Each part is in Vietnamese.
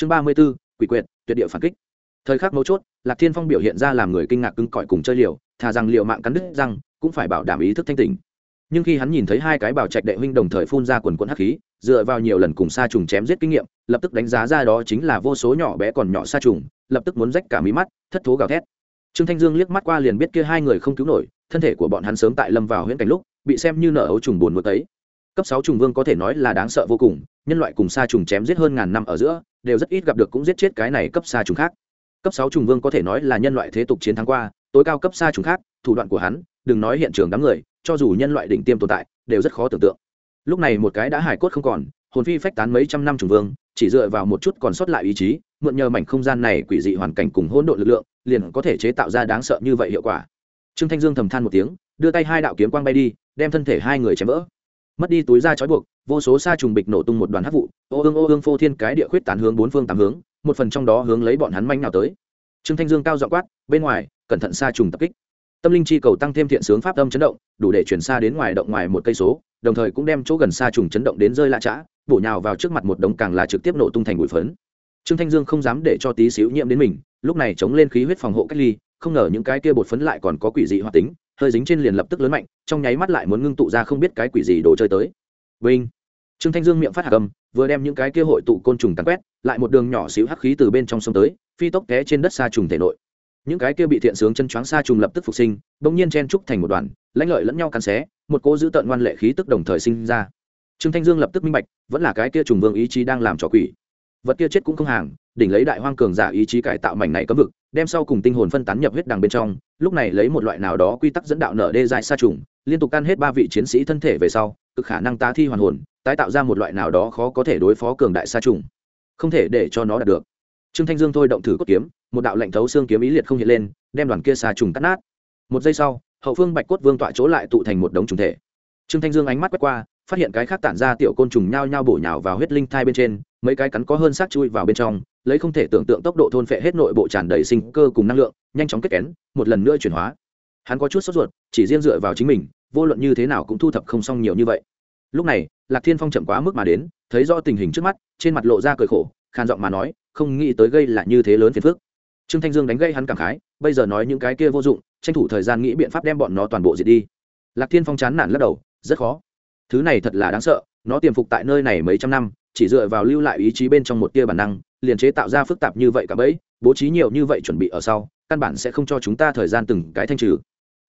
chương ba mươi b ố quỷ quyệt, tuyệt địa phản kích. Thời khắc mấu chốt, lạc thiên phong biểu hiện ra làm người kinh ngạc cứng cỏi cùng chơi liều, thà rằng liệu mạng cắn đứt răng, cũng phải bảo đảm ý thức thanh tỉnh. Nhưng khi hắn nhìn thấy hai cái bảo trạch đệ huynh đồng thời phun ra quần quẫn hắc khí, dựa vào nhiều lần cùng sa trùng chém giết kinh nghiệm, lập tức đánh giá ra đó chính là vô số nhỏ bé còn nhỏ sa trùng, lập tức muốn rách cả mí mắt, thất thố gào thét. Trương thanh dương liếc mắt qua liền biết kia hai người không cứu nổi, thân thể của bọn hắn sớm tại lâm vào huyễn cảnh lúc, bị xem như nở ấu trùng buồn một ấy cấp sáu trùng vương có thể nói là đáng sợ vô cùng, nhân loại cùng sa trùng chém giết hơn ngàn năm ở giữa đều rất ít gặp được cũng giết chết cái này cấp xa trùng khác. Cấp sáu trùng vương có thể nói là nhân loại thế tục chiến thắng qua, tối cao cấp xa trùng khác, thủ đoạn của hắn, đừng nói hiện trường đám người, cho dù nhân loại đỉnh tiêm tồn tại, đều rất khó tưởng tượng. Lúc này một cái đã hài cốt không còn, hồn phi phách tán mấy trăm năm trùng vương, chỉ dựa vào một chút còn sót lại ý chí, mượn nhờ mảnh không gian này quỷ dị hoàn cảnh cùng hỗn độn lực lượng, liền có thể chế tạo ra đáng sợ như vậy hiệu quả. Trương thanh dương thầm than một tiếng, đưa tay hai đạo kiếm quang bay đi, đem thân thể hai người chém vỡ. Mất đi túi da trói buộc vô số sa trùng bịch nổ tung một đoàn hắc vụ, ô ương ô ương phô thiên cái địa khuyết tán hướng bốn phương tám hướng, một phần trong đó hướng lấy bọn hắn manh nào tới. Trương thanh dương cao dọ quát, bên ngoài, cẩn thận sa trùng tập kích. Tâm linh chi cầu tăng thêm thiện sướng pháp tâm chấn động, đủ để chuyển xa đến ngoài động ngoài một cây số, đồng thời cũng đem chỗ gần sa trùng chấn động đến rơi lạ chã bổ nhào vào trước mặt một đống càng là trực tiếp nổ tung thành bụi phấn. Trương thanh dương không dám để cho tí xíu nhiễm đến mình, lúc này chống lên khí huyết phòng hộ cách ly, không ngờ những cái kia bột phấn lại còn có quỷ dị hoạt tính, hơi dính trên liền lập tức lớn mạnh, trong nháy mắt lại muốn ngưng tụ ra không biết cái quỷ gì đồ chơi tới. Vinh! Trương thanh dương miệng phát hạ cầm vừa đem những cái kia hội tụ côn trùng tàn quét, lại một đường nhỏ xíu hắc khí từ bên trong sông tới, phi tốc té trên đất sa trùng thể nội. Những cái kia bị thiện sướng chân choáng sa trùng lập tức phục sinh, bỗng nhiên chen trúc thành một đoàn, lãnh lợi lẫn nhau cắn xé, một cô giữ tận ngoan lệ khí tức đồng thời sinh ra. Trương thanh dương lập tức minh bạch, vẫn là cái kia trùng vương ý chí đang làm trò quỷ. Vật kia chết cũng không hàng, đỉnh lấy đại hoang cường giả ý chí cải tạo mảnh này cấm vực, đem sau cùng tinh hồn phân tán nhập huyết đằng bên trong, lúc này lấy một loại nào đó quy tắc dẫn đạo nở đê dài sa trùng, liên tục căn hết ba vị chiến sĩ thân thể về sau cực khả năng tá thi hoàn hồn, tái tạo ra một loại nào đó khó có thể đối phó cường đại sa trùng. Không thể để cho nó đạt được. Trương thanh dương thôi động thử cốt kiếm, một đạo lệnh thấu xương kiếm ý liệt không hiện lên, đem đoàn kia sa trùng cắt nát. Một giây sau, hậu phương bạch cốt vương tọa chỗ lại tụ thành một đống trùng thể. Trương thanh dương ánh mắt quét qua, phát hiện cái khác tản ra tiểu côn trùng nhao nhao bổ nhào vào huyết linh thai bên trên, mấy cái cắn có hơn xác chui vào bên trong, lấy không thể tưởng tượng tốc độ thôn phệ hết nội bộ tràn đầy sinh cơ cùng năng lượng, nhanh chóng kết kén, một lần nữa chuyển hóa. Hắn có chút sốt ruột, chỉ riêng dựa vào chính mình vô luận như thế nào cũng thu thập không xong nhiều như vậy. Lúc này, lạc thiên phong chậm quá mức mà đến, thấy rõ tình hình trước mắt, trên mặt lộ ra cười khổ, khàn giọng mà nói, không nghĩ tới gây là như thế lớn phiền phức. Trương thanh dương đánh gây hắn cảm khái, bây giờ nói những cái kia vô dụng, tranh thủ thời gian nghĩ biện pháp đem bọn nó toàn bộ diệt đi. Lạc thiên phong chán nản lắc đầu, rất khó. Thứ này thật là đáng sợ, nó tiềm phục tại nơi này mấy trăm năm, chỉ dựa vào lưu lại ý chí bên trong một tia bản năng, liền chế tạo ra phức tạp như vậy cả bấy bố trí nhiều như vậy chuẩn bị ở sau, căn bản sẽ không cho chúng ta thời gian từng cái thanh trừ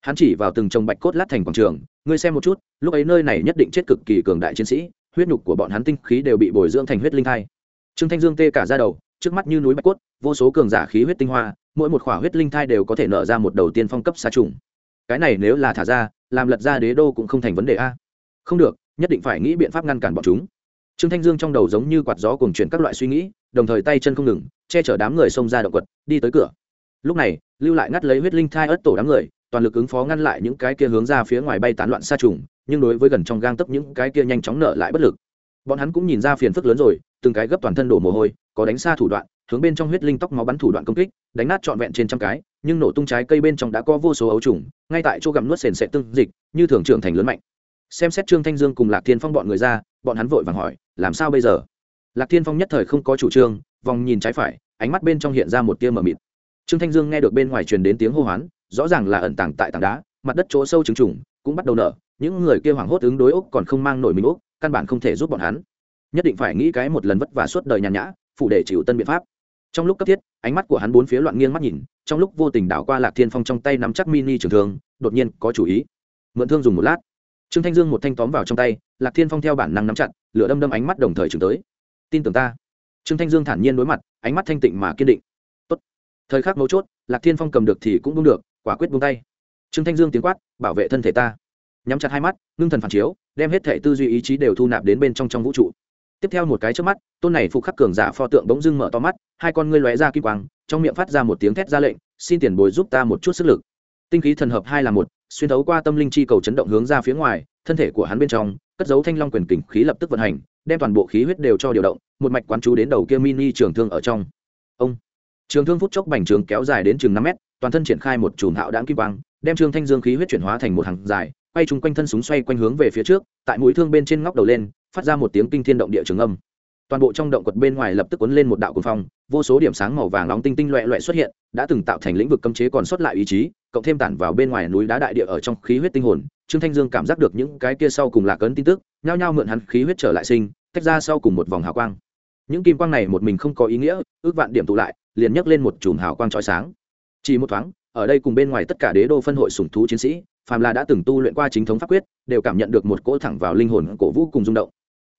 hắn chỉ vào từng trồng bạch cốt lát thành quảng trường, ngươi xem một chút, lúc ấy nơi này nhất định chết cực kỳ cường đại chiến sĩ, huyết nhục của bọn hắn tinh khí đều bị bồi dưỡng thành huyết linh thai. Trương thanh dương tê cả ra đầu, trước mắt như núi bạch cốt, vô số cường giả khí huyết tinh hoa, mỗi một khỏa huyết linh thai đều có thể nở ra một đầu tiên phong cấp xa trùng. Cái này nếu là thả ra, làm lật ra đế đô cũng không thành vấn đề a. Không được, nhất định phải nghĩ biện pháp ngăn cản bọn chúng. Trương thanh dương trong đầu giống như quạt gió cùng chuyển các loại suy nghĩ, đồng thời tay chân không ngừng, che chở đám người xông ra động quật, đi tới cửa. Lúc này, lưu lại ngắt lấy huyết linh thai ớt tổ đám người toàn lực ứng phó ngăn lại những cái kia hướng ra phía ngoài bay tán loạn xa trùng, nhưng đối với gần trong gang tấp những cái kia nhanh chóng nở lại bất lực. Bọn hắn cũng nhìn ra phiền phức lớn rồi, từng cái gấp toàn thân đổ mồ hôi, có đánh xa thủ đoạn, hướng bên trong huyết linh tóc máu bắn thủ đoạn công kích, đánh nát trọn vẹn trên trăm cái, nhưng nổ tung trái cây bên trong đã có vô số ấu trùng, ngay tại chỗ gặm nuốt sền sệt tương dịch, như thường trưởng thành lớn mạnh. Xem xét trương thanh dương cùng lạc thiên phong bọn người ra, bọn hắn vội vàng hỏi, làm sao bây giờ? Lạc thiên phong nhất thời không có chủ trương, vòng nhìn trái phải, ánh mắt bên trong hiện ra một tia mờ mịt. Trương thanh dương nghe được bên ngoài truyền đến tiếng hô hoán rõ ràng là ẩn tàng tại tảng đá, mặt đất chỗ sâu trứng trùng cũng bắt đầu nở, những người kia hoảng hốt ứng đối úc còn không mang nổi mình úc, căn bản không thể giúp bọn hắn. Nhất định phải nghĩ cái một lần vất vả suốt đời nhàn nhã phụ để chịu tân biện pháp. Trong lúc cấp thiết, ánh mắt của hắn bốn phía loạn nghiêng mắt nhìn, trong lúc vô tình đảo qua lạc thiên phong trong tay nắm chắc mini trường thương, đột nhiên có chủ ý. Mượn thương dùng một lát. Trương thanh dương một thanh tóm vào trong tay, lạc thiên phong theo bản năng nắm chặt, lửa đâm đâm ánh mắt đồng thời chừng tới. Tin tưởng ta. Trương thanh dương thản nhiên đối mặt, ánh mắt thanh tịnh mà kiên định. Tốt. thời khắc mấu chốt, lạc thiên phong cầm được thì cũng đúng được quả quyết buông tay. Trương thanh dương tiếng quát, bảo vệ thân thể ta. Nhắm chặt hai mắt, ngưng thần phản chiếu, đem hết thể tư duy ý chí đều thu nạp đến bên trong trong vũ trụ. Tiếp theo một cái trước mắt, tôn này phục khắc cường giả pho tượng bỗng dưng mở to mắt, hai con ngươi lóe ra kim quang, trong miệng phát ra một tiếng thét ra lệnh, xin tiền bồi giúp ta một chút sức lực. Tinh khí thần hợp hai là một, xuyên thấu qua tâm linh chi cầu chấn động hướng ra phía ngoài, thân thể của hắn bên trong, cất dấu thanh long quyền kình khí lập tức vận hành, đem toàn bộ khí huyết đều cho điều động, một mạch quán chú đến đầu kia mini trường thương ở trong. Ông. Trường thương phút chốc bành trường kéo dài đến chừng năm mét toàn thân triển khai một chùm hạo đáng kim quang, đem trương thanh dương khí huyết chuyển hóa thành một hàng dài, quay chung quanh thân súng xoay quanh hướng về phía trước, tại mũi thương bên trên ngóc đầu lên, phát ra một tiếng kinh thiên động địa trường âm. Toàn bộ trong động quật bên ngoài lập tức cuốn lên một đạo cuồng phong, vô số điểm sáng màu vàng nóng tinh tinh loẹ loẹ xuất hiện, đã từng tạo thành lĩnh vực cấm chế còn sót lại ý chí, cộng thêm tản vào bên ngoài núi đá đại địa ở trong khí huyết tinh hồn, trương thanh dương cảm giác được những cái kia sau cùng là cấn tin tức, nhao nhao mượn hắn khí huyết trở lại sinh, tách ra sau cùng một vòng hào quang. Những kim quang này một mình không có ý nghĩa, ước vạn điểm tụ lại, liền nhấc lên một chùm hào quang trói sáng chỉ một thoáng, ở đây cùng bên ngoài tất cả đế đô phân hội sủng thú chiến sĩ, phàm là đã từng tu luyện qua chính thống pháp quyết, đều cảm nhận được một cỗ thẳng vào linh hồn cổ vũ cùng rung động.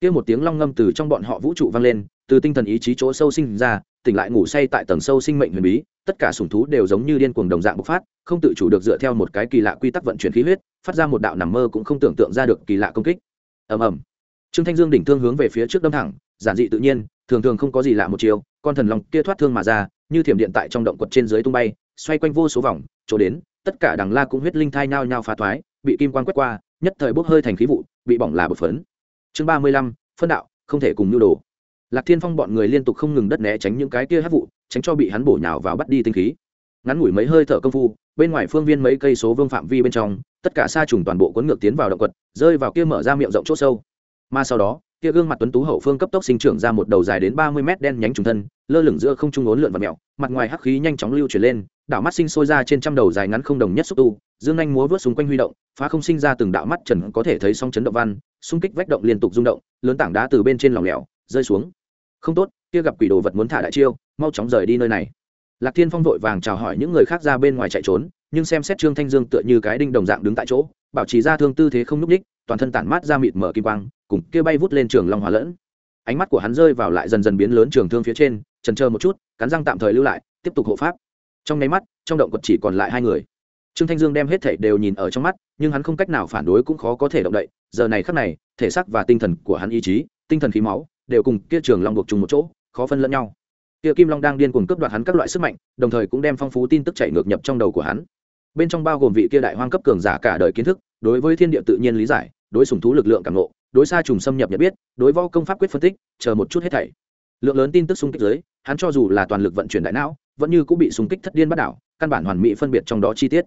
Kia một tiếng long ngâm từ trong bọn họ vũ trụ vang lên, từ tinh thần ý chí chỗ sâu sinh ra, tỉnh lại ngủ say tại tầng sâu sinh mệnh huyền bí, tất cả sủng thú đều giống như điên cuồng đồng dạng bộc phát, không tự chủ được dựa theo một cái kỳ lạ quy tắc vận chuyển khí huyết, phát ra một đạo nằm mơ cũng không tưởng tượng ra được kỳ lạ công kích. Ầm ầm. Trương thanh dương đỉnh thương hướng về phía trước đâm thẳng, giản dị tự nhiên, thường thường không có gì lạ một chiều, con thần long kia thoát thương mà ra, như thiểm điện tại trong động quật trên dưới tung bay xoay quanh vô số vòng, chỗ đến, tất cả đằng la cũng huyết linh thai nhao nhao phá thoái, bị kim quan quét qua, nhất thời bốc hơi thành khí vụ, bị bỏng là bột phấn. Chương ba mươi lăm, phân đạo, không thể cùng nhu đồ. Lạc thiên phong bọn người liên tục không ngừng đất né tránh những cái kia hát vụ, tránh cho bị hắn bổ nhào vào bắt đi tinh khí. Ngắn ngủi mấy hơi thở công phu, bên ngoài phương viên mấy cây số vương phạm vi bên trong, tất cả sa trùng toàn bộ cuốn ngược tiến vào động quật, rơi vào kia mở ra miệng rộng c h ỗ sâu. Mà sau đó, kia gương mặt tuấn tú hậu phương cấp tốc sinh trưởng ra một đầu dài đến ba mươi mét đen nhánh trùng thân, lơ lửng giữa không trung ốn lượn và mẹo, mặt ngoài hắc khí nhanh chóng lưu chuyển lên đảo mắt sinh sôi ra trên trăm đầu dài ngắn không đồng nhất xúc tu, dương anh múa vớt xung quanh huy động, phá không sinh ra từng đạo mắt trần có thể thấy song chấn động văn, xung kích vách động liên tục rung động, lớn tảng đá từ bên trên lòng lẻo, rơi xuống. Không tốt, kia gặp quỷ đồ vật muốn thả đại chiêu, mau chóng rời đi nơi này. Lạc thiên phong vội vàng chào hỏi những người khác ra bên ngoài chạy trốn, nhưng xem xét trương thanh dương tựa như cái đinh đồng dạng đứng tại chỗ, bảo trì ra thương tư thế không núp ních, toàn thân tản mát ra mịt mở kim quang, cùng kia bay vút lên trường long hòa lẫn. Ánh mắt của hắn rơi vào lại dần dần biến lớn trường thương phía trên trần chờ một chút, cắn răng tạm thời lưu lại, tiếp tục hộ pháp trong nháy mắt trong động quật chỉ còn lại hai người. Trương thanh dương đem hết thể đều nhìn ở trong mắt nhưng hắn không cách nào phản đối cũng khó có thể động đậy. Giờ này khắc này thể xác và tinh thần của hắn ý chí tinh thần khí máu đều cùng kia trường long buộc chung một chỗ khó phân lẫn nhau. Kia kim long đang điên cuồng cướp đoạt hắn các loại sức mạnh đồng thời cũng đem phong phú tin tức chạy ngược nhập trong đầu của hắn. Bên trong bao gồm vị kia đại hoang cấp cường giả cả đời kiến thức đối với thiên địa tự nhiên lý giải đối sùng thú lực lượng cảm ngộ, đối xa trùng xâm nhập nhận biết đối võ công pháp quyết phân tích chờ một chút hết thảy. Lượng lớn tin tức xung kích giới hắn cho dù là toàn lực vận chuyển đại não vẫn như cũng bị xung kích thất điên bắt đảo, căn bản hoàn mỹ phân biệt trong đó chi tiết.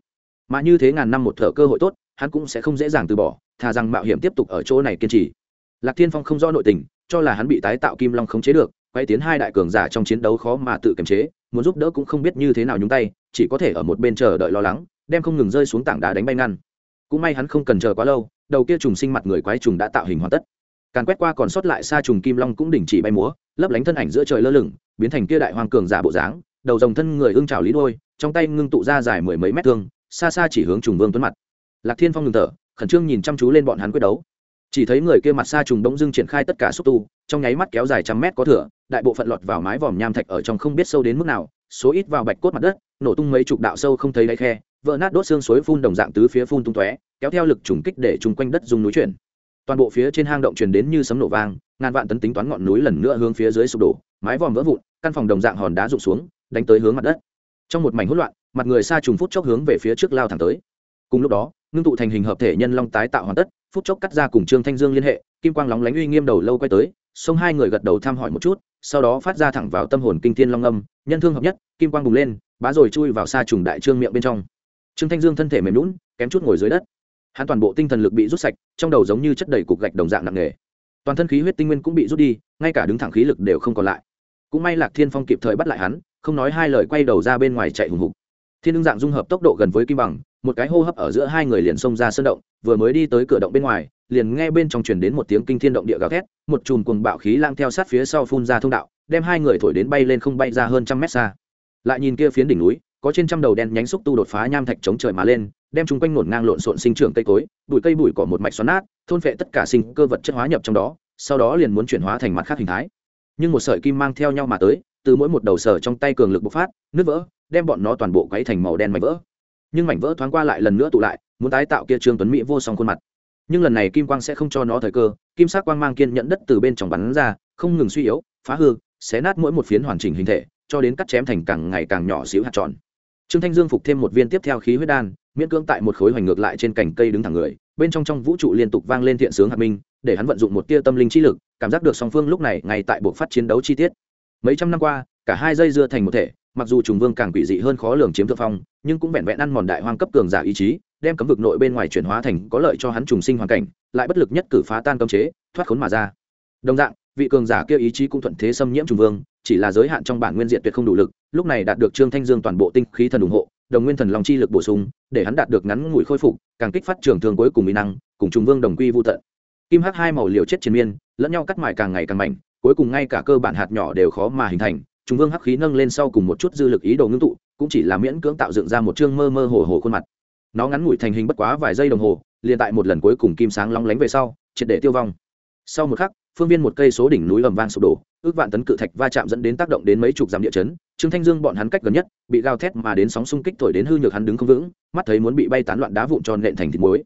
Mà như thế ngàn năm một thở cơ hội tốt, hắn cũng sẽ không dễ dàng từ bỏ, thà rằng mạo hiểm tiếp tục ở chỗ này kiên trì. Lạc thiên phong không rõ nội tình, cho là hắn bị tái tạo kim long khống chế được, quay tiến hai đại cường giả trong chiến đấu khó mà tự kiềm chế, muốn giúp đỡ cũng không biết như thế nào nhúng tay, chỉ có thể ở một bên chờ đợi lo lắng, đem không ngừng rơi xuống tảng đá đánh bay ngăn. Cũng may hắn không cần chờ quá lâu, đầu kia trùng sinh mặt người quái trùng đã tạo hình hoàn tất. Càn quét qua còn sót lại xa trùng kim long cũng đình chỉ bay múa, lấp lánh thân ảnh giữa trời lơ lửng, biến thành kia đại hoàng cường giả bộ dáng đầu dòng thân người ưng trào lý đôi, trong tay ngưng tụ ra dài mười mấy mét thương, xa xa chỉ hướng trùng vương tuấn mặt. Lạc thiên phong ngừng thở, khẩn trương nhìn chăm chú lên bọn hắn quyết đấu. Chỉ thấy người kia mặt xa trùng bỗng dưng triển khai tất cả xúc tu, trong nháy mắt kéo dài trăm mét có thửa, đại bộ phận lọt vào mái vòm nham thạch ở trong không biết sâu đến mức nào, số ít vào bạch cốt mặt đất, nổ tung mấy chục đạo sâu không thấy đáy khe, vỡ nát đốt xương suối phun đồng dạng tứ phía phun tung tóe, kéo theo lực trùng kích để trùng quanh đất dùng núi chuyển. Toàn bộ phía trên hang động truyền đến như sấm nổ vang, ngàn vạn tấn tính toán ngọn núi lần nữa hướng phía dưới sụp đổ, mái vòm vỡ vụn, căn phòng đồng dạng hòn đá rụng xuống đánh tới hướng mặt đất. Trong một mảnh hỗn loạn, mặt người xa trùng phút chốc hướng về phía trước lao thẳng tới. Cùng lúc đó, ngưng tụ thành hình hợp thể nhân long tái tạo hoàn tất, phút chốc cắt ra cùng trương thanh dương liên hệ, kim quang lóng lánh uy nghiêm đầu lâu quay tới xông hai người gật đầu thăm hỏi một chút, sau đó phát ra thẳng vào tâm hồn kinh thiên long âm, nhân thương hợp nhất, kim quang bùng lên, bá rồi chui vào xa trùng đại trương miệng bên trong. Trương thanh dương thân thể mềm lún kém chút ngồi dưới đất. Hắn toàn bộ tinh thần lực bị rút sạch, trong đầu giống như chất đầy cục gạch đồng dạng nặng nề. Toàn thân khí huyết tinh nguyên cũng bị rút đi, ngay cả đứng thẳng khí lực đều không còn lại. Cũng may lạc thiên phong kịp thời bắt lại hắn không nói hai lời quay đầu ra bên ngoài chạy hùng hục. Thiên ưng dạng dung hợp tốc độ gần với kim bằng, một cái hô hấp ở giữa hai người liền xông ra sân động, vừa mới đi tới cửa động bên ngoài, liền nghe bên trong truyền đến một tiếng kinh thiên động địa gào thét, một chùm cuồng bạo khí lang theo sát phía sau phun ra thông đạo, đem hai người thổi đến bay lên không bay ra hơn trăm mét xa. Lại nhìn kia phiến đỉnh núi, có trên trăm đầu đen nhánh xúc tu đột phá nham thạch chống trời mà lên, đem chúng quanh ngổn ngang lộn xộn sinh trưởng cây cối, bụi cây bụi cỏ một mạch xoắn nát, thôn phệ tất cả sinh cơ vật chất hóa nhập trong đó, sau đó liền muốn chuyển hóa thành mặt khác hình thái. Nhưng một sợi kim mang theo nhau mà tới từ mỗi một đầu sở trong tay cường lực bộc phát, nứt vỡ, đem bọn nó toàn bộ quấy thành màu đen mảnh vỡ. Nhưng mảnh vỡ thoáng qua lại lần nữa tụ lại, muốn tái tạo kia trương tuấn mỹ vô song khuôn mặt. Nhưng lần này kim quang sẽ không cho nó thời cơ, kim sắc quang mang kiên nhẫn đất từ bên trong bắn ra, không ngừng suy yếu, phá hư, xé nát mỗi một phiến hoàn chỉnh hình thể, cho đến cắt chém thành càng ngày càng nhỏ xíu hạt tròn. Trương thanh dương phục thêm một viên tiếp theo khí huyết đan, miễn cưỡng tại một khối hoành ngược lại trên cành cây đứng thẳng người, bên trong trong vũ trụ liên tục vang lên thiện sướng hạt minh, để hắn vận dụng một tia tâm linh trí lực, cảm giác được song phương lúc này ngay tại buộc phát chiến đấu chi tiết mấy trăm năm qua, cả hai dây dưa thành một thể, mặc dù trùng vương càng quỷ dị hơn khó lường chiếm thượng phong, nhưng cũng vẹn vẹn ăn mòn đại hoang cấp cường giả ý chí, đem cấm vực nội bên ngoài chuyển hóa thành có lợi cho hắn trùng sinh hoàn cảnh, lại bất lực nhất cử phá tan cấm chế, thoát khốn mà ra. Đồng dạng, vị cường giả kia ý chí cũng thuận thế xâm nhiễm trùng vương, chỉ là giới hạn trong bản nguyên diện tuyệt không đủ lực, lúc này đạt được trương thanh dương toàn bộ tinh khí thần ủng hộ, đồng nguyên thần long chi lực bổ sung, để hắn đạt được ngắn ngủi khôi phục, càng kích phát trường thường cuối cùng mỹ năng, cùng trùng vương đồng quy vô tận. Kim hắc hai màu liều chết chiến miên, lẫn nhau cắt mài càng ngày càng mạnh cuối cùng ngay cả cơ bản hạt nhỏ đều khó mà hình thành chúng vương hắc khí nâng lên sau cùng một chút dư lực ý đồ ngưng tụ, cũng chỉ là miễn cưỡng tạo dựng ra một chương mơ mơ hồ hồ khuôn mặt. Nó ngắn ngủi thành hình bất quá vài giây đồng hồ, liền tại một lần cuối cùng kim sáng lóng lánh về sau, triệt để tiêu vong. Sau một khắc, phương viên một cây số đỉnh núi ầm vang sụp đổ, ước vạn tấn cự thạch va chạm dẫn đến tác động đến mấy chục dặm địa chấn, trương thanh dương bọn hắn cách gần nhất, bị gào thét mà đến sóng xung kích thổi đến hư nhược hắn đứng không vững, mắt thấy muốn bị bay tán loạn đá vụn tròn nện thành thịt muối.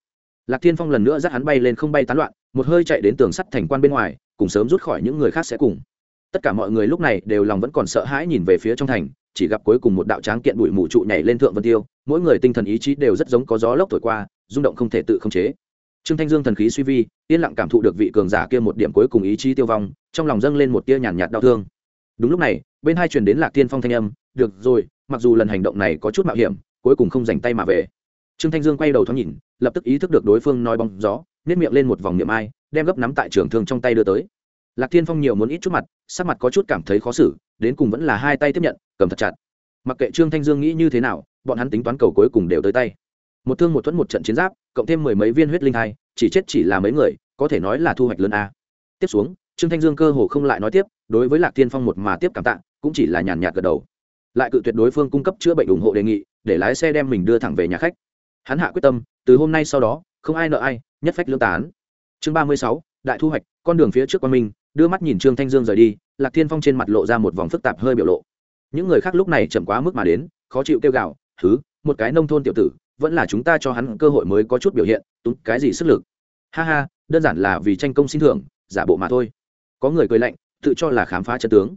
Lạc thiên phong lần nữa dắt hắn bay lên không bay tán loạn, một hơi chạy đến tường sắt thành quan bên ngoài cùng sớm rút khỏi những người khác sẽ cùng. Tất cả mọi người lúc này đều lòng vẫn còn sợ hãi nhìn về phía trong thành, chỉ gặp cuối cùng một đạo tráng kiện bụi mù trụ nhảy lên thượng vân tiêu, mỗi người tinh thần ý chí đều rất giống có gió lốc thổi qua, rung động không thể tự khống chế. Trương thanh dương thần khí suy vi, yên lặng cảm thụ được vị cường giả kia một điểm cuối cùng ý chí tiêu vong, trong lòng dâng lên một tia nhàn nhạt đau thương. Đúng lúc này, bên hai truyền đến lạc tiên phong thanh âm, được rồi, mặc dù lần hành động này có chút mạo hiểm, cuối cùng không dành tay mà về. Trương thanh dương quay đầu thoáng nhìn, lập tức ý thức được đối phương nói bóng gió nếp miệng lên một vòng niệm ai, đem gấp nắm tại trường thương trong tay đưa tới. Lạc thiên phong nhiều muốn ít chút mặt, sắc mặt có chút cảm thấy khó xử, đến cùng vẫn là hai tay tiếp nhận, cầm thật chặt. Mặc kệ trương thanh dương nghĩ như thế nào, bọn hắn tính toán cầu cuối cùng đều tới tay. Một thương một thuẫn một trận chiến giáp, cộng thêm mười mấy viên huyết linh hai chỉ chết chỉ là mấy người, có thể nói là thu hoạch lớn a. Tiếp xuống, trương thanh dương cơ hồ không lại nói tiếp, đối với lạc thiên phong một mà tiếp cảm tạ, cũng chỉ là nhàn nhạt gật đầu. Lại cự tuyệt đối phương cung cấp chữa bệnh ủng hộ đề nghị, để lái xe đem mình đưa thẳng về nhà khách. Hắn hạ quyết tâm, từ hôm nay sau đó không ai nợ ai, nhất phách lương tán. Chương ba mươi sáu, đại thu hoạch, con đường phía trước quan minh đưa mắt nhìn trương thanh dương rời đi, lạc thiên phong trên mặt lộ ra một vòng phức tạp hơi biểu lộ. Những người khác lúc này chậm quá mức mà đến, khó chịu kêu gào thứ một cái nông thôn tiểu tử, vẫn là chúng ta cho hắn cơ hội mới có chút biểu hiện túng cái gì sức lực? Ha ha, đơn giản là vì tranh công xin thưởng, giả bộ mà thôi. Có người cười lạnh, tự cho là khám phá chân tướng.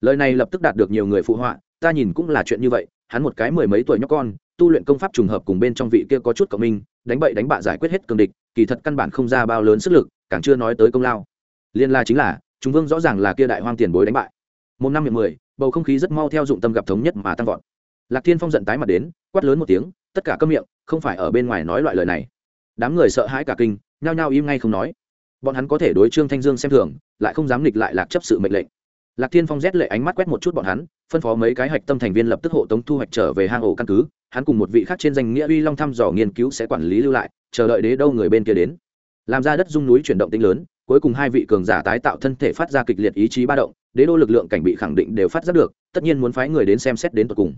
Lời này lập tức đạt được nhiều người phụ họa, ta nhìn cũng là chuyện như vậy, hắn một cái mười mấy tuổi nhóc con tu luyện công pháp trùng hợp cùng bên trong vị kia có chút cộng minh, đánh bậy đánh bạ giải quyết hết cường địch, kỳ thật căn bản không ra bao lớn sức lực, càng chưa nói tới công lao. Liên la chính là, chúng vương rõ ràng là kia đại hoang tiền bối đánh bại. Một năm miệng mười, bầu không khí rất mau theo dụng tâm gặp thống nhất mà tăng vọt. Lạc thiên phong giận tái mặt đến, quát lớn một tiếng, tất cả câm miệng, không phải ở bên ngoài nói loại lời này. Đám người sợ hãi cả kinh, nhao nhao im ngay không nói. Bọn hắn có thể đối trương thanh dương xem thường, lại không dám nghịch lại lạc chấp sự mệnh lệnh lạc thiên phong rét lệ ánh mắt quét một chút bọn hắn, phân phó mấy cái hạch tâm thành viên lập tức hộ tống thu hoạch trở về hang ổ căn cứ, hắn cùng một vị khác trên danh nghĩa uy long thăm dò nghiên cứu sẽ quản lý lưu lại, chờ đợi đế đâu người bên kia đến. Làm ra đất dung núi chuyển động tinh lớn, cuối cùng hai vị cường giả tái tạo thân thể phát ra kịch liệt ý chí ba động, đế đô lực lượng cảnh bị khẳng định đều phát giác được, tất nhiên muốn phái người đến xem xét đến tận cùng.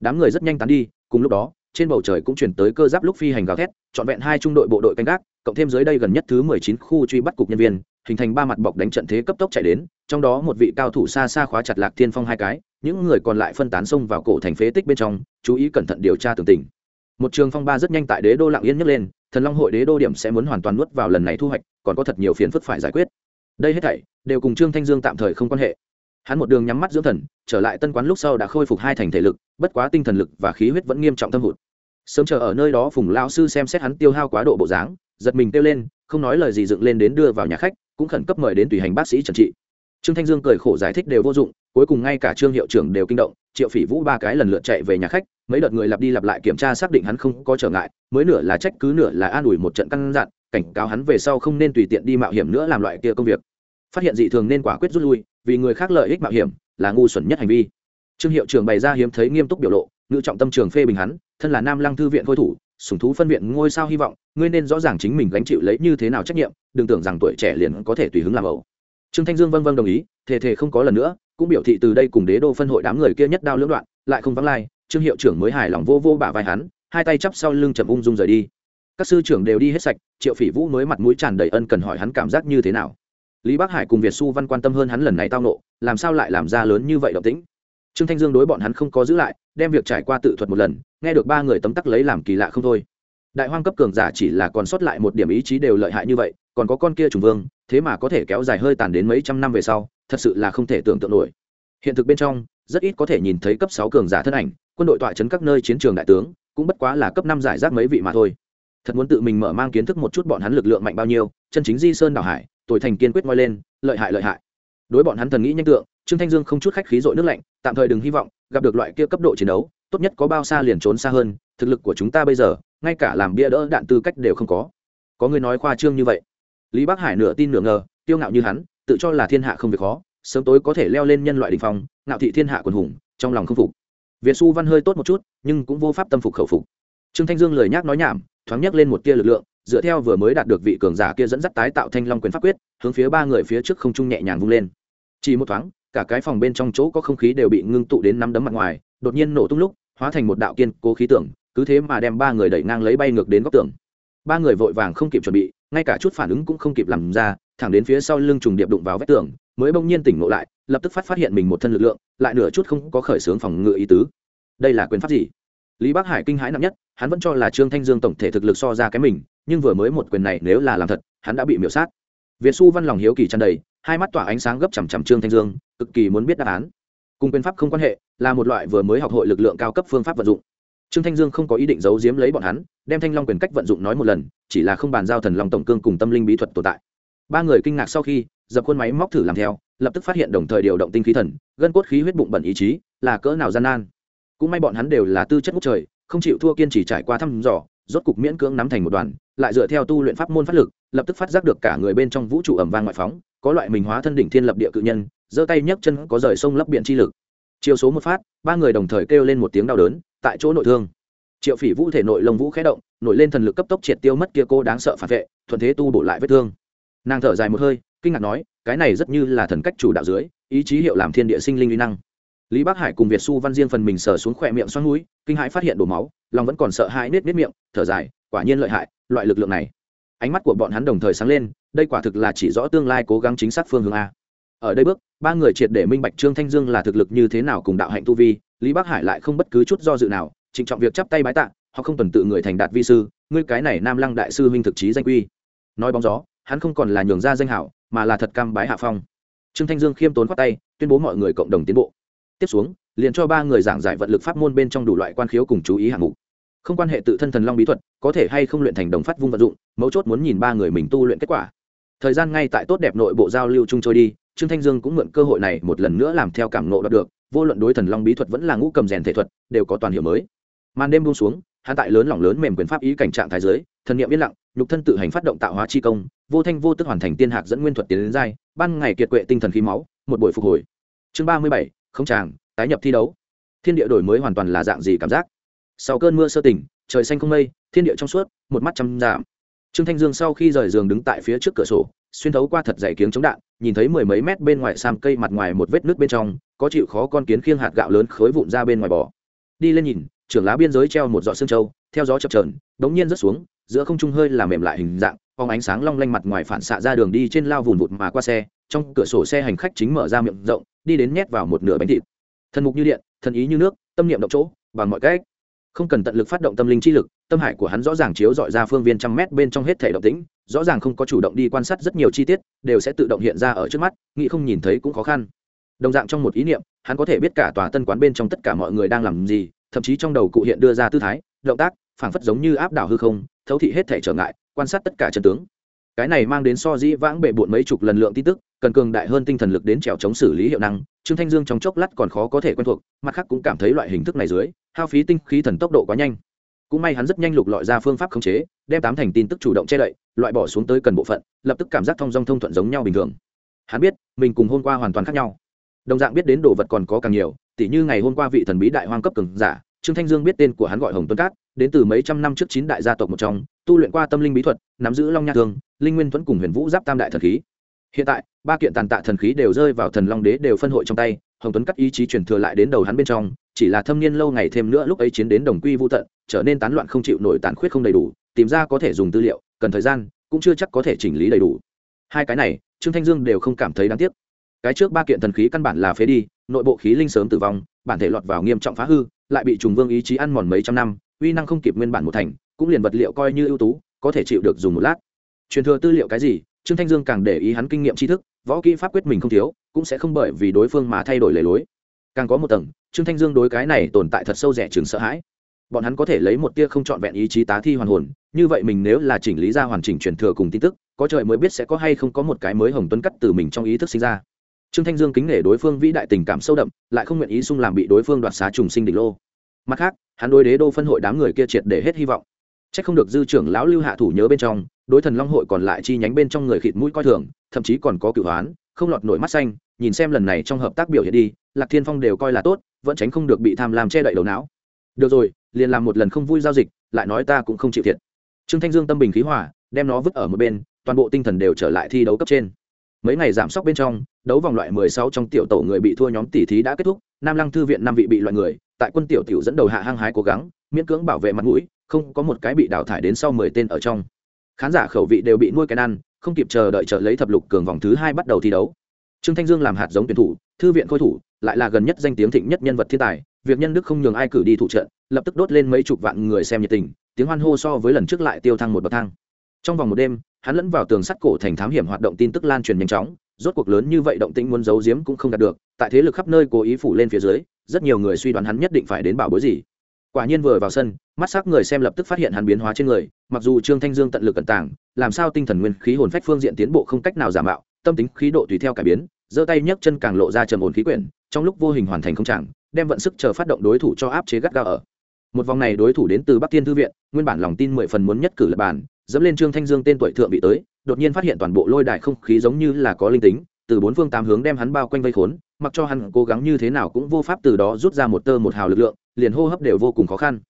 Đám người rất nhanh tán đi, cùng lúc đó, trên bầu trời cũng chuyển tới cơ giáp lúc phi hành gào thét, trọn vẹn hai trung đội bộ đội canh gác, cộng thêm dưới đây gần nhất thứ mười chín khu truy bắt cục nhân viên, hình thành ba mặt bọc đánh trận thế cấp tốc chạy đến trong đó một vị cao thủ xa xa khóa chặt lạc thiên phong hai cái, những người còn lại phân tán xông vào cổ thành phế tích bên trong, chú ý cẩn thận điều tra tường tình. Một trường phong ba rất nhanh tại đế đô lặng yên nhấc lên, thần long hội đế đô điểm sẽ muốn hoàn toàn nuốt vào lần này thu hoạch, còn có thật nhiều phiền phức phải giải quyết. Đây hết thảy, đều cùng trương thanh dương tạm thời không quan hệ. Hắn một đường nhắm mắt dưỡng thần, trở lại tân quán lúc sau đã khôi phục hai thành thể lực, bất quá tinh thần lực và khí huyết vẫn nghiêm trọng thâm hụt. Sớm chờ ở nơi đó phùng lao sư xem xét hắn tiêu hao quá độ bộ dáng, giật mình kêu lên, không nói lời gì dựng lên đến đưa vào nhà khách, cũng khẩn cấp mời đến tùy hành bác sĩ trần trị trương thanh dương cười khổ giải thích đều vô dụng, cuối cùng ngay cả trương hiệu trưởng đều kinh động, triệu phỉ vũ ba cái lần lượt chạy về nhà khách, mấy đợt người lặp đi lặp lại kiểm tra xác định hắn không có trở ngại, mới nửa là trách cứ nửa là an ủi một trận căn dặn, cảnh cáo hắn về sau không nên tùy tiện đi mạo hiểm nữa làm loại kia công việc. Phát hiện dị thường nên quả quyết rút lui, vì người khác lợi ích mạo hiểm, là ngu xuẩn nhất hành vi. Trương hiệu trưởng bày ra hiếm thấy nghiêm túc biểu lộ ngự trọng tâm trường phê bình hắn, thân là nam lăng thư viện khôi thủ, sủng thú phân viện ngôi sao hy vọng, ngươi nên rõ ràng chính mình gánh chịu lấy như thế nào trách nhiệm, đừng tưởng rằng tuổi trẻ liền có thể tùy hứng làm ẩu trương thanh dương vân vân đồng ý, thề thề không có lần nữa, cũng biểu thị từ đây cùng đế đô phân hội đám người kia nhất đao lưỡng đoạn, lại không vắng lai, trương hiệu trưởng mới hài lòng vô vô bả vai hắn, hai tay chắp sau lưng chậm ung dung rời đi. Các sư trưởng đều đi hết sạch, triệu phỉ vũ mới mặt mũi tràn đầy ân cần hỏi hắn cảm giác như thế nào. Lý bắc hải cùng việt xu văn quan tâm hơn hắn lần này tao nộ làm sao lại làm ra lớn như vậy động tĩnh? Trương thanh dương đối bọn hắn không có giữ lại, đem việc trải qua tự thuật một lần, nghe được ba người tấm tắc lấy làm kỳ lạ không thôi đại hoang cấp cường giả chỉ là còn sót lại một điểm ý chí đều lợi hại như vậy, còn có con kia trùng vương, thế mà có thể kéo dài hơi tàn đến mấy trăm năm về sau, thật sự là không thể tưởng tượng nổi. Hiện thực bên trong, rất ít có thể nhìn thấy cấp sáu cường giả thân ảnh, quân đội tọa chấn các nơi chiến trường đại tướng, cũng bất quá là cấp năm giải rác mấy vị mà thôi. Thật muốn tự mình mở mang kiến thức một chút bọn hắn lực lượng mạnh bao nhiêu, chân chính di sơn đảo hải, tuổi thành kiên quyết ngoi lên, lợi hại lợi hại. Đối bọn hắn thần nghĩ nhanh tượng, trương thanh dương không chút khách khí dội nước lạnh, tạm thời đừng hy vọng, gặp được loại kia cấp độ chiến đấu, tốt nhất có bao xa liền trốn xa hơn, thực lực của chúng ta bây giờ ngay cả làm bia đỡ đạn tư cách đều không có. Có người nói khoa trương như vậy. Lý bắc hải nửa tin nửa ngờ tiêu ngạo như hắn, tự cho là thiên hạ không việc khó, sớm tối có thể leo lên nhân loại đình phong, ngạo thị thiên hạ quần hùng, trong lòng không phục. Việt xu văn hơi tốt một chút, nhưng cũng vô pháp tâm phục khẩu phục. Trương thanh dương lời nhắc nói nhảm, thoáng nhắc lên một tia lực lượng, dựa theo vừa mới đạt được vị cường giả kia dẫn dắt tái tạo thanh long quyền pháp quyết, hướng phía ba người phía trước không trung nhẹ nhàng vung lên. Chỉ một thoáng, cả cái phòng bên trong chỗ có không khí đều bị ngưng tụ đến năm đấm mặt ngoài, đột nhiên nổ tung lúc, hóa thành một đạo kiên cố khí tưởng cứ thế mà đem ba người đẩy ngang lấy bay ngược đến góc tường. Ba người vội vàng không kịp chuẩn bị, ngay cả chút phản ứng cũng không kịp làm ra, thẳng đến phía sau lưng trùng điệp đụng vào vách tường, mới bỗng nhiên tỉnh ngộ lại, lập tức phát phát hiện mình một thân lực lượng, lại nửa chút không có khởi xướng phòng ngự ý tứ. Đây là quyền pháp gì? Lý bắc hải kinh hãi nặng nhất, hắn vẫn cho là trương thanh dương tổng thể thực lực so ra cái mình, nhưng vừa mới một quyền này nếu là làm thật, hắn đã bị miễu sát. Việt xu văn lòng hiếu kỳ tràn đầy, hai mắt tỏa ánh sáng gấp chằm chằm trương thanh dương, cực kỳ muốn biết đáp án. Cùng quyền pháp không quan hệ, là một loại vừa mới học hội lực lượng cao cấp phương pháp vận dụng trương thanh dương không có ý định giấu giếm lấy bọn hắn, đem thanh long quyền cách vận dụng nói một lần, chỉ là không bàn giao thần long tổng cương cùng tâm linh bí thuật tồn tại. Ba người kinh ngạc sau khi, dập khuôn máy móc thử làm theo, lập tức phát hiện đồng thời điều động tinh khí thần, gân cốt khí huyết bụng bẩn ý chí, là cỡ nào gian nan. Cũng may bọn hắn đều là tư chất ngút trời, không chịu thua kiên trì trải qua thăm dò, rốt cục miễn cưỡng nắm thành một đoàn, lại dựa theo tu luyện pháp môn phát lực, lập tức phát giác được cả người bên trong vũ trụ ẩm vang ngoại phóng, có loại mình hóa thân đỉnh thiên lập địa cự nhân, giơ tay nhấc chân có rời sông lấp biển chi lực. Chiều số một phát, ba người đồng thời kêu lên một tiếng đau đớn tại chỗ nội thương. Triệu phỉ vũ thể nội lông vũ khé động, nổi lên thần lực cấp tốc triệt tiêu mất kia cô đáng sợ phản vệ, thuận thế tu bổ lại vết thương. Nàng thở dài một hơi, kinh ngạc nói, cái này rất như là thần cách chủ đạo dưới, ý chí hiệu làm thiên địa sinh linh uy năng. Lý bắc hải cùng việt xu văn riêng phần mình sờ xuống khỏe miệng xoắn núi kinh hãi phát hiện đổ máu, lòng vẫn còn sợ hãi nết nết miệng, thở dài, quả nhiên lợi hại, loại lực lượng này. Ánh mắt của bọn hắn đồng thời sáng lên, đây quả thực là chỉ rõ tương lai cố gắng chính xác phương hướng a. Ở đây bước, ba người triệt để minh bạch trương thanh dương là thực lực như thế nào cùng đạo hạnh tu vi lý bắc hải lại không bất cứ chút do dự nào, trịnh trọng việc chắp tay bái tạ họ không tuần tự người thành đạt vi sư, ngươi cái này nam lăng đại sư huynh thực chí danh quy. Nói bóng gió, hắn không còn là nhường ra danh hảo, mà là thật cam bái hạ phong. Trương thanh dương khiêm tốn khoát tay, tuyên bố mọi người cộng đồng tiến bộ. Tiếp xuống, liền cho ba người giảng giải vận lực pháp môn bên trong đủ loại quan khiếu cùng chú ý hạng mục. Không quan hệ tự thân thần long bí thuật, có thể hay không luyện thành đồng phát vung vận dụng, mấu chốt muốn nhìn ba người mình tu luyện kết quả. Thời gian ngay tại tốt đẹp nội bộ giao lưu chung trôi đi, trương thanh dương cũng mượn cơ hội này một lần nữa làm theo cảm nộ đạt được vô luận đối thần long bí thuật vẫn là ngũ cầm rèn thể thuật, đều có toàn hiệu mới. Màn đêm buông xuống hạ tại lớn lỏng lớn mềm quyền pháp ý cảnh trạng thái giới thần niệm yên lặng, nhục thân tự hành phát động tạo hóa chi công, vô thanh vô tức hoàn thành tiên hạc dẫn nguyên thuật tiến đến giai, ban ngày kiệt quệ tinh thần khí máu, một buổi phục hồi. Chương ba mươi bảy, không tràng, tái nhập thi đấu. Thiên địa đổi mới hoàn toàn là dạng gì cảm giác? Sau cơn mưa sơ tỉnh, trời xanh không mây, thiên địa trong suốt, một mắt chăm giảm. Trương thanh dương sau khi rời giường đứng tại phía trước cửa sổ xuyên thấu qua thật dày kiếng chống đạn, nhìn thấy mười mấy mét bên ngoài sam cây mặt ngoài một vết nước bên trong, có chịu khó con kiến khiêng hạt gạo lớn khối vụn ra bên ngoài bò. Đi lên nhìn, trưởng lá biên giới treo một giọt xương trâu theo gió chập trờn đống nhiên rớt xuống, giữa không trung hơi làm mềm lại hình dạng, phóng ánh sáng long lanh mặt ngoài phản xạ ra đường đi trên lao vùn vụt mà qua xe, trong cửa sổ xe hành khách chính mở ra miệng rộng, đi đến nhét vào một nửa bánh thịt. Thần mục như điện thần ý như nước, tâm niệm động chỗ, bằng mọi cách. Không cần tận lực phát động tâm linh chi lực tâm hải của hắn rõ ràng chiếu dọi ra phương viên trăm mét bên trong hết thể động tĩnh, rõ ràng không có chủ động đi quan sát rất nhiều chi tiết, đều sẽ tự động hiện ra ở trước mắt, nghĩ không nhìn thấy cũng khó khăn. Đồng dạng trong một ý niệm, hắn có thể biết cả tòa tân quán bên trong tất cả mọi người đang làm gì, thậm chí trong đầu cụ hiện đưa ra tư thái, động tác, phảng phất giống như áp đảo hư không, thấu thị hết thể trở ngại, quan sát tất cả chân tướng. Cái này mang đến so dĩ vãng bệ bộn mấy chục lần lượng tin tức, cần cường đại hơn tinh thần lực đến trèo chống xử lý hiệu năng, trương thanh dương trong chốc lát còn khó có thể quen thuộc, mặt khác cũng cảm thấy loại hình thức này dưới, hao phí tinh khí thần tốc độ quá nhanh cũng may hắn rất nhanh lục lọi ra phương pháp khống chế, đem tám thành tin tức chủ động che đậy, loại bỏ xuống tới cần bộ phận, lập tức cảm giác thông dong thông thuận giống nhau bình thường. Hắn biết, mình cùng hôm qua hoàn toàn khác nhau. Đồng dạng biết đến đồ vật còn có càng nhiều, tỉ như ngày hôm qua vị thần bí đại hoang cấp cường giả, trương thanh dương biết tên của hắn gọi hồng tuấn cát, đến từ mấy trăm năm trước chín đại gia tộc một trong, tu luyện qua tâm linh bí thuật, nắm giữ long nha thương, linh nguyên thuẫn cùng huyền vũ giáp tam đại thần khí. Hiện tại, ba kiện tàn tạ thần khí đều rơi vào thần long đế đều phân hội trong tay, hồng tuấn cắt ý chí truyền thừa lại đến đầu hắn bên trong chỉ là thâm niên lâu ngày thêm nữa lúc ấy chiến đến đồng quy vô tận, trở nên tán loạn không chịu nổi tàn khuyết không đầy đủ, tìm ra có thể dùng tư liệu, cần thời gian, cũng chưa chắc có thể chỉnh lý đầy đủ. Hai cái này, trương thanh dương đều không cảm thấy đáng tiếc. Cái trước ba kiện thần khí căn bản là phế đi, nội bộ khí linh sớm tử vong, bản thể lọt vào nghiêm trọng phá hư, lại bị trùng vương ý chí ăn mòn mấy trăm năm, uy năng không kịp nguyên bản một thành, cũng liền vật liệu coi như ưu tú, có thể chịu được dùng một lát. Truyền thừa tư liệu cái gì, trương thanh dương càng để ý hắn kinh nghiệm tri thức, võ kỹ pháp quyết mình không thiếu, cũng sẽ không bởi vì đối phương mà thay đổi lề lối càng có một tầng, trương thanh dương đối cái này tồn tại thật sâu rẻ chừng sợ hãi. Bọn hắn có thể lấy một tia không trọn vẹn ý chí tá thi hoàn hồn, như vậy mình nếu là chỉnh lý ra hoàn chỉnh truyền thừa cùng tin tức, có trời mới biết sẽ có hay không có một cái mới hồng tuấn cắt từ mình trong ý thức sinh ra. Trương thanh dương kính nể đối phương vĩ đại tình cảm sâu đậm, lại không nguyện ý xung làm bị đối phương đoạt xá trùng sinh đỉnh lô. Mặt khác, hắn đối đế đô phân hội đám người kia triệt để hết hy vọng. C h ắ c không được dư trưởng lão lưu hạ thủ nhớ bên trong, đối thần long hội còn lại chi nhánh bên trong người khịt mũi coi thường, thậm chí còn có cửu hoán không lọt nổi mắt xanh, nhìn xem lần này trong hợp tác biểu hiện đi, lạc thiên phong đều coi là tốt, vẫn tránh không được bị tham lam che đậy đầu não. Được rồi, liền làm một lần không vui giao dịch, lại nói ta cũng không chịu thiệt. Trương thanh dương tâm bình khí hỏa đem nó vứt ở một bên, toàn bộ tinh thần đều trở lại thi đấu cấp trên. Mấy ngày giảm sốc bên trong, đấu vòng loại 16 trong tiểu tổ người bị thua nhóm tỷ thí đã kết thúc, nam lăng thư viện năm vị bị loại người, tại quân tiểu tiểu dẫn đầu hạ hăng hái cố gắng, miễn cưỡng bảo vệ mặt mũi, không có một cái bị đào thải đến sau 10 tên ở trong. Khán giả khẩu vị đều bị nuôi cái ăn không kịp chờ đợi chờ lấy thập lục cường vòng thứ hai bắt đầu thi đấu. Trương thanh dương làm hạt giống tuyển thủ, thư viện khôi thủ, lại là gần nhất danh tiếng thịnh nhất nhân vật thiên tài. Việc nhân đức không nhường ai cử đi thủ trận, lập tức đốt lên mấy chục vạn người xem nhiệt tình, tiếng hoan hô so với lần trước lại tiêu thăng một bậc thang. Trong vòng một đêm, hắn lẫn vào tường sắt cổ thành thám hiểm hoạt động tin tức lan truyền nhanh chóng, rốt cuộc lớn như vậy động tĩnh muốn giấu giếm cũng không đạt được, tại thế lực khắp nơi cố ý phủ lên phía dưới, rất nhiều người suy đoán hắn nhất định phải đến bảo bối gì quả nhiên vừa vào sân mắt s ắ c người xem lập tức phát hiện hắn biến hóa trên người mặc dù trương thanh dương tận lực cẩn tàng làm sao tinh thần nguyên khí hồn phách phương diện tiến bộ không cách nào giả mạo tâm tính khí độ tùy theo cải biến giơ tay nhấc chân càng lộ ra trầm ổn khí quyển trong lúc vô hình hoàn thành không chẳng đem vận sức chờ phát động đối thủ cho áp chế gắt ga ở. Một vòng này đối thủ đến từ bắc tiên thư viện nguyên bản lòng tin mười phần muốn nhất cử lập bản, dẫm lên trương thanh dương tên tuổi thượng vị tới đột nhiên phát hiện toàn bộ lôi đài không khí giống như là có linh tính từ bốn phương tám hướng đem hắn bao quanh vây khốn mặc cho hắn cố gắng như thế nào cũng vô pháp từ đó rút ra một tơ một hào lực lượng liền hô hấp đều vô cùng khó khăn.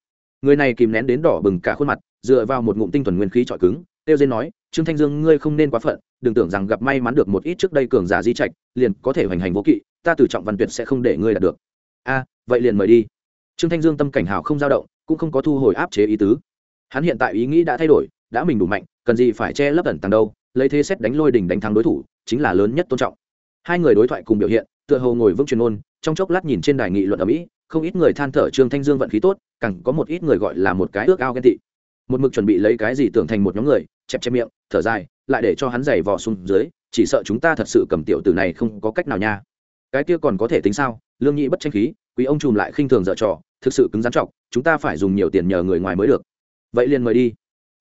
Người này kìm nén đến đỏ bừng cả khuôn mặt, dựa vào một ngụm tinh thuần nguyên khí trọi cứng tiêu dên nói, trương thanh dương, ngươi không nên quá phận, đừng tưởng rằng gặp may mắn được một ít trước đây cường giả di trạch, liền có thể hoành hành vô kỵ, ta từ trọng văn tuyệt sẽ không để ngươi đạt được. A, vậy liền mời đi. Trương thanh dương tâm cảnh hào không dao động, cũng không có thu hồi áp chế ý tứ. Hắn hiện tại ý nghĩ đã thay đổi, đã mình đủ mạnh, cần gì phải che lấp ẩn tàng đâu, lấy thế xét đánh lôi đỉnh đánh thắng đối thủ, chính là lớn nhất tôn trọng. Hai người đối thoại cùng biểu hiện tựa hồ ngồi vững truyền ôn trong chốc lát nhìn trên đài nghị luận ở mỹ, không ít người than thở trương thanh dương vận khí tốt, càng có một ít người gọi là một cái ước ao ghen tị. Một mực chuẩn bị lấy cái gì tưởng thành một nhóm người, chẹp chẹp miệng, thở dài, lại để cho hắn giày vò xuống dưới, chỉ sợ chúng ta thật sự cầm tiểu tử này không có cách nào nha. Cái kia còn có thể tính sao? Lương nhị bất tranh khí, quý ông trùm lại khinh thường dở trò, thực sự cứng rắn trọc, chúng ta phải dùng nhiều tiền nhờ người ngoài mới được. Vậy liền mời đi.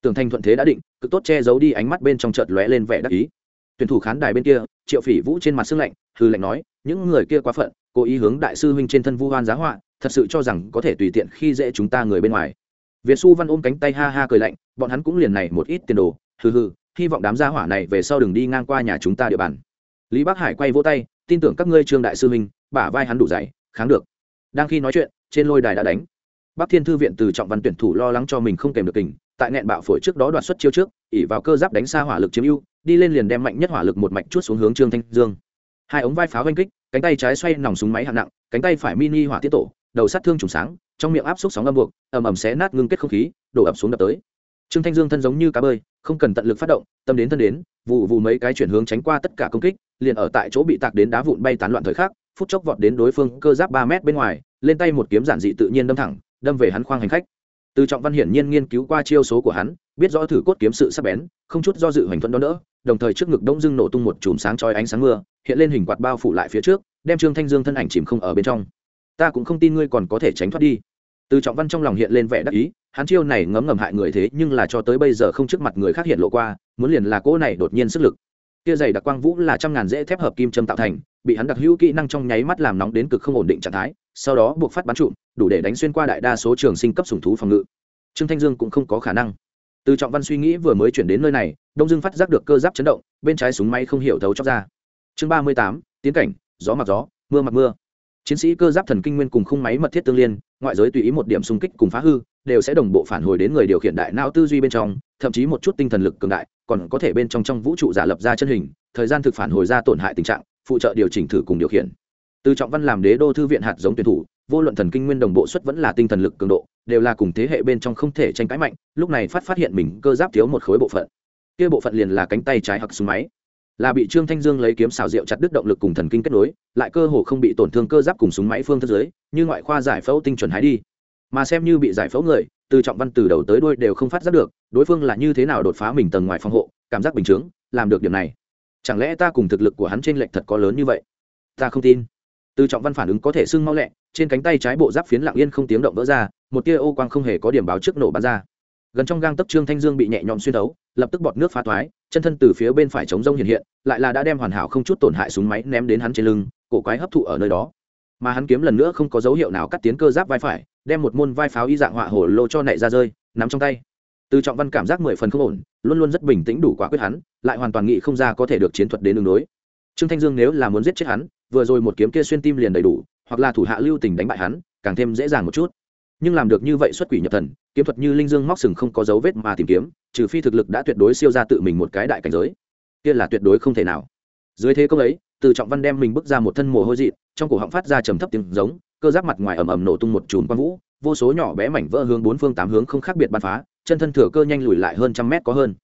Tưởng thành thuận thế đã định cực tốt che giấu đi ánh mắt bên trong chợt lóe lên vẻ đắc ý. Tuyển thủ khán đài bên kia, triệu phỉ vũ trên mặt sưng lạnh hư lạnh nói những người kia quá phận, cố ý hướng đại sư huynh trên thân vu hoan giá họa, thật sự cho rằng có thể tùy tiện khi dễ chúng ta người bên ngoài. Việt xu văn ôm cánh tay ha ha cười lạnh, bọn hắn cũng liền này một ít tiền đồ, hừ hừ, hy vọng đám gia hỏa này về sau đừng đi ngang qua nhà chúng ta địa bàn. Lý bắc hải quay vỗ tay, tin tưởng các ngươi trương đại sư huynh, bả vai hắn đủ dày, kháng được. Đang khi nói chuyện, trên lôi đài đã đánh. Bắc thiên thư viện từ trọng văn tuyển thủ lo lắng cho mình không kèm được kình, tại nghẹn bạo phổi trước đó đoạt xuất chiêu trước ỉ vào cơ giáp đánh xa hỏa lực chiếm ưu, đi lên liền đem mạnh nhất hỏa lực một mạch chút xuống hướng trương thanh dương hai ống vai pháo oanh kích, cánh tay trái xoay nòng súng máy hạng nặng, cánh tay phải mini hỏa tiết tổ, đầu sát thương trùng sáng, trong miệng áp xúc sóng âm buộc, ầm ầm xé nát ngưng kết không khí, đổ ập xuống đập tới. Trương thanh dương thân giống như cá bơi, không cần tận lực phát động, tâm đến thân đến vụ vụ mấy cái chuyển hướng tránh qua tất cả công kích, liền ở tại chỗ bị tạc đến đá vụn bay tán loạn thời khắc, phút chốc vọt đến đối phương cơ giáp ba mét bên ngoài, lên tay một kiếm giản dị tự nhiên đâm thẳng, đâm về hắn khoang hành khách từ trọng văn hiển nhiên nghiên cứu qua chiêu số của hắn, biết rõ thử cốt kiếm sự sắc bén, không chút do dự hoành thuận đó nữa đồng thời trước ngực đông dưng nổ tung một chùm sáng chói ánh sáng mưa, hiện lên hình quạt bao phủ lại phía trước, đem trương thanh dương thân ảnh chìm không ở bên trong. Ta cũng không tin ngươi còn có thể tránh thoát đi. Từ trọng văn trong lòng hiện lên vẻ đắc ý, hắn chiêu này ngấm ngầm hại người thế nhưng là cho tới bây giờ không trước mặt người khác hiện lộ qua, muốn liền là cỗ này đột nhiên sức lực. Kia dày đặc quang vũ là trăm ngàn dễ thép hợp kim châm tạo thành, bị hắn đặc hữu kỹ năng trong nháy mắt làm nóng đến cực không ổn định trạng thái sau đó buộc phát bắn trụm, đủ để đánh xuyên qua đại đa số trường sinh cấp sủng thú phòng ngự. Trương thanh dương cũng không có khả năng. Từ trọng văn suy nghĩ vừa mới chuyển đến nơi này, đông dương phát giác được cơ giáp chấn động, bên trái súng máy không hiểu thấu chóc ra. Chương ba mươi tám, tiến cảnh, gió mặc gió, mưa mặc mưa. Chiến sĩ cơ giáp thần kinh nguyên cùng khung máy mật thiết tương liên, ngoại giới tùy ý một điểm xung kích cùng phá hư, đều sẽ đồng bộ phản hồi đến người điều khiển đại não tư duy bên trong, thậm chí một chút tinh thần lực cường đại, còn có thể bên trong trong vũ trụ giả lập ra chân hình, thời gian thực phản hồi ra tổn hại tình trạng, phụ trợ điều chỉnh thử cùng điều khiển từ trọng văn làm đế đô thư viện hạt giống tuyển thủ, vô luận thần kinh nguyên đồng bộ xuất vẫn là tinh thần lực cường độ, đều là cùng thế hệ bên trong không thể tranh cãi mạnh, lúc này phát phát hiện mình cơ giáp thiếu một khối bộ phận. Kia bộ phận liền là cánh tay trái hoặc súng máy. Là bị trương thanh dương lấy kiếm xào rượu chặt đứt động lực cùng thần kinh kết nối, lại cơ hồ không bị tổn thương cơ giáp cùng súng máy phương thức giới như ngoại khoa giải phẫu tinh chuẩn hái đi. Mà xem như bị giải phẫu người, từ trọng văn từ đầu tới đuôi đều không phát giác được, đối phương là như thế nào đột phá mình tầng ngoài phòng hộ, cảm giác bình chướng làm được điểm này. Chẳng lẽ ta cùng thực lực của hắn trên lệnh thật có lớn như vậy? Ta không tin từ trọng văn phản ứng có thể sưng mau lẹ trên cánh tay trái bộ giáp phiến lặng yên không tiếng động vỡ ra một tia ô quang không hề có điểm báo trước nổ bắn ra. Gần trong gang tấc trương thanh dương bị nhẹ nhõm xuyên đấu lập tức bọt nước phá toái, chân thân từ phía bên phải chống rông hiện hiện lại là đã đem hoàn hảo không chút tổn hại súng máy ném đến hắn trên lưng cổ quái hấp thụ ở nơi đó. Mà hắn kiếm lần nữa không có dấu hiệu nào cắt tiến cơ giáp vai phải đem một môn vai pháo y dạng họa hổ lô cho nảy ra rơi nắm trong tay. Từ trọng văn cảm giác mười phần không ổn luôn luôn rất bình tĩnh đủ quả quyết hắn lại hoàn toàn nghĩ không ra có thể được chiến thuật đến đường đối trương thanh dương nếu là muốn giết chết hắn, vừa rồi một kiếm kia xuyên tim liền đầy đủ, hoặc là thủ hạ lưu tình đánh bại hắn, càng thêm dễ dàng một chút. Nhưng làm được như vậy xuất quỷ nhập thần, kiếm thuật như linh dương móc sừng không có dấu vết mà tìm kiếm, trừ phi thực lực đã tuyệt đối siêu ra tự mình một cái đại cảnh giới. Kia là tuyệt đối không thể nào. Dưới thế công ấy, từ trọng văn đem mình bước ra một thân mồ hôi dị, trong cổ họng phát ra trầm thấp tiếng giống, cơ giáp mặt ngoài ầm ầm nổ tung một chùm quang vũ, vô số nhỏ bé mảnh vỡ hướng bốn phương tám hướng không khác biệt bắn phá, chân thân thừa cơ nhanh lùi lại hơn trăm mét có hơn.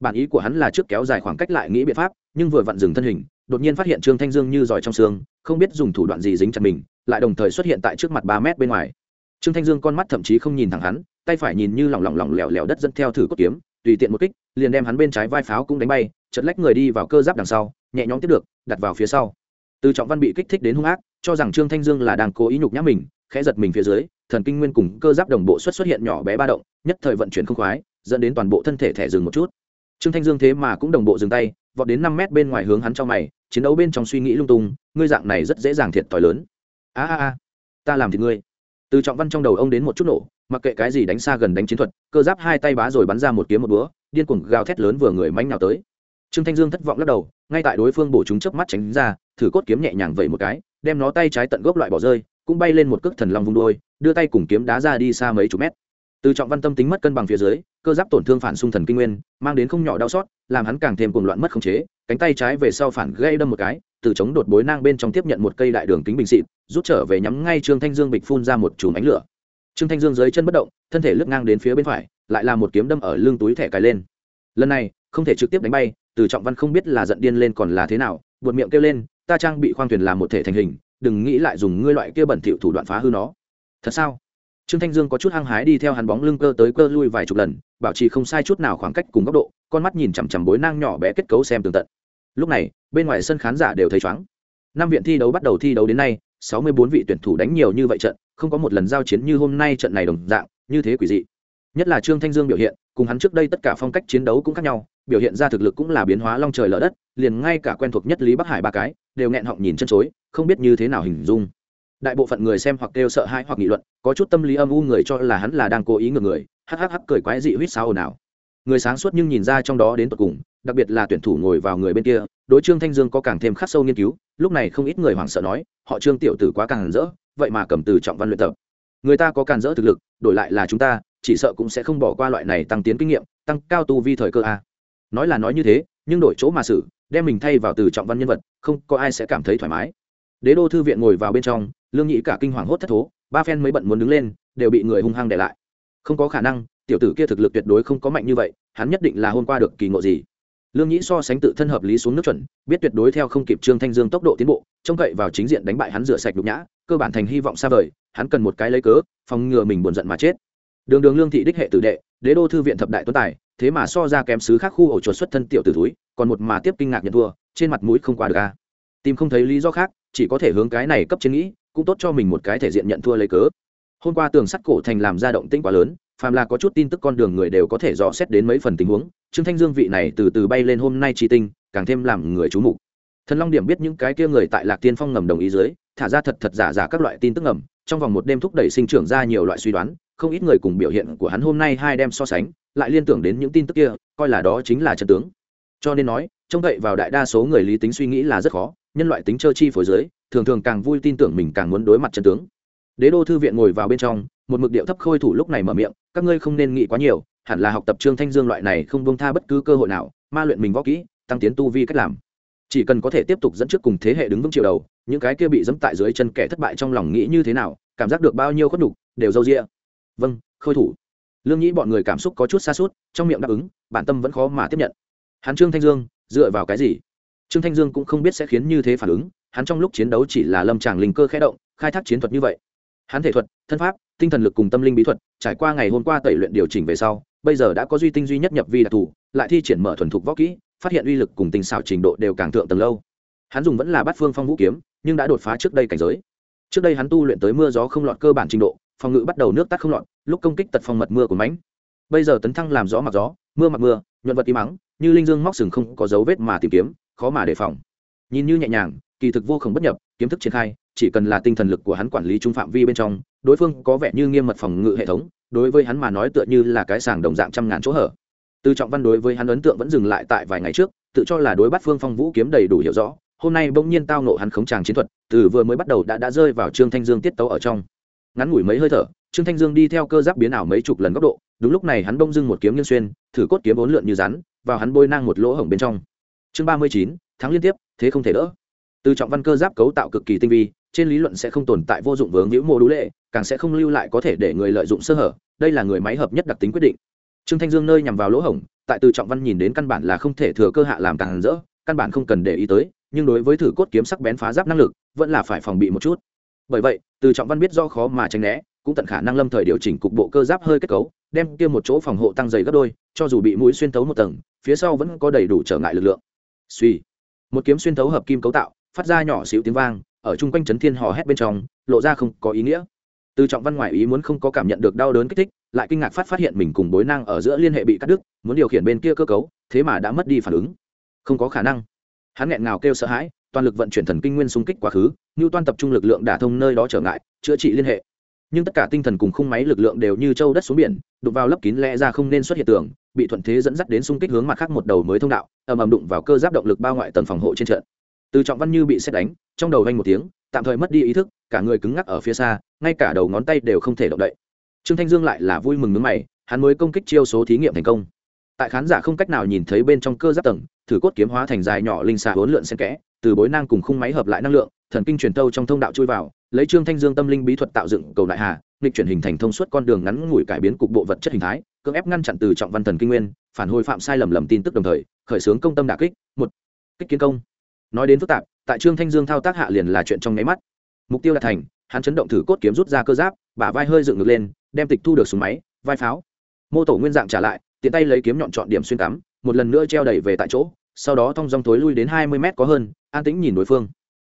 Bản ý của hắn là trước kéo dài khoảng cách lại nghĩ biện pháp, nhưng vừa vặn dừng thân hình đột nhiên phát hiện trương thanh dương như giỏi trong xương, không biết dùng thủ đoạn gì dính chặt mình, lại đồng thời xuất hiện tại trước mặt ba mét bên ngoài. Trương thanh dương con mắt thậm chí không nhìn thẳng hắn, tay phải nhìn như lỏng lỏng lỏng lẻo lẻo đất dẫn theo thử cốt kiếm, tùy tiện một kích, liền đem hắn bên trái vai pháo cũng đánh bay chật lách người đi vào cơ giáp đằng sau, nhẹ nhõm tiếp được, đặt vào phía sau. Từ trọng văn bị kích thích đến hung ác, cho rằng trương thanh dương là đang cố ý nhục nhã mình, khẽ giật mình phía dưới, thần kinh nguyên cùng cơ giáp đồng bộ xuất xuất hiện nhỏ bé ba động, nhất thời vận chuyển không khoái, dẫn đến toàn bộ thân thể thẻ dừng một chút trương thanh dương thế mà cũng đồng bộ dừng tay, vọt đến năm mét bên ngoài hướng hắn cho mày, chiến đấu bên trong suy nghĩ lung tung, ngươi dạng này rất dễ dàng thiệt t lớn. A a a, ta làm thì ngươi. Từ trọng văn trong đầu ông đến một chút nổ, mặc kệ cái gì đánh xa gần đánh chiến thuật, cơ giáp hai tay bá rồi bắn ra một kiếm một búa, điên cuồng gào thét lớn vừa người mánh nào tới. Trương thanh dương thất vọng lắc đầu, ngay tại đối phương bổ chúng chớp mắt tránh ra, thử cốt kiếm nhẹ nhàng vẩy một cái, đem nó tay trái tận gốc loại bỏ rơi, cũng bay lên một cước thần long vung đôi đưa tay cùng kiếm đá ra đi xa mấy chục mét. Từ trọng văn tâm tính mất cân bằng phía dưới cơ giáp tổn thương phản xung thần kinh nguyên, mang đến không nhỏ đau xót, làm hắn càng thêm cuồng loạn mất khống chế, cánh tay trái về sau phản gây đâm một cái, từ chống đột bối nang bên trong tiếp nhận một cây đại đường kính bình xịt, rút trở về nhắm ngay trương thanh dương bịch phun ra một chùm ánh lửa. Trương thanh dương dưới chân bất động, thân thể lướt ngang đến phía bên phải, lại là một kiếm đâm ở lưng túi thẻ cài lên. Lần này, không thể trực tiếp đánh bay, từ trọng văn không biết là giận điên lên còn là thế nào, buột miệng kêu lên, ta trang bị khoang thuyền làm một thể thành hình, đừng nghĩ lại dùng ngươi loại kia bẩn thỉu thủ đoạn phá hư nó. Thật sao? Trương thanh dương có chút hăng hái đi theo hắn bóng lưng cơ tới cơ lui vài chục lần, bảo trì không sai chút nào khoảng cách cùng góc độ, con mắt nhìn chằm chằm bối nang nhỏ bé kết cấu xem tường tận. Lúc này, bên ngoài sân khán giả đều thấy chóng năm viện thi đấu bắt đầu thi đấu đến nay, sáu mươi bốn vị tuyển thủ đánh nhiều như vậy trận, không có một lần giao chiến như hôm nay trận này đồng dạng, như thế quỷ dị. Nhất là trương thanh dương biểu hiện, cùng hắn trước đây tất cả phong cách chiến đấu cũng khác nhau, biểu hiện ra thực lực cũng là biến hóa long trời lở đất, liền ngay cả quen thuộc nhất lý bắc hải ba cái, đều nghẹn họng nhìn chân chối, không biết như thế nào hình dung đại bộ phận người xem hoặc kêu sợ hãi hoặc nghị luận, có chút tâm lý âm u người cho là hắn là đang cố ý ngược người, hắc hắc hắc cười quái dị huýt sao ồn ào. Người sáng suốt nhưng nhìn ra trong đó đến tận cùng, đặc biệt là tuyển thủ ngồi vào người bên kia, đối trương thanh dương có càng thêm khắc sâu nghiên cứu, lúc này không ít người hoảng sợ nói, họ trương tiểu tử quá càng rỡ, vậy mà cầm từ trọng văn luyện tập. Người ta có càng rỡ thực lực, đổi lại là chúng ta, chỉ sợ cũng sẽ không bỏ qua loại này tăng tiến kinh nghiệm, tăng cao tu vi thời cơ a. Nói là nói như thế, nhưng đổi chỗ mà xử, đem mình thay vào từ trọng văn nhân vật, không có ai sẽ cảm thấy thoải mái đế đô thư viện ngồi vào bên trong, lương nhĩ cả kinh hoàng hốt thất thố, ba phen mới bận muốn đứng lên, đều bị người hung hăng để lại. Không có khả năng, tiểu tử kia thực lực tuyệt đối không có mạnh như vậy, hắn nhất định là hôm qua được kỳ ngộ gì. Lương nhĩ so sánh tự thân hợp lý xuống nước chuẩn, biết tuyệt đối theo không kịp trương thanh dương tốc độ tiến bộ, trông cậy vào chính diện đánh bại hắn rửa sạch nhục nhã, cơ bản thành hy vọng xa vời, hắn cần một cái lấy cớ, phòng ngừa mình buồn giận mà chết. Đường đường lương thị đích hệ tử đệ, đế đô thư viện thập đại tuấn tài, thế mà so ra kém sứ khác khu ổ chuột xuất thân tiểu tử túi còn một mà tiếp kinh ngạc nhận thua, trên mặt mũi không qua được a. Tìm không thấy lý do khác chỉ có thể hướng cái này cấp trên nghĩ, cũng tốt cho mình một cái thể diện nhận thua lấy cớ. Hôm qua tường sắt cổ thành làm ra động tĩnh quá lớn, phàm là có chút tin tức con đường người đều có thể dò xét đến mấy phần tình huống, trương thanh dương vị này từ từ bay lên hôm nay chi tinh, càng thêm làm người chú mục. Thần long điểm biết những cái kia người tại lạc tiên phong ngầm đồng ý dưới, thả ra thật thật giả giả các loại tin tức ngầm, trong vòng một đêm thúc đẩy sinh trưởng ra nhiều loại suy đoán, không ít người cùng biểu hiện của hắn hôm nay hai đem so sánh, lại liên tưởng đến những tin tức kia, coi là đó chính là chân tướng. Cho nên nói trông cậy vào đại đa số người lý tính suy nghĩ là rất khó, nhân loại tính trơ chi phối dưới thường thường càng vui tin tưởng mình càng muốn đối mặt chân tướng. Đế đô thư viện ngồi vào bên trong, một mực điệu thấp khôi thủ lúc này mở miệng, các ngươi không nên nghĩ quá nhiều, hẳn là học tập trương thanh dương loại này không bông tha bất cứ cơ hội nào, ma luyện mình võ kỹ, tăng tiến tu vi cách làm. Chỉ cần có thể tiếp tục dẫn trước cùng thế hệ đứng vững chiều đầu, những cái kia bị dẫm tại dưới chân kẻ thất bại trong lòng nghĩ như thế nào, cảm giác được bao nhiêu khuất đục đều dâu a vâng khôi thủ. Lương nhĩ bọn người cảm xúc có chút xa suốt, trong miệng đáp ứng, bản tâm vẫn khó mà tiếp nhận. Hắn trương thanh dương dựa vào cái gì? Trương thanh dương cũng không biết sẽ khiến như thế phản ứng, hắn trong lúc chiến đấu chỉ là lâm tràng linh cơ khẽ động, khai thác chiến thuật như vậy. Hắn thể thuật, thân pháp, tinh thần lực cùng tâm linh bí thuật, trải qua ngày hôm qua tẩy luyện điều chỉnh về sau, bây giờ đã có duy tinh duy nhất nhập vi đặc thù, lại thi triển mở thuần thục võ kỹ, phát hiện uy lực cùng tình xảo trình độ đều càng thượng tầng lâu. Hắn dùng vẫn là bát phương phong vũ kiếm, nhưng đã đột phá trước đây cảnh giới. Trước đây hắn tu luyện tới mưa gió không lọt cơ bản trình độ, phòng ngự bắt đầu nước tắt không lọt, lúc công kích tật phong mật mưa của mánh bây giờ tấn thăng làm gió mặc gió, mưa mặc mưa, nhuận vật im mắng như linh dương móc sừng không có dấu vết mà tìm kiếm, khó mà đề phòng. Nhìn như nhẹ nhàng, kỳ thực vô khổng bất nhập, kiếm thức triển khai, chỉ cần là tinh thần lực của hắn quản lý trung phạm vi bên trong, đối phương có vẻ như nghiêm mật phòng ngự hệ thống, đối với hắn mà nói tựa như là cái sàng đồng dạng trăm ngàn chỗ hở. Từ trọng văn đối với hắn ấn tượng vẫn dừng lại tại vài ngày trước, tự cho là đối bắt phương phong vũ kiếm đầy đủ hiểu rõ, hôm nay bỗng nhiên tao nộ hắn khống tràng chiến thuật, từ vừa mới bắt đầu đã đã rơi vào trương thanh dương tiết tấu ở trong. Ngắn ngủi mấy hơi thở, trương thanh dương đi theo cơ giáp biến ảo mấy chục lần góc độ đúng lúc này hắn bông dưng một kiếm nghiêng xuyên, thử cốt kiếm bốn lượn như rắn, vào hắn bôi nang một lỗ hổng bên trong. Chương ba mươi chín tháng liên tiếp, thế không thể đỡ. Từ trọng văn cơ giáp cấu tạo cực kỳ tinh vi, trên lý luận sẽ không tồn tại vô dụng vướng hữu mô đũ lệ, càng sẽ không lưu lại có thể để người lợi dụng sơ hở, đây là người máy hợp nhất đặc tính quyết định. Trương thanh dương nơi nhằm vào lỗ hổng, tại từ trọng văn nhìn đến căn bản là không thể thừa cơ hạ làm càng rỡ, căn bản không cần để ý tới, nhưng đối với thử cốt kiếm sắc bén phá giáp năng lực, vẫn là phải phòng bị một chút. Bởi vậy, từ trọng văn biết do khó mà tránh né cũng tận khả năng lâm thời điều chỉnh cục bộ cơ giáp hơi kết cấu, đem kia một chỗ phòng hộ tăng dày gấp đôi, cho dù bị mũi xuyên thấu một tầng, phía sau vẫn có đầy đủ trở ngại lực lượng. Suy. Một kiếm xuyên thấu hợp kim cấu tạo, phát ra nhỏ xíu tiếng vang, ở chung quanh chấn thiên hò hét bên trong, lộ ra không có ý nghĩa. Từ trọng văn ngoại ý muốn không có cảm nhận được đau đớn kích thích, lại kinh ngạc phát phát hiện mình cùng bối năng ở giữa liên hệ bị cắt đứt, muốn điều khiển bên kia cơ cấu, thế mà đã mất đi phản ứng. Không có khả năng. Hắn nghẹn ngào kêu sợ hãi, toàn lực vận chuyển thần kinh nguyên xung kích quá khứ như toàn tập trung lực lượng đả thông nơi đó trở ngại, chữa trị liên hệ nhưng tất cả tinh thần cùng khung máy lực lượng đều như châu đất xuống biển, đụng vào lấp kín lẽ ra không nên xuất hiện tường, bị thuận thế dẫn dắt đến xung kích hướng mặt khác một đầu mới thông đạo, ầm ầm đụng vào cơ giáp động lực bao ngoại tầng phòng hộ trên trận. Từ trọng văn như bị xét đánh, trong đầu vanh một tiếng, tạm thời mất đi ý thức, cả người cứng ngắc ở phía xa, ngay cả đầu ngón tay đều không thể động đậy. Trương thanh dương lại là vui mừng nước mày, hắn mới công kích chiêu số thí nghiệm thành công. Tại khán giả không cách nào nhìn thấy bên trong cơ giáp tầng, thử cốt kiếm hóa thành dài nhỏ linh xà hỗn lượn xen kẽ, từ bối nang cùng khung máy hợp lại năng lượng, thần kinh truyền tâu trong thông đạo chui vào lấy trương thanh dương tâm linh bí thuật tạo dựng cầu đại hà, nghịch chuyển hình thành thông suốt con đường ngắn ngủi cải biến cục bộ vật chất hình thái, cưỡng ép ngăn chặn từ trọng văn thần kinh nguyên, phản hồi phạm sai lầm lầm tin tức đồng thời, khởi xướng công tâm đả kích. Một, kích kiến công. Nói đến phức tạp, tại trương thanh dương thao tác hạ liền là chuyện trong nháy mắt. Mục tiêu đạt thành, hắn chấn động thử cốt kiếm rút ra cơ giáp, bả vai hơi dựng ngược lên, đem tịch thu được súng máy, vai pháo. Mô tổ nguyên dạng trả lại, tiện tay lấy kiếm nhọn chọn điểm xuyên cắm, một lần nữa treo đẩy về tại chỗ, sau đó thong dong thối lui đến hai mươi mét có hơn, an tĩnh nhìn đối phương.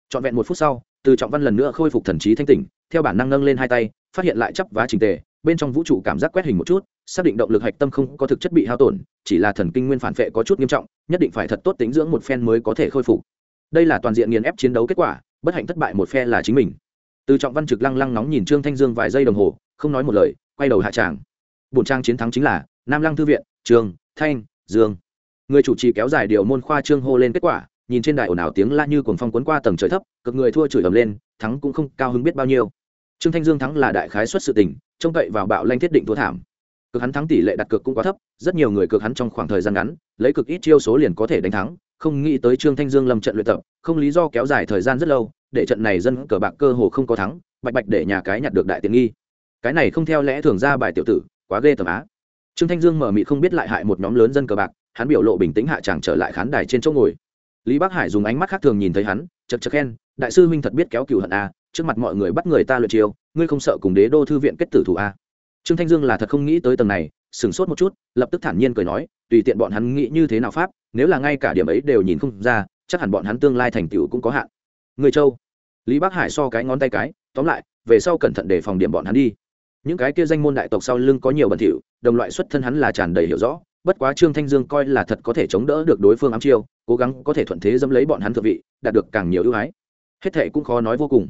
Trọn vẹn một phút sau từ trọng văn lần nữa khôi phục thần trí thanh tỉnh, theo bản năng nâng lên hai tay, phát hiện lại chấp vá trình tề, bên trong vũ trụ cảm giác quét hình một chút, xác định động lực hạch tâm không có thực chất bị hao tổn, chỉ là thần kinh nguyên phản vệ có chút nghiêm trọng, nhất định phải thật tốt tính dưỡng một phen mới có thể khôi phục. Đây là toàn diện nghiền ép chiến đấu kết quả, bất hạnh thất bại một phe là chính mình. Từ trọng văn trực lăng lăng nóng nhìn trương thanh dương vài giây đồng hồ, không nói một lời, quay đầu hạ tràng. Bổn trang chiến thắng chính là nam lăng thư viện, trường, thanh, dương. Người chủ trì kéo dài điều môn khoa trương hô lên kết quả nhìn trên đài ồn ào tiếng la như cuồng phong cuốn qua tầng trời thấp, cực người thua chửi ầm lên, thắng cũng không cao hứng biết bao nhiêu. Trương thanh dương thắng là đại khái xuất sự tình, trông cậy vào bạo lanh thiết định thua thảm. Cực hắn thắng tỷ lệ đặt cược cũng quá thấp, rất nhiều người cực hắn trong khoảng thời gian ngắn, lấy cực ít chiêu số liền có thể đánh thắng, không nghĩ tới trương thanh dương lâm trận luyện tập, không lý do kéo dài thời gian rất lâu, để trận này dân cờ bạc cơ hồ không có thắng, bạch bạch để nhà cái nhặt được đại tiền nghi. Cái này không theo lẽ thường ra bài tiểu tử, quá ghê tởm á. Trương thanh dương mở mị không biết lại hại một nhóm lớn dân cờ bạc, hắn biểu lộ bình tĩnh hạ chàng trở lại khán đài trên chỗ ngồi lý bắc hải dùng ánh mắt khác thường nhìn thấy hắn, chật chật khen, đại sư huynh thật biết kéo cựu hận a trước mặt mọi người bắt người ta lượt chiêu, ngươi không sợ cùng đế đô thư viện kết tử thủ a trương thanh dương là thật không nghĩ tới tầng này, sửng sốt một chút, lập tức thản nhiên cười nói, tùy tiện bọn hắn nghĩ như thế nào pháp, nếu là ngay cả điểm ấy đều nhìn không ra, chắc hẳn bọn hắn tương lai thành tựu cũng có hạn. Người châu. Lý bắc hải so cái ngón tay cái, tóm lại, về sau cẩn thận để phòng điểm bọn hắn đi. Những cái kia danh môn đại tộc sau lưng có nhiều bẩn thỉu, đồng loại xuất thân hắn là tràn đầy hiểu rõ bất quá trương thanh dương coi là thật có thể chống đỡ được đối phương ám chiêu, cố gắng có thể thuận thế dẫm lấy bọn hắn thượng vị, đạt được càng nhiều ưu ái. Hết thệ cũng khó nói vô cùng.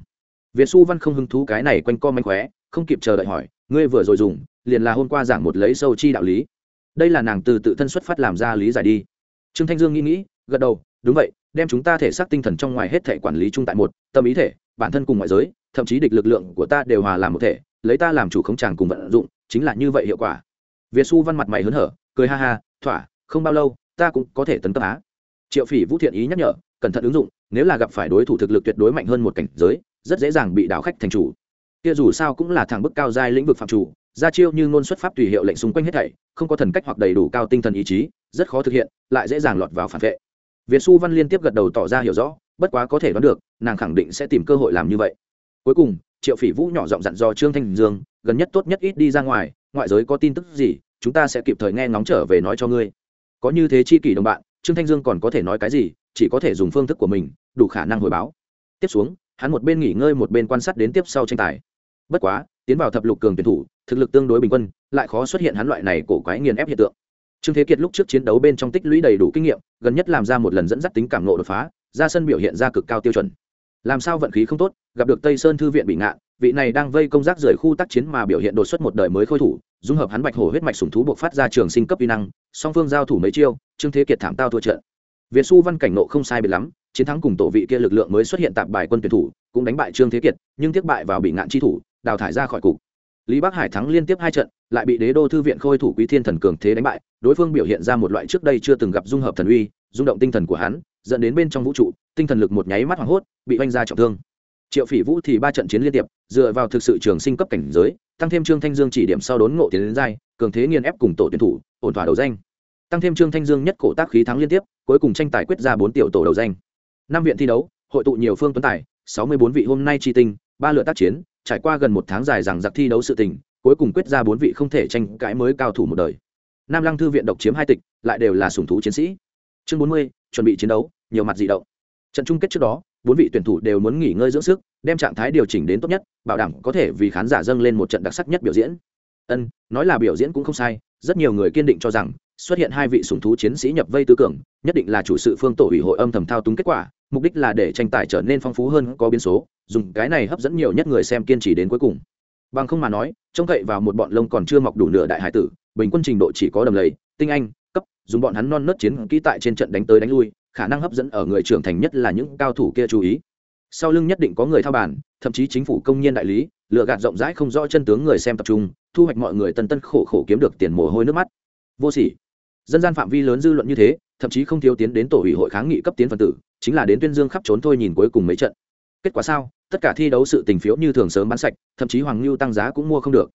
Việt xu văn không hứng thú cái này quanh co manh khóe, không kịp chờ đợi hỏi, ngươi vừa rồi dùng, liền là hôm qua giảng một lấy sâu chi đạo lý. Đây là nàng từ tự thân xuất phát làm ra lý giải đi. Trương thanh dương nghĩ nghĩ, gật đầu, đúng vậy, đem chúng ta thể xác tinh thần trong ngoài hết thể quản lý chung tại một, tâm ý thể, bản thân cùng ngoại giới, thậm chí địch lực lượng của ta đều hòa làm một thể, lấy ta làm chủ không chàng cùng vận dụng, chính là như vậy hiệu quả. Việt xu văn mặt mày hớn hở cười ha ha, thỏa, không bao lâu, ta cũng có thể tấn cấp á. Triệu phỉ vũ thiện ý nhắc nhở, cẩn thận ứng dụng, nếu là gặp phải đối thủ thực lực tuyệt đối mạnh hơn một cảnh giới, rất dễ dàng bị đảo khách thành chủ. Kia dù sao cũng là thằng bức cao giai lĩnh vực phạm chủ, ra chiêu như ngôn xuất pháp tùy hiệu lệnh xung quanh hết thảy, không có thần cách hoặc đầy đủ cao tinh thần ý chí, rất khó thực hiện, lại dễ dàng lọt vào phản vệ. Việt xu văn liên tiếp gật đầu tỏ ra hiểu rõ, bất quá có thể đoán được, nàng khẳng định sẽ tìm cơ hội làm như vậy. Cuối cùng, triệu phỉ vũ nhỏ giọng dặn dò trương thanh dương, gần nhất tốt nhất ít đi ra ngoài, ngoại giới có tin tức gì chúng ta sẽ kịp thời nghe ngóng trở về nói cho ngươi. Có như thế chi kỷ đồng bạn, trương thanh dương còn có thể nói cái gì, chỉ có thể dùng phương thức của mình, đủ khả năng hồi báo. Tiếp xuống, hắn một bên nghỉ ngơi một bên quan sát đến tiếp sau tranh tài. Bất quá, tiến vào thập lục cường tuyển thủ, thực lực tương đối bình quân, lại khó xuất hiện hắn loại này cổ quái nghiền ép hiện tượng. Trương thế kiệt lúc trước chiến đấu bên trong tích lũy đầy đủ kinh nghiệm, gần nhất làm ra một lần dẫn dắt tính cảm nộ đột phá, ra sân biểu hiện ra cực cao tiêu chuẩn. Làm sao vận khí không tốt, gặp được tây sơn thư viện bị ngạn, vị này đang vây công giác rời khu tác chiến mà biểu hiện đột xuất một đời mới khôi thủ dung hợp hắn bạch hổ huyết mạch sùng thú buộc phát ra trường sinh cấp vi năng, song phương giao thủ mấy chiêu, trương thế kiệt thảm tao thua trận. Việt xu văn cảnh nộ không sai biệt lắm, chiến thắng cùng tổ vị kia lực lượng mới xuất hiện tạp bài quân tuyển thủ, cũng đánh bại trương thế kiệt, nhưng tiếp bại vào bị ngạn chi thủ, đào thải ra khỏi cục. Lý bắc hải thắng liên tiếp hai trận, lại bị đế đô thư viện khôi thủ quý thiên thần cường thế đánh bại, đối phương biểu hiện ra một loại trước đây chưa từng gặp dung hợp thần uy, rung động tinh thần của hắn, dẫn đến bên trong vũ trụ, tinh thần lực một nháy mắt hoảng hốt, bị oanh ra trọng thương triệu phỉ vũ thì ba trận chiến liên tiếp, dựa vào thực sự trường sinh cấp cảnh giới, tăng thêm trương thanh dương chỉ điểm sau đốn ngộ tiến đến giai, cường thế nghiền ép cùng tổ tuyển thủ, ổn thỏa đầu danh. Tăng thêm trương thanh dương nhất cổ tác khí thắng liên tiếp, cuối cùng tranh tài quyết ra bốn tiểu tổ đầu danh. Năm viện thi đấu, hội tụ nhiều phương tuấn tài, sáu mươi bốn vị hôm nay tri tinh, ba lượt tác chiến, trải qua gần một tháng dài rằng giặc thi đấu sự tình, cuối cùng quyết ra bốn vị không thể tranh cãi mới cao thủ một đời. Nam lăng thư viện độc chiếm hai tịch, lại đều là sùng thú chiến sĩ. Chương bốn mươi, chuẩn bị chiến đấu, nhiều mặt dị động. Trận chung kết trước đó bốn vị tuyển thủ đều muốn nghỉ ngơi dưỡng sức, đem trạng thái điều chỉnh đến tốt nhất, bảo đảm có thể vì khán giả dâng lên một trận đặc sắc nhất biểu diễn. Ân, nói là biểu diễn cũng không sai, rất nhiều người kiên định cho rằng, xuất hiện hai vị sùng thú chiến sĩ nhập vây tứ cường nhất định là chủ sự phương tổ ủy hội âm thầm thao túng kết quả, mục đích là để tranh tài trở nên phong phú hơn, có biến số, dùng cái này hấp dẫn nhiều nhất người xem kiên trì đến cuối cùng. Bằng không mà nói, trông cậy vào một bọn lông còn chưa mọc đủ nửa đại hải tử, bình quân trình độ chỉ có đầm lầy, tinh anh, cấp, dùng bọn hắn non nớt chiến kỹ tại trên trận đánh tới đánh lui khả năng hấp dẫn ở người trưởng thành nhất là những cao thủ kia chú ý. Sau lưng nhất định có người thao bản thậm chí chính phủ công nhân đại lý lựa gạt rộng rãi không rõ chân tướng người xem tập trung, thu hoạch mọi người tân tân khổ khổ kiếm được tiền mồ hôi nước mắt. Vô sỉ. Dân gian phạm vi lớn dư luận như thế, thậm chí không thiếu tiến đến tổ ủy hội kháng nghị cấp tiến phân tử, chính là đến tuyên dương khắp trốn thôi nhìn cuối cùng mấy trận. Kết quả sao? Tất cả thi đấu sự tình phiếu như thường sớm bán sạch, thậm chí hoàng lưu tăng giá cũng mua không được.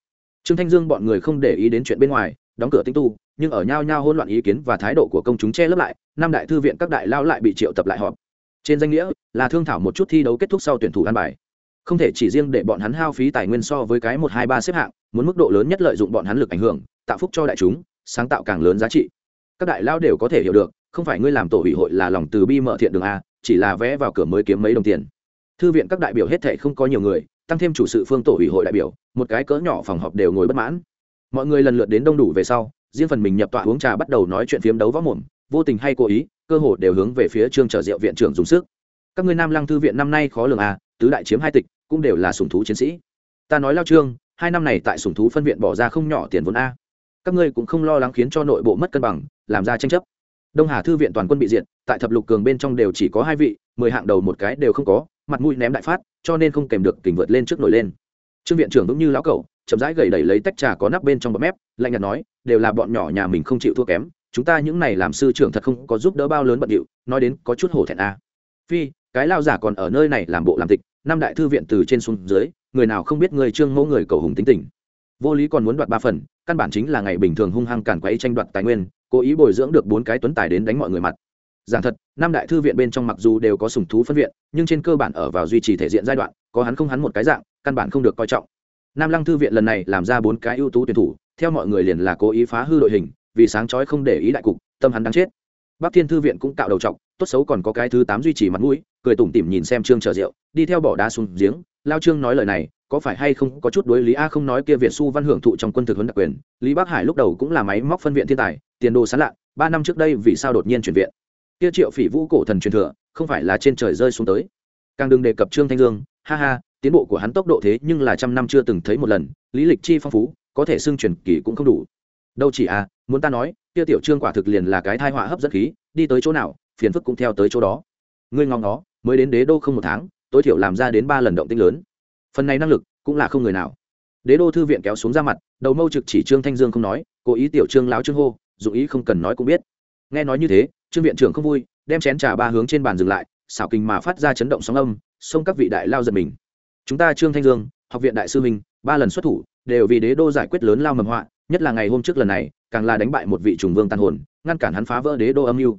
Trương thanh dương bọn người không để ý đến chuyện bên ngoài đóng cửa tinh tu, nhưng ở nhau nhau hỗn loạn ý kiến và thái độ của công chúng che lấp lại, năm đại thư viện các đại lao lại bị triệu tập lại họp. Trên danh nghĩa là thương thảo một chút thi đấu kết thúc sau tuyển thủ an bài. Không thể chỉ riêng để bọn hắn hao phí tài nguyên so với cái một hai ba xếp hạng, muốn mức độ lớn nhất lợi dụng bọn hắn lực ảnh hưởng, tạo phúc cho đại chúng, sáng tạo càng lớn giá trị. Các đại lao đều có thể hiểu được, không phải ngươi làm tổ ủy hội là lòng từ bi mở thiện đường a, chỉ là vé vào cửa mới kiếm mấy đồng tiền. Thư viện các đại biểu hết thể không có nhiều người, tăng thêm chủ sự phương tổ ủy hội đại biểu, một cái cỡ nhỏ phòng họp đều ngồi bất mãn mọi người lần lượt đến đông đủ về sau, riêng phần mình nhập tọa uống trà bắt đầu nói chuyện phiếm đấu võ mồm, vô tình hay cố ý, cơ hội đều hướng về phía trương trở diệu viện trưởng dùng sức. Các ngươi nam lăng thư viện năm nay khó lường à tứ đại chiếm hai tịch, cũng đều là sùng thú chiến sĩ. Ta nói lao trương, hai năm này tại sùng thú phân viện bỏ ra không nhỏ tiền vốn a. Các ngươi cũng không lo lắng khiến cho nội bộ mất cân bằng, làm ra tranh chấp. Đông hà thư viện toàn quân bị diệt, tại thập lục cường bên trong đều chỉ có hai vị, mười hạng đầu một cái đều không có, mặt mũi ném đại phát, cho nên không kèm được kình vượt lên trước nổi lên. Trương viện trưởng cũng như lão cẩu chậm rãi gầy đẩy lấy tách trà có nắp bên trong bọt mép, lạnh nhạt nói, đều là bọn nhỏ nhà mình không chịu thua kém, chúng ta những này làm sư trưởng thật không có giúp đỡ bao lớn bận điệu, nói đến có chút hổ thẹn a. Phi, cái lao giả còn ở nơi này làm bộ làm tịch, năm đại thư viện từ trên xuống dưới, người nào không biết người trương mẫu người cầu hùng tính tình. Vô lý còn muốn đoạt ba phần, căn bản chính là ngày bình thường hung hăng cản quấy tranh đoạt tài nguyên, cố ý bồi dưỡng được bốn cái tuấn tài đến đánh mọi người mặt. Giảng thật, năm đại thư viện bên trong mặc dù đều có sùng thú phân viện, nhưng trên cơ bản ở vào duy trì thể diện giai đoạn, có hắn không hắn một cái dạng, căn bản không được coi trọng nam lăng thư viện lần này làm ra bốn cái ưu tú tuyển thủ, theo mọi người liền là cố ý phá hư đội hình, vì sáng chói không để ý đại cục, tâm hắn đang chết. Bắc thiên thư viện cũng cạo đầu t tốt xấu còn có cái thứ tám duy trì mặt mũi, cười tủm tỉm nhìn xem trương chờ rượu đi theo bỏ đá xuống giếng. Lao trương nói lời này, có phải hay không có chút đối lý a không nói kia việt su văn hưởng thụ trong quân thực huấn đặc quyền. Lý bắc hải lúc đầu cũng là máy móc phân viện thiên tài, tiền đồ sán lạ, ba năm trước đây vì sao đột nhiên chuyển viện? Kia triệu phỉ vũ cổ thần truyền thừa, không phải là trên trời rơi xuống tới. Càng đừng đề cập trương thanh dương, ha ha tiến bộ của hắn tốc độ thế nhưng là trăm năm chưa từng thấy một lần, lý lịch chi phong phú, có thể xưng truyền kỳ cũng không đủ. Đâu chỉ à muốn ta nói, kia tiểu trương quả thực liền là cái thai họa hấp dẫn khí, đi tới chỗ nào, phiền phức cũng theo tới chỗ đó. Ngươi ngóng nó, mới đến đế đô không một tháng, tối thiểu làm ra đến ba lần động tinh lớn. Phần này năng lực, cũng là không người nào. Đế đô thư viện kéo xuống ra mặt, đầu mâu trực chỉ trương thanh dương không nói, cố ý tiểu trương láo trương hô dụng ý không cần nói cũng biết. Nghe nói như thế, trương viện trưởng không vui, đem chén trà ba hướng trên bàn dừng lại, xảo kinh mà phát ra chấn động sóng âm, xông các vị đại lao giật mình chúng ta trương thanh dương, học viện đại sư minh, ba lần xuất thủ, đều vì đế đô giải quyết lớn lao mầm họa, nhất là ngày hôm trước lần này, càng là đánh bại một vị trùng vương tàn hồn, ngăn cản hắn phá vỡ đế đô âm mưu.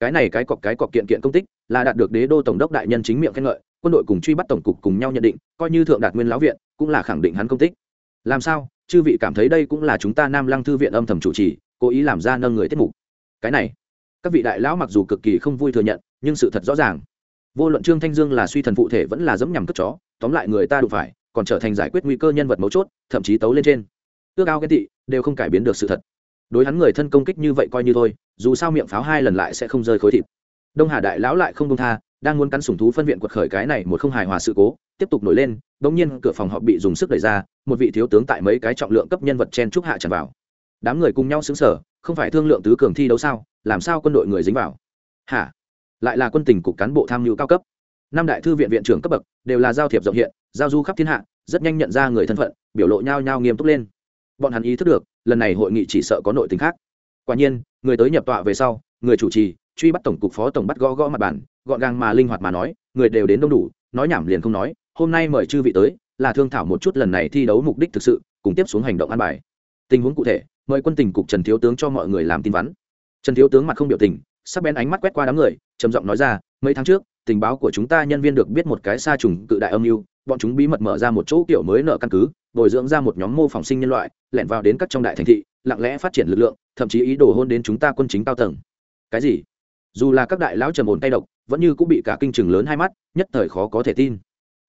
Cái này cái cọc cái cọc kiện kiện công tích, là đạt được đế đô tổng đốc đại nhân chính miệng khen ngợi, quân đội cùng truy bắt tổng cục cùng nhau nhận định, coi như thượng đạt nguyên lão viện, cũng là khẳng định hắn công tích. Làm sao? Chư vị cảm thấy đây cũng là chúng ta nam lăng thư viện âm thầm chủ trì, cố ý làm ra nâng người tiết mục. Cái này, các vị đại lão mặc dù cực kỳ không vui thừa nhận, nhưng sự thật rõ ràng. Vô luận trương thanh dương là suy thần phụ thể vẫn là dẫm nhằm cất chó tóm lại người ta đụng phải, còn trở thành giải quyết nguy cơ nhân vật mấu chốt, thậm chí tấu lên trên. Ước ao ghen tị, đều không cải biến được sự thật. Đối hắn người thân công kích như vậy coi như thôi, dù sao miệng pháo hai lần lại sẽ không rơi khối thịt. Đông hà đại lão lại không công tha, đang muốn cắn sủng thú phân viện quật khởi cái này một không hài hòa sự cố, tiếp tục nổi lên, bỗng nhiên cửa phòng họp bị dùng sức đẩy ra, một vị thiếu tướng tại mấy cái trọng lượng cấp nhân vật chen trúc hạ tràn vào. Đám người cùng nhau xứng sở không phải thương lượng tứ cường thi đấu sao, làm sao quân đội người dính vào? Hả? Lại là quân tình cục cán bộ tham mưu cao cấp năm đại thư viện viện trưởng cấp bậc đều là giao thiệp rộng hiện, giao du khắp thiên hạ, rất nhanh nhận ra người thân phận, biểu lộ nhao nhao nghiêm túc lên. Bọn hắn ý thức được, lần này hội nghị chỉ sợ có nội tình khác. Quả nhiên, người tới nhập tọa về sau, người chủ trì, truy bắt tổng cục phó tổng bắt gõ gõ mặt bàn, gọn gàng mà linh hoạt mà nói, người đều đến đông đủ, nói nhảm liền không nói, hôm nay mời chư vị tới, là thương thảo một chút lần này thi đấu mục đích thực sự, cùng tiếp xuống hành động an bài. Tình huống cụ thể, mời quân tình cục trần thiếu tướng cho mọi người làm tin vắn. Trần thiếu tướng mặt không biểu tình, sắc bén ánh mắt quét qua đám người, trầm giọng nói ra, mấy tháng trước tình báo của chúng ta nhân viên được biết một cái sa trùng cự đại âm mưu, bọn chúng bí mật mở ra một chỗ kiểu mới nợ căn cứ, bồi dưỡng ra một nhóm mô phỏng sinh nhân loại, lẻn vào đến các trong đại thành thị, lặng lẽ phát triển lực lượng, thậm chí ý đồ hôn đến chúng ta quân chính cao tầng. Cái gì? Dù là các đại lão trầm ổn tay độc, vẫn như cũng bị cả kinh chừng lớn hai mắt, nhất thời khó có thể tin.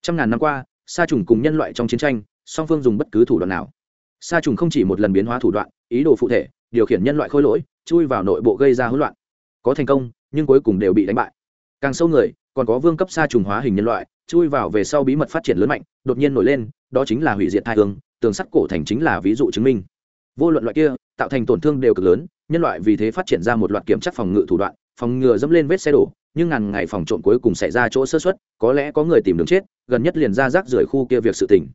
Trăm ngàn năm qua, sa trùng cùng nhân loại trong chiến tranh, song phương dùng bất cứ thủ đoạn nào. Sa trùng không chỉ một lần biến hóa thủ đoạn, ý đồ phụ thể, điều khiển nhân loại khôi lỗi, chui vào nội bộ gây ra hỗn loạn. Có thành công, nhưng cuối cùng đều bị đánh bại càng sâu người, còn có vương cấp xa trùng hóa hình nhân loại, chui vào về sau bí mật phát triển lớn mạnh, đột nhiên nổi lên, đó chính là hủy diệt thai hương, tường sắt cổ thành chính là ví dụ chứng minh. Vô luận loại kia, tạo thành tổn thương đều cực lớn, nhân loại vì thế phát triển ra một loạt kiểm chắc phòng ngự thủ đoạn, phòng ngừa dẫm lên vết xe đổ, nhưng ngàn ngày phòng trộm cuối cùng xảy ra chỗ sơ xuất có lẽ có người tìm đường chết, gần nhất liền ra rác rưởi khu kia việc sự tình.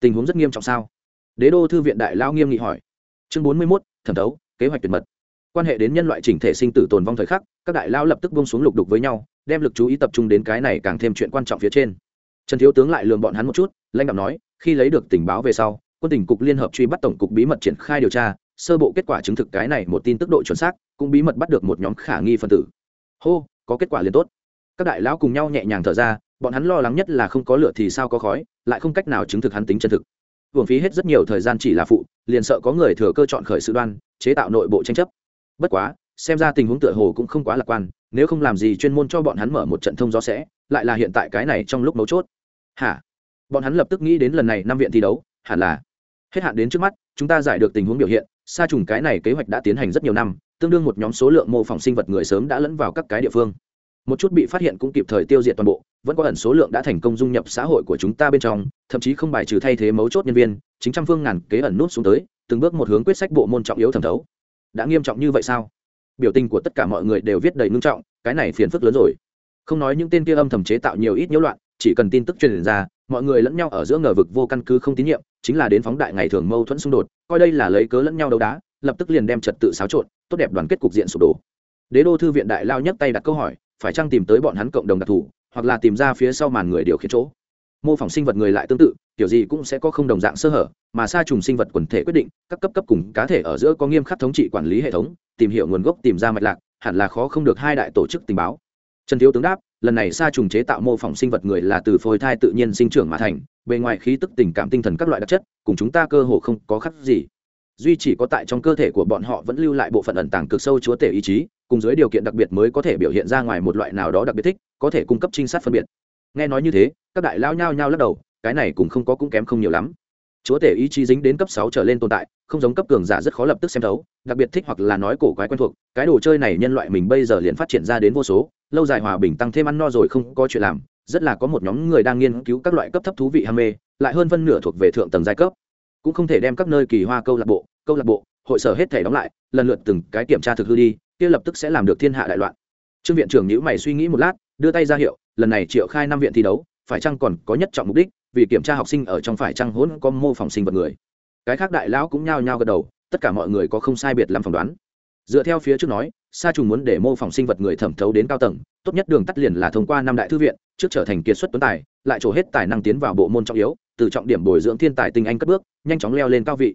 Tình huống rất nghiêm trọng sao? Đế đô thư viện đại lao nghiêm nghị hỏi. Chương bốn mươi mốt, thẩm thấu, kế hoạch tuyệt mật quan hệ đến nhân loại chỉnh thể sinh tử tồn vong thời khắc, các đại lao lập tức bông xuống lục đục với nhau, đem lực chú ý tập trung đến cái này càng thêm chuyện quan trọng phía trên. Trần thiếu tướng lại lường bọn hắn một chút, lãnh đạo nói, khi lấy được tình báo về sau, quân tình cục liên hợp truy bắt tổng cục bí mật triển khai điều tra, sơ bộ kết quả chứng thực cái này một tin tức độ chuẩn xác, cũng bí mật bắt được một nhóm khả nghi phân tử. Hô, có kết quả liền tốt. Các đại lão cùng nhau nhẹ nhàng thở ra, bọn hắn lo lắng nhất là không có lửa thì sao có khói, lại không cách nào chứng thực hắn tính chân thực. Hưởng phí hết rất nhiều thời gian chỉ là phụ, liền sợ có người thừa cơ chọn khởi sự đoan, chế tạo nội bộ tranh chấp bất quá, xem ra tình huống tựa hồ cũng không quá lạc quan, nếu không làm gì chuyên môn cho bọn hắn mở một trận thông gió sẽ, lại là hiện tại cái này trong lúc mấu chốt. Hả? Bọn hắn lập tức nghĩ đến lần này năm viện thi đấu, hẳn là. Hết hạn đến trước mắt, chúng ta giải được tình huống biểu hiện, sa trùng cái này kế hoạch đã tiến hành rất nhiều năm, tương đương một nhóm số lượng mô phỏng sinh vật người sớm đã lẫn vào các cái địa phương. Một chút bị phát hiện cũng kịp thời tiêu diệt toàn bộ, vẫn có ẩn số lượng đã thành công dung nhập xã hội của chúng ta bên trong, thậm chí không bài trừ thay thế mấu chốt nhân viên chính trăm phương ngàn kế ẩn nút xuống tới, từng bước một hướng quyết sách bộ môn trọng yếu thẩm thấu đã nghiêm trọng như vậy sao? Biểu tình của tất cả mọi người đều viết đầy ngưng trọng, cái này phiền phức lớn rồi. Không nói những tên kia âm thầm chế tạo nhiều ít nhiễu loạn, chỉ cần tin tức truyền ra, mọi người lẫn nhau ở giữa ngờ vực vô căn cứ không tín nhiệm, chính là đến phóng đại ngày thường mâu thuẫn xung đột, coi đây là lấy cớ lẫn nhau đấu đá, lập tức liền đem trật tự xáo trộn, tốt đẹp đoàn kết cục diện sụp đổ. Đế đô thư viện đại lao nhấc tay đặt câu hỏi, phải chăng tìm tới bọn hắn cộng đồng đặc thù, hoặc là tìm ra phía sau màn người điều khiển chỗ? Mô phỏng sinh vật người lại tương tự, kiểu gì cũng sẽ có không đồng dạng sơ hở, mà sa trùng sinh vật quần thể quyết định, các cấp cấp cùng cá thể ở giữa có nghiêm khắc thống trị quản lý hệ thống, tìm hiểu nguồn gốc, tìm ra mạch lạc, hẳn là khó không được hai đại tổ chức tình báo. Trần thiếu tướng đáp, lần này sa trùng chế tạo mô phỏng sinh vật người là từ phôi thai tự nhiên sinh trưởng mà thành, bề ngoài khí tức tình cảm tinh thần các loại đặc chất, cùng chúng ta cơ hồ không có khác gì. Duy chỉ có tại trong cơ thể của bọn họ vẫn lưu lại bộ phận ẩn tàng cực sâu chúa tể ý chí, cùng dưới điều kiện đặc biệt mới có thể biểu hiện ra ngoài một loại nào đó đặc biệt thích, có thể cung cấp trinh sát phân biệt nghe nói như thế, các đại lao nhao nhao lắc đầu, cái này cũng không có cũng kém không nhiều lắm. Chúa tể ý chí dính đến cấp sáu trở lên tồn tại, không giống cấp cường giả rất khó lập tức xem thấu, đặc biệt thích hoặc là nói cổ quái quen thuộc, cái đồ chơi này nhân loại mình bây giờ liền phát triển ra đến vô số, lâu dài hòa bình tăng thêm ăn no rồi không có chuyện làm, rất là có một nhóm người đang nghiên cứu các loại cấp thấp thú vị ham mê, lại hơn phân nửa thuộc về thượng tầng giai cấp. Cũng không thể đem các nơi kỳ hoa câu lạc bộ, câu lạc bộ, hội sở hết thể đóng lại, lần lượt từng cái kiểm tra thực hư đi, kia lập tức sẽ làm được thiên hạ đại loạn. Trương viện trưởng nhữ mày suy nghĩ một lát, đưa tay ra hiệu lần này triệu khai năm viện thi đấu, phải chăng còn có nhất trọng mục đích, vì kiểm tra học sinh ở trong phải chăng hỗn có mô phỏng sinh vật người? Cái khác đại lão cũng nhao nhao gật đầu, tất cả mọi người có không sai biệt làm phỏng đoán. Dựa theo phía trước nói, sa trùng muốn để mô phỏng sinh vật người thẩm thấu đến cao tầng, tốt nhất đường tắt liền là thông qua năm đại thư viện, trước trở thành kiệt xuất tuấn tài, lại trổ hết tài năng tiến vào bộ môn trọng yếu, từ trọng điểm bồi dưỡng thiên tài tinh anh cất bước, nhanh chóng leo lên cao vị.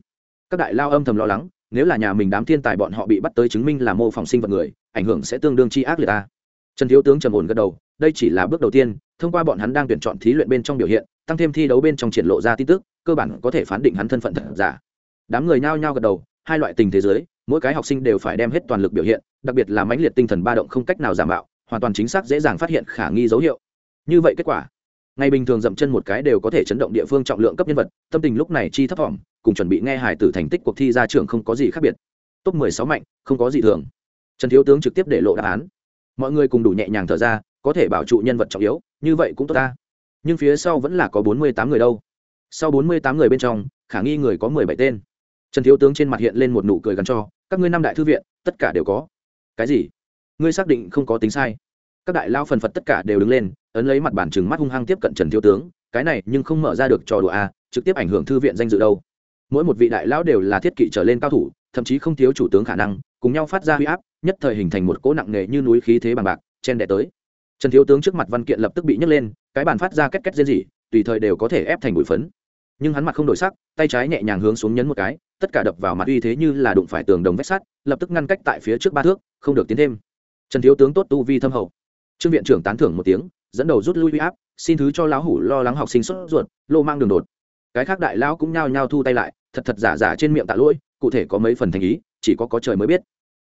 Các đại lao âm thầm lo lắng, nếu là nhà mình đám thiên tài bọn họ bị bắt tới chứng minh là mô phỏng sinh vật người, ảnh hưởng sẽ tương đương chi ác liệt ta. Trần thiếu tướng trầm ổn gật đầu đây chỉ là bước đầu tiên, thông qua bọn hắn đang tuyển chọn thí luyện bên trong biểu hiện, tăng thêm thi đấu bên trong triển lộ ra tin tức, cơ bản có thể phán định hắn thân phận thật giả. Đám người nhao nhao gật đầu, hai loại tình thế giới, mỗi cái học sinh đều phải đem hết toàn lực biểu hiện, đặc biệt là mãnh liệt tinh thần ba động không cách nào giảm bạo, hoàn toàn chính xác dễ dàng phát hiện khả nghi dấu hiệu. Như vậy kết quả, ngày bình thường dậm chân một cái đều có thể chấn động địa phương trọng lượng cấp nhân vật, tâm tình lúc này chi thấp thỏm cùng chuẩn bị nghe hải tử thành tích cuộc thi ra trường không có gì khác biệt. Top mười sáu mạnh, không có gì thường. Trần thiếu tướng trực tiếp để lộ đáp án. Mọi người cùng đủ nhẹ nhàng thở ra có thể bảo trụ nhân vật trọng yếu, như vậy cũng tốt ta. Nhưng phía sau vẫn là có bốn mươi tám người đâu. Sau bốn mươi tám người bên trong, khả nghi người có mười bảy tên. Trần thiếu tướng trên mặt hiện lên một nụ cười gắn cho, các ngươi năm đại thư viện, tất cả đều có. Cái gì? Ngươi xác định không có tính sai. Các đại lao phần phật tất cả đều đứng lên, ấn lấy mặt bản chừng mắt hung hăng tiếp cận trần thiếu tướng, cái này nhưng không mở ra được trò đùa a trực tiếp ảnh hưởng thư viện danh dự đâu. Mỗi một vị đại lão đều là thiết kỵ trở lên cao thủ, thậm chí không thiếu chủ tướng khả năng, cùng nhau phát ra huy áp, nhất thời hình thành một cỗ nặng nề như núi khí thế bằng bạc, chen đẻ tới trần thiếu tướng trước mặt văn kiện lập tức bị nhấc lên, cái bàn phát ra két két riêng gì tùy thời đều có thể ép thành bụi phấn. Nhưng hắn mặt không đổi sắc, tay trái nhẹ nhàng hướng xuống nhấn một cái, tất cả đập vào mặt uy thế như là đụng phải tường đồng vách sắt, lập tức ngăn cách tại phía trước ba thước, không được tiến thêm. Trần thiếu tướng tốt tu vi thâm hậu. Trương viện trưởng tán thưởng một tiếng, dẫn đầu rút lui uy áp, xin thứ cho lão hủ lo lắng học sinh sốt ruột, lô mang đường đột. Cái khác đại lão cũng nhao nhao thu tay lại, thật thật giả giả trên miệng tạ lỗi, cụ thể có mấy phần thành ý, chỉ có có trời mới biết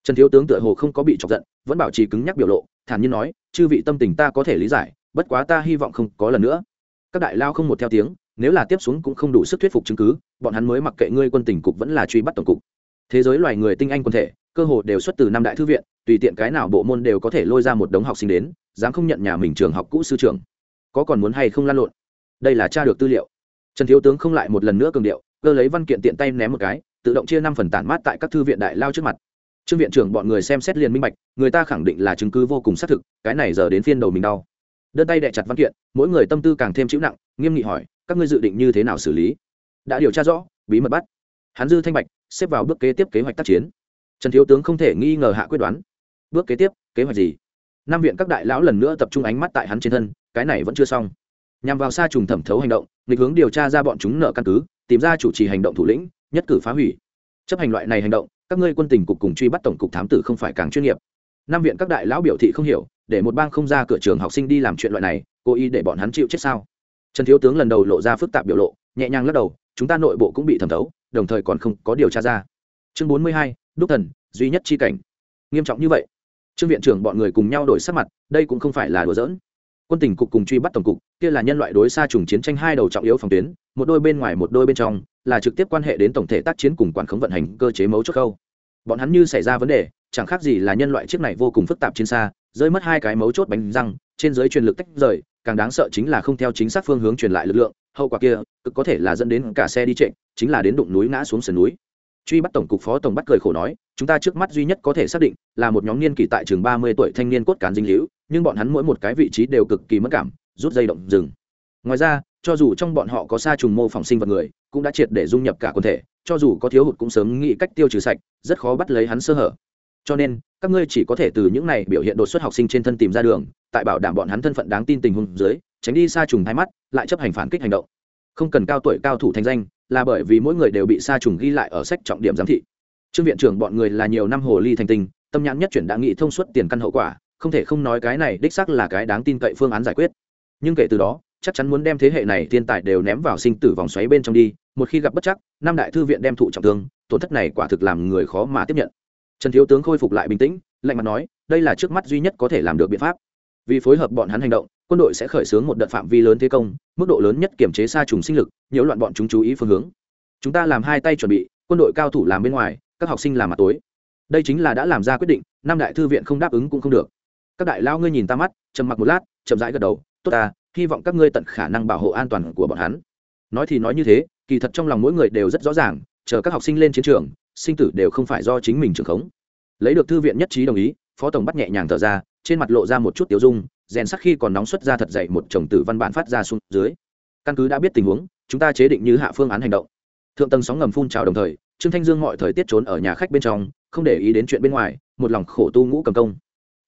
trần thiếu tướng tựa hồ không có bị chọc giận, vẫn bảo trì cứng nhắc biểu lộ, thản nhiên nói, chư vị tâm tình ta có thể lý giải, bất quá ta hy vọng không có lần nữa. Các đại lao không một theo tiếng, nếu là tiếp xuống cũng không đủ sức thuyết phục chứng cứ, bọn hắn mới mặc kệ ngươi quân tỉnh cục vẫn là truy bắt tổng cục. Thế giới loài người tinh anh quân thể, cơ hồ đều xuất từ năm đại thư viện, tùy tiện cái nào bộ môn đều có thể lôi ra một đống học sinh đến, dám không nhận nhà mình trường học cũ sư trưởng. Có còn muốn hay không lan lộn? Đây là tra được tư liệu. Trần thiếu tướng không lại một lần nữa cường điệu, cơ lấy văn kiện tiện tay ném một cái, tự động chia năm phần tản mát tại các thư viện đại lao trước mặt trương viện trưởng bọn người xem xét liền minh bạch, người ta khẳng định là chứng cứ vô cùng xác thực, cái này giờ đến phiên đầu mình đau. Đơn tay đệ chặt văn kiện, mỗi người tâm tư càng thêm chịu nặng, nghiêm nghị hỏi, các ngươi dự định như thế nào xử lý? Đã điều tra rõ, bí mật bắt. Hắn dư thanh bạch, xếp vào bước kế tiếp kế hoạch tác chiến. Trần thiếu tướng không thể nghi ngờ hạ quyết đoán. Bước kế tiếp, kế hoạch gì? Năm viện các đại lão lần nữa tập trung ánh mắt tại hắn trên thân, cái này vẫn chưa xong. Nhằm vào xa trùng thẩm thấu hành động, nghịch hướng điều tra ra bọn chúng nợ căn cứ, tìm ra chủ trì hành động thủ lĩnh, nhất cử phá hủy. Chấp hành loại này hành động các ngươi quân tình cục cùng truy bắt tổng cục thám tử không phải càng chuyên nghiệp. Năm viện các đại lão biểu thị không hiểu, để một bang không ra cửa trường học sinh đi làm chuyện loại này, cố ý để bọn hắn chịu chết sao? Trần thiếu tướng lần đầu lộ ra phức tạp biểu lộ, nhẹ nhàng lắc đầu, chúng ta nội bộ cũng bị thẩm thấu, đồng thời còn không có điều tra ra. Chương bốn mươi hai, đúc thần, duy nhất chi cảnh. Nghiêm trọng như vậy, trương viện trưởng bọn người cùng nhau đổi sắc mặt, đây cũng không phải là đùa giỡn. Quân tình cục cùng truy bắt tổng cục, kia là nhân loại đối xa trùng chiến tranh hai đầu trọng yếu phòng tuyến, một đôi bên ngoài một đôi bên trong là trực tiếp quan hệ đến tổng thể tác chiến cùng quản khống vận hành cơ chế mấu chốt khâu. Bọn hắn như xảy ra vấn đề, chẳng khác gì là nhân loại chiếc này vô cùng phức tạp trên xa, rơi mất hai cái mấu chốt bánh răng, trên giới truyền lực tách rời, càng đáng sợ chính là không theo chính xác phương hướng truyền lại lực lượng, hậu quả kia, cực có thể là dẫn đến cả xe đi trệ, chính là đến đụng núi ngã xuống sườn núi. Truy bắt tổng cục phó tổng bắt cười khổ nói, chúng ta trước mắt duy nhất có thể xác định là một nhóm niên kỷ tại trường ba mươi tuổi thanh niên cốt cán dinh hữu nhưng bọn hắn mỗi một cái vị trí đều cực kỳ mất cảm, rút dây động rừng. Ngoài ra, cho dù trong bọn họ có xa trùng mô phỏng sinh vật người cũng đã triệt để dung nhập cả quần thể, cho dù có thiếu hụt cũng sớm nghĩ cách tiêu trừ sạch, rất khó bắt lấy hắn sơ hở. Cho nên, các ngươi chỉ có thể từ những này biểu hiện đột xuất học sinh trên thân tìm ra đường, tại bảo đảm bọn hắn thân phận đáng tin tình huống dưới, tránh đi xa trùng hai mắt, lại chấp hành phản kích hành động. Không cần cao tuổi cao thủ thành danh, là bởi vì mỗi người đều bị xa trùng ghi lại ở sách trọng điểm giám thị. Trương viện trưởng bọn người là nhiều năm hồ ly thành tinh, tâm nhãn nhất chuyển đã nghĩ thông suốt tiền căn hậu quả, không thể không nói cái này đích xác là cái đáng tin cậy phương án giải quyết. Nhưng kể từ đó chắc chắn muốn đem thế hệ này thiên tài đều ném vào sinh tử vòng xoáy bên trong đi, một khi gặp bất chắc, năm đại thư viện đem thụ trọng thương, tổn thất này quả thực làm người khó mà tiếp nhận. Trần thiếu tướng khôi phục lại bình tĩnh, lạnh mặt nói, đây là trước mắt duy nhất có thể làm được biện pháp. Vì phối hợp bọn hắn hành động, quân đội sẽ khởi xướng một đợt phạm vi lớn thế công, mức độ lớn nhất kiểm chế xa trùng sinh lực, nhiễu loạn bọn chúng chú ý phương hướng. Chúng ta làm hai tay chuẩn bị, quân đội cao thủ làm bên ngoài, các học sinh làm mặt tối. Đây chính là đã làm ra quyết định, năm đại thư viện không đáp ứng cũng không được. Các đại lao ngươi nhìn ta mắt, trầm mặc một lát, chậm rãi gật đầu, tốt ta hy vọng các ngươi tận khả năng bảo hộ an toàn của bọn hắn. Nói thì nói như thế, kỳ thật trong lòng mỗi người đều rất rõ ràng, chờ các học sinh lên chiến trường, sinh tử đều không phải do chính mình trưởng khống. Lấy được thư viện nhất trí đồng ý, phó tổng bắt nhẹ nhàng thở ra, trên mặt lộ ra một chút tiêu dung, rèn sắc khi còn nóng xuất ra thật dậy một chồng tử văn bản phát ra xuống dưới. Căn cứ đã biết tình huống, chúng ta chế định như hạ phương án hành động. Thượng tầng sóng ngầm phun trào đồng thời, trương thanh dương mọi thời tiết trốn ở nhà khách bên trong, không để ý đến chuyện bên ngoài, một lòng khổ tu ngũ cầm công.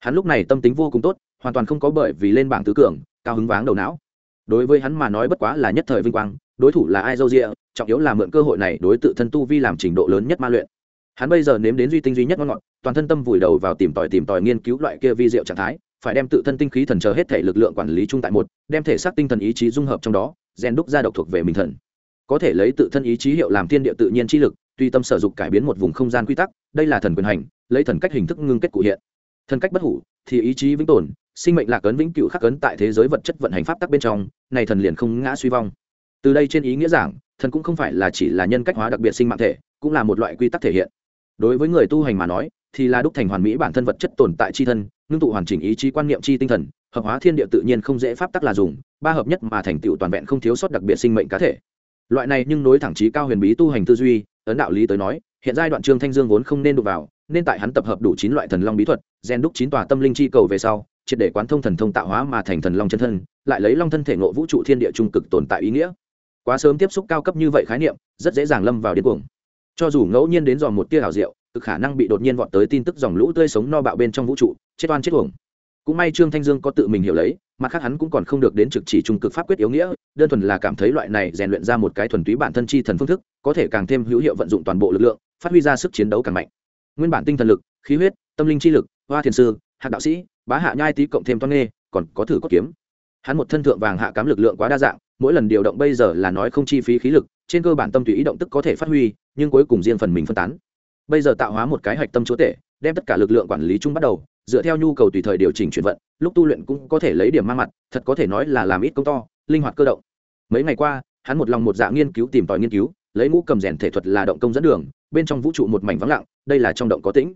Hắn lúc này tâm tính vô cùng tốt, hoàn toàn không có bởi vì lên bảng tứ cường cao hứng váng đầu não. Đối với hắn mà nói bất quá là nhất thời vinh quang, đối thủ là ai dâu rịa trọng yếu là mượn cơ hội này đối tự thân tu vi làm trình độ lớn nhất ma luyện. Hắn bây giờ nếm đến duy tinh duy nhất ngon ngọt, toàn thân tâm vùi đầu vào tìm tòi tìm tòi nghiên cứu loại kia vi diệu trạng thái, phải đem tự thân tinh khí thần chờ hết thể lực lượng quản lý chung tại một, đem thể xác tinh thần ý chí dung hợp trong đó, rèn đúc ra độc thuộc về mình thần. Có thể lấy tự thân ý chí hiệu làm thiên địa tự nhiên chi lực tùy tâm sở dục cải biến một vùng không gian quy tắc, đây là thần quyền hành, lấy thần cách hình thức ngưng kết cụ hiện. Thần cách bất hủ, thì ý chí vĩnh tồn sinh mệnh lạc ấn vĩnh cửu khắc ấn tại thế giới vật chất vận hành pháp tắc bên trong, này thần liền không ngã suy vong. Từ đây trên ý nghĩa giảng, thần cũng không phải là chỉ là nhân cách hóa đặc biệt sinh mạng thể, cũng là một loại quy tắc thể hiện. Đối với người tu hành mà nói, thì là đúc thành hoàn mỹ bản thân vật chất tồn tại chi thân, ngưng tụ hoàn chỉnh ý chí quan niệm chi tinh thần, hợp hóa thiên địa tự nhiên không dễ pháp tắc là dùng, ba hợp nhất mà thành tựu toàn vẹn không thiếu sót đặc biệt sinh mệnh cá thể. Loại này nhưng nối thẳng trí cao huyền bí tu hành tư duy, ấn đạo lý tới nói, hiện giai đoạn trương thanh dương vốn không nên đụng vào, nên tại hắn tập hợp đủ chín loại thần long bí thuật gen đúc chín tòa tâm linh chi cầu về sau triệt để quán thông thần thông tạo hóa mà thành thần long chân thân, lại lấy long thân thể ngộ vũ trụ thiên địa trung cực tồn tại ý nghĩa. Quá sớm tiếp xúc cao cấp như vậy khái niệm, rất dễ dàng lâm vào điên cuồng. Cho dù ngẫu nhiên đến dòm một tia hào diệu, cực khả năng bị đột nhiên vọt tới tin tức dòng lũ tươi sống no bạo bên trong vũ trụ, chết oan chết uổng. Cũng may trương thanh dương có tự mình hiểu lấy, mặt khác hắn cũng còn không được đến trực chỉ trung cực pháp quyết yếu nghĩa, đơn thuần là cảm thấy loại này rèn luyện ra một cái thuần túy bản thân chi thần phương thức, có thể càng thêm hữu hiệu vận dụng toàn bộ lực lượng, phát huy ra sức chiến đấu càng mạnh. Nguyên bản tinh thần lực, khí huyết, tâm linh chi lực, hoa thiền sư hạt đạo sĩ bá hạ nhai tí cộng thêm toan nghê, còn có thử cốt kiếm. Hắn một thân thượng vàng hạ cám lực lượng quá đa dạng, mỗi lần điều động bây giờ là nói không chi phí khí lực, trên cơ bản tâm tùy ý động tức có thể phát huy, nhưng cuối cùng riêng phần mình phân tán. Bây giờ tạo hóa một cái hạch tâm chúa tể, đem tất cả lực lượng quản lý chung bắt đầu, dựa theo nhu cầu tùy thời điều chỉnh chuyển vận, lúc tu luyện cũng có thể lấy điểm mang mặt, thật có thể nói là làm ít công to, linh hoạt cơ động. Mấy ngày qua, hắn một lòng một dạ nghiên cứu tìm tòi nghiên cứu, lấy mũ cầm rèn thể thuật là động công dẫn đường, bên trong vũ trụ một mảnh vắng lặng, đây là trong động có tĩnh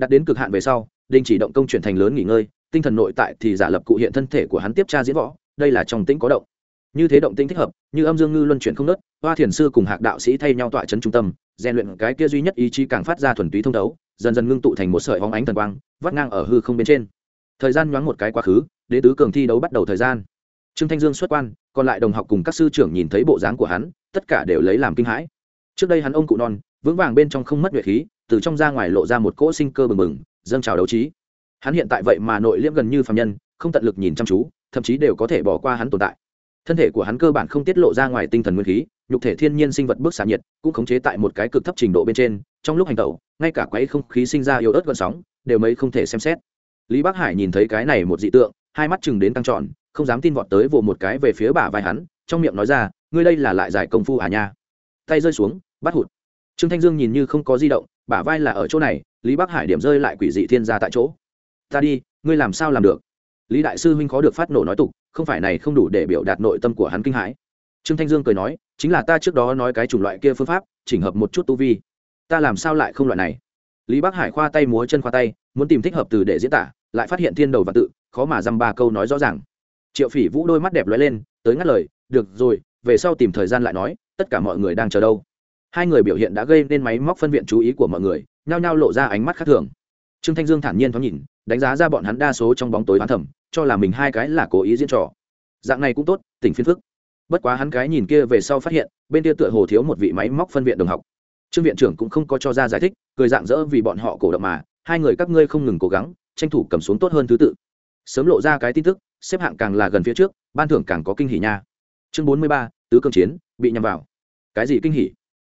đặt đến cực hạn về sau, đình chỉ động công chuyển thành lớn nghỉ ngơi, tinh thần nội tại thì giả lập cụ hiện thân thể của hắn tiếp tra diễn võ, đây là trong tĩnh có động. Như thế động tĩnh thích hợp, như âm dương ngư luân chuyển không nớt, hoa thiền sư cùng hạc đạo sĩ thay nhau tọa chấn trung tâm, rèn luyện cái kia duy nhất ý chí càng phát ra thuần túy thông đấu, dần dần ngưng tụ thành một sợi hóng ánh thần quang, vắt ngang ở hư không bên trên. Thời gian nhoáng một cái quá khứ, đế tứ cường thi đấu bắt đầu thời gian. Trương thanh dương xuất quan, còn lại đồng học cùng các sư trưởng nhìn thấy bộ dáng của hắn, tất cả đều lấy làm kinh hãi. Trước đây hắn ông cụ non vững vàng bên trong không mất nhuệ khí, từ trong ra ngoài lộ ra một cỗ sinh cơ bừng bừng, dâng trào đấu trí. Hắn hiện tại vậy mà nội liễm gần như phạm nhân, không tận lực nhìn chăm chú, thậm chí đều có thể bỏ qua hắn tồn tại. Thân thể của hắn cơ bản không tiết lộ ra ngoài tinh thần nguyên khí, nhục thể thiên nhiên sinh vật bước xả nhiệt, cũng khống chế tại một cái cực thấp trình độ bên trên, trong lúc hành tẩu, ngay cả quấy không khí sinh ra yếu ớt gần sóng, đều mấy không thể xem xét. Lý bắc hải nhìn thấy cái này một dị tượng, hai mắt chừng đến tăng tròn, không dám tin vọt tới vồ một cái về phía bả vai hắn, trong miệng nói ra, ngươi đây là lại giải công phu à nha. Tay rơi xuống, bắt hụt trương thanh dương nhìn như không có di động, bả vai là ở chỗ này, lý bắc hải điểm rơi lại quỷ dị thiên ra tại chỗ. Ta đi, ngươi làm sao làm được? Lý đại sư huynh khó được phát nổ nói tục, không phải này không đủ để biểu đạt nội tâm của hắn kinh hãi. Trương thanh dương cười nói, chính là ta trước đó nói cái chủng loại kia phương pháp, chỉnh hợp một chút tu vi. Ta làm sao lại không loại này? Lý bắc hải khoa tay múa chân khoa tay, muốn tìm thích hợp từ để diễn tả, lại phát hiện thiên đầu và tự, khó mà dăm ba câu nói rõ ràng. Triệu phỉ vũ đôi mắt đẹp lóe lên, tới ngắt lời, được rồi, về sau tìm thời gian lại nói, tất cả mọi người đang chờ đâu? Hai người biểu hiện đã gây nên máy móc phân viện chú ý của mọi người, nhao nhao lộ ra ánh mắt khác thường. Trương thanh dương thản nhiên thoáng nhìn, đánh giá ra bọn hắn đa số trong bóng tối hoán thẩm cho là mình hai cái là cố ý diễn trò. Dạng này cũng tốt, tỉnh phiên phức. Bất quá hắn cái nhìn kia về sau phát hiện, bên kia tựa hồ thiếu một vị máy móc phân viện đồng học. Trương viện trưởng cũng không có cho ra giải thích, cười dạng dỡ vì bọn họ cổ động mà, hai người các ngươi không ngừng cố gắng, tranh thủ cầm xuống tốt hơn thứ tự. Sớm lộ ra cái tin tức, xếp hạng càng là gần phía trước, ban thưởng càng có kinh hỉ nha. Chương bốn mươi ba, tứ cương chiến, bị nhầm vào. Cái gì kinh hỉ?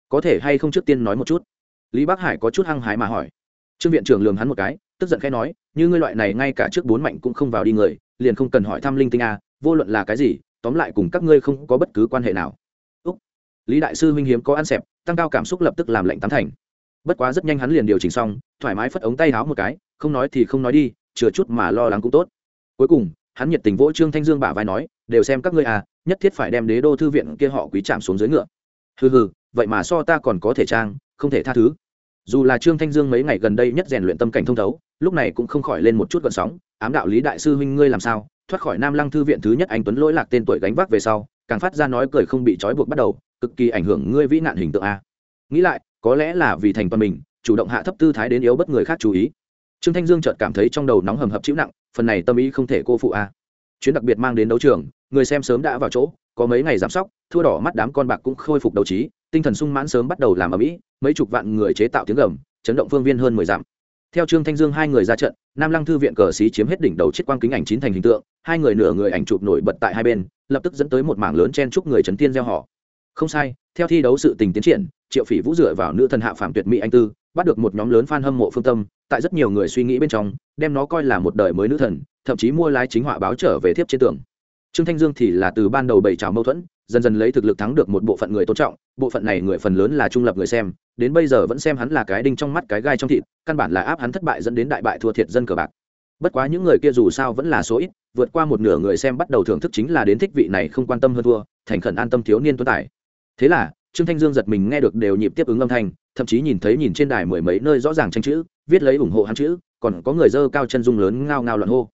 Có thể hay không trước tiên nói một chút? Lý bắc hải có chút hăng hái mà hỏi. Trương viện trưởng lường hắn một cái, tức giận khẽ nói, như ngươi loại này ngay cả trước bốn mạnh cũng không vào đi người, liền không cần hỏi thăm linh tinh a, vô luận là cái gì, tóm lại cùng các ngươi không có bất cứ quan hệ nào. Úc. Lý đại sư huynh hiếm có ăn xẹp, tăng cao cảm xúc lập tức làm lệnh tán thành. Bất quá rất nhanh hắn liền điều chỉnh xong, thoải mái phất ống tay háo một cái, không nói thì không nói đi, chừa chút mà lo lắng cũng tốt. Cuối cùng, hắn nhiệt tình vỗ trương thanh dương bả vai nói, đều xem các ngươi à nhất thiết phải đem đế đô thư viện kia họ quý chạm xuống dưới ngựa. Hừ hừ vậy mà so ta còn có thể trang, không thể tha thứ. Dù là trương thanh dương mấy ngày gần đây nhất rèn luyện tâm cảnh thông thấu, lúc này cũng không khỏi lên một chút gợn sóng, ám đạo lý đại sư huynh ngươi làm sao? Thoát khỏi nam lăng thư viện thứ nhất anh tuấn lỗi lạc tên tuổi gánh vác về sau, càng phát ra nói cười không bị trói buộc bắt đầu, cực kỳ ảnh hưởng ngươi vĩ nạn hình tượng a. Nghĩ lại, có lẽ là vì thành toàn mình, chủ động hạ thấp tư thái đến yếu bất người khác chú ý. Trương thanh dương chợt cảm thấy trong đầu nóng hầm hập chịu nặng, phần này tâm ý không thể cô phụ a. Chuyến đặc biệt mang đến đấu trường, người xem sớm đã vào chỗ có mấy ngày giảm sóc, thua đỏ mắt đám con bạc cũng khôi phục đấu trí, tinh thần sung mãn sớm bắt đầu làm ở mỹ mấy chục vạn người chế tạo tiếng gầm, chấn động phương viên hơn mười dặm. Theo trương thanh dương hai người ra trận, nam lăng thư viện cờ xí chiếm hết đỉnh đầu chiếc quang kính ảnh chín thành hình tượng, hai người nửa người ảnh chụp nổi bật tại hai bên, lập tức dẫn tới một mảng lớn chen chúc người trấn tiên gieo họ. Không sai, theo thi đấu sự tình tiến triển, triệu phỉ vũ dựa vào nữ thần hạ phạm tuyệt mỹ anh tư, bắt được một nhóm lớn fan hâm mộ phương tâm, tại rất nhiều người suy nghĩ bên trong, đem nó coi là một đời mới nữ thần, thậm chí mua lái chính họa báo trở về thiếp trên tường trương thanh dương thì là từ ban đầu bày trào mâu thuẫn, dần dần lấy thực lực thắng được một bộ phận người tôn trọng, bộ phận này người phần lớn là trung lập người xem, đến bây giờ vẫn xem hắn là cái đinh trong mắt cái gai trong thịt, căn bản là áp hắn thất bại dẫn đến đại bại thua thiệt dân cờ bạc. Bất quá những người kia dù sao vẫn là số ít, vượt qua một nửa người xem bắt đầu thưởng thức chính là đến thích vị này không quan tâm hơn thua, thành khẩn an tâm thiếu niên tuấn tài. Thế là, trương thanh dương giật mình nghe được đều nhịp tiếp ứng âm thanh, thậm chí nhìn thấy nhìn trên đài mười mấy nơi rõ ràng tranh chữ, viết lấy ủng hộ hắn chữ, còn có người dơ cao chân dung lớn ngao ngao loạn hô.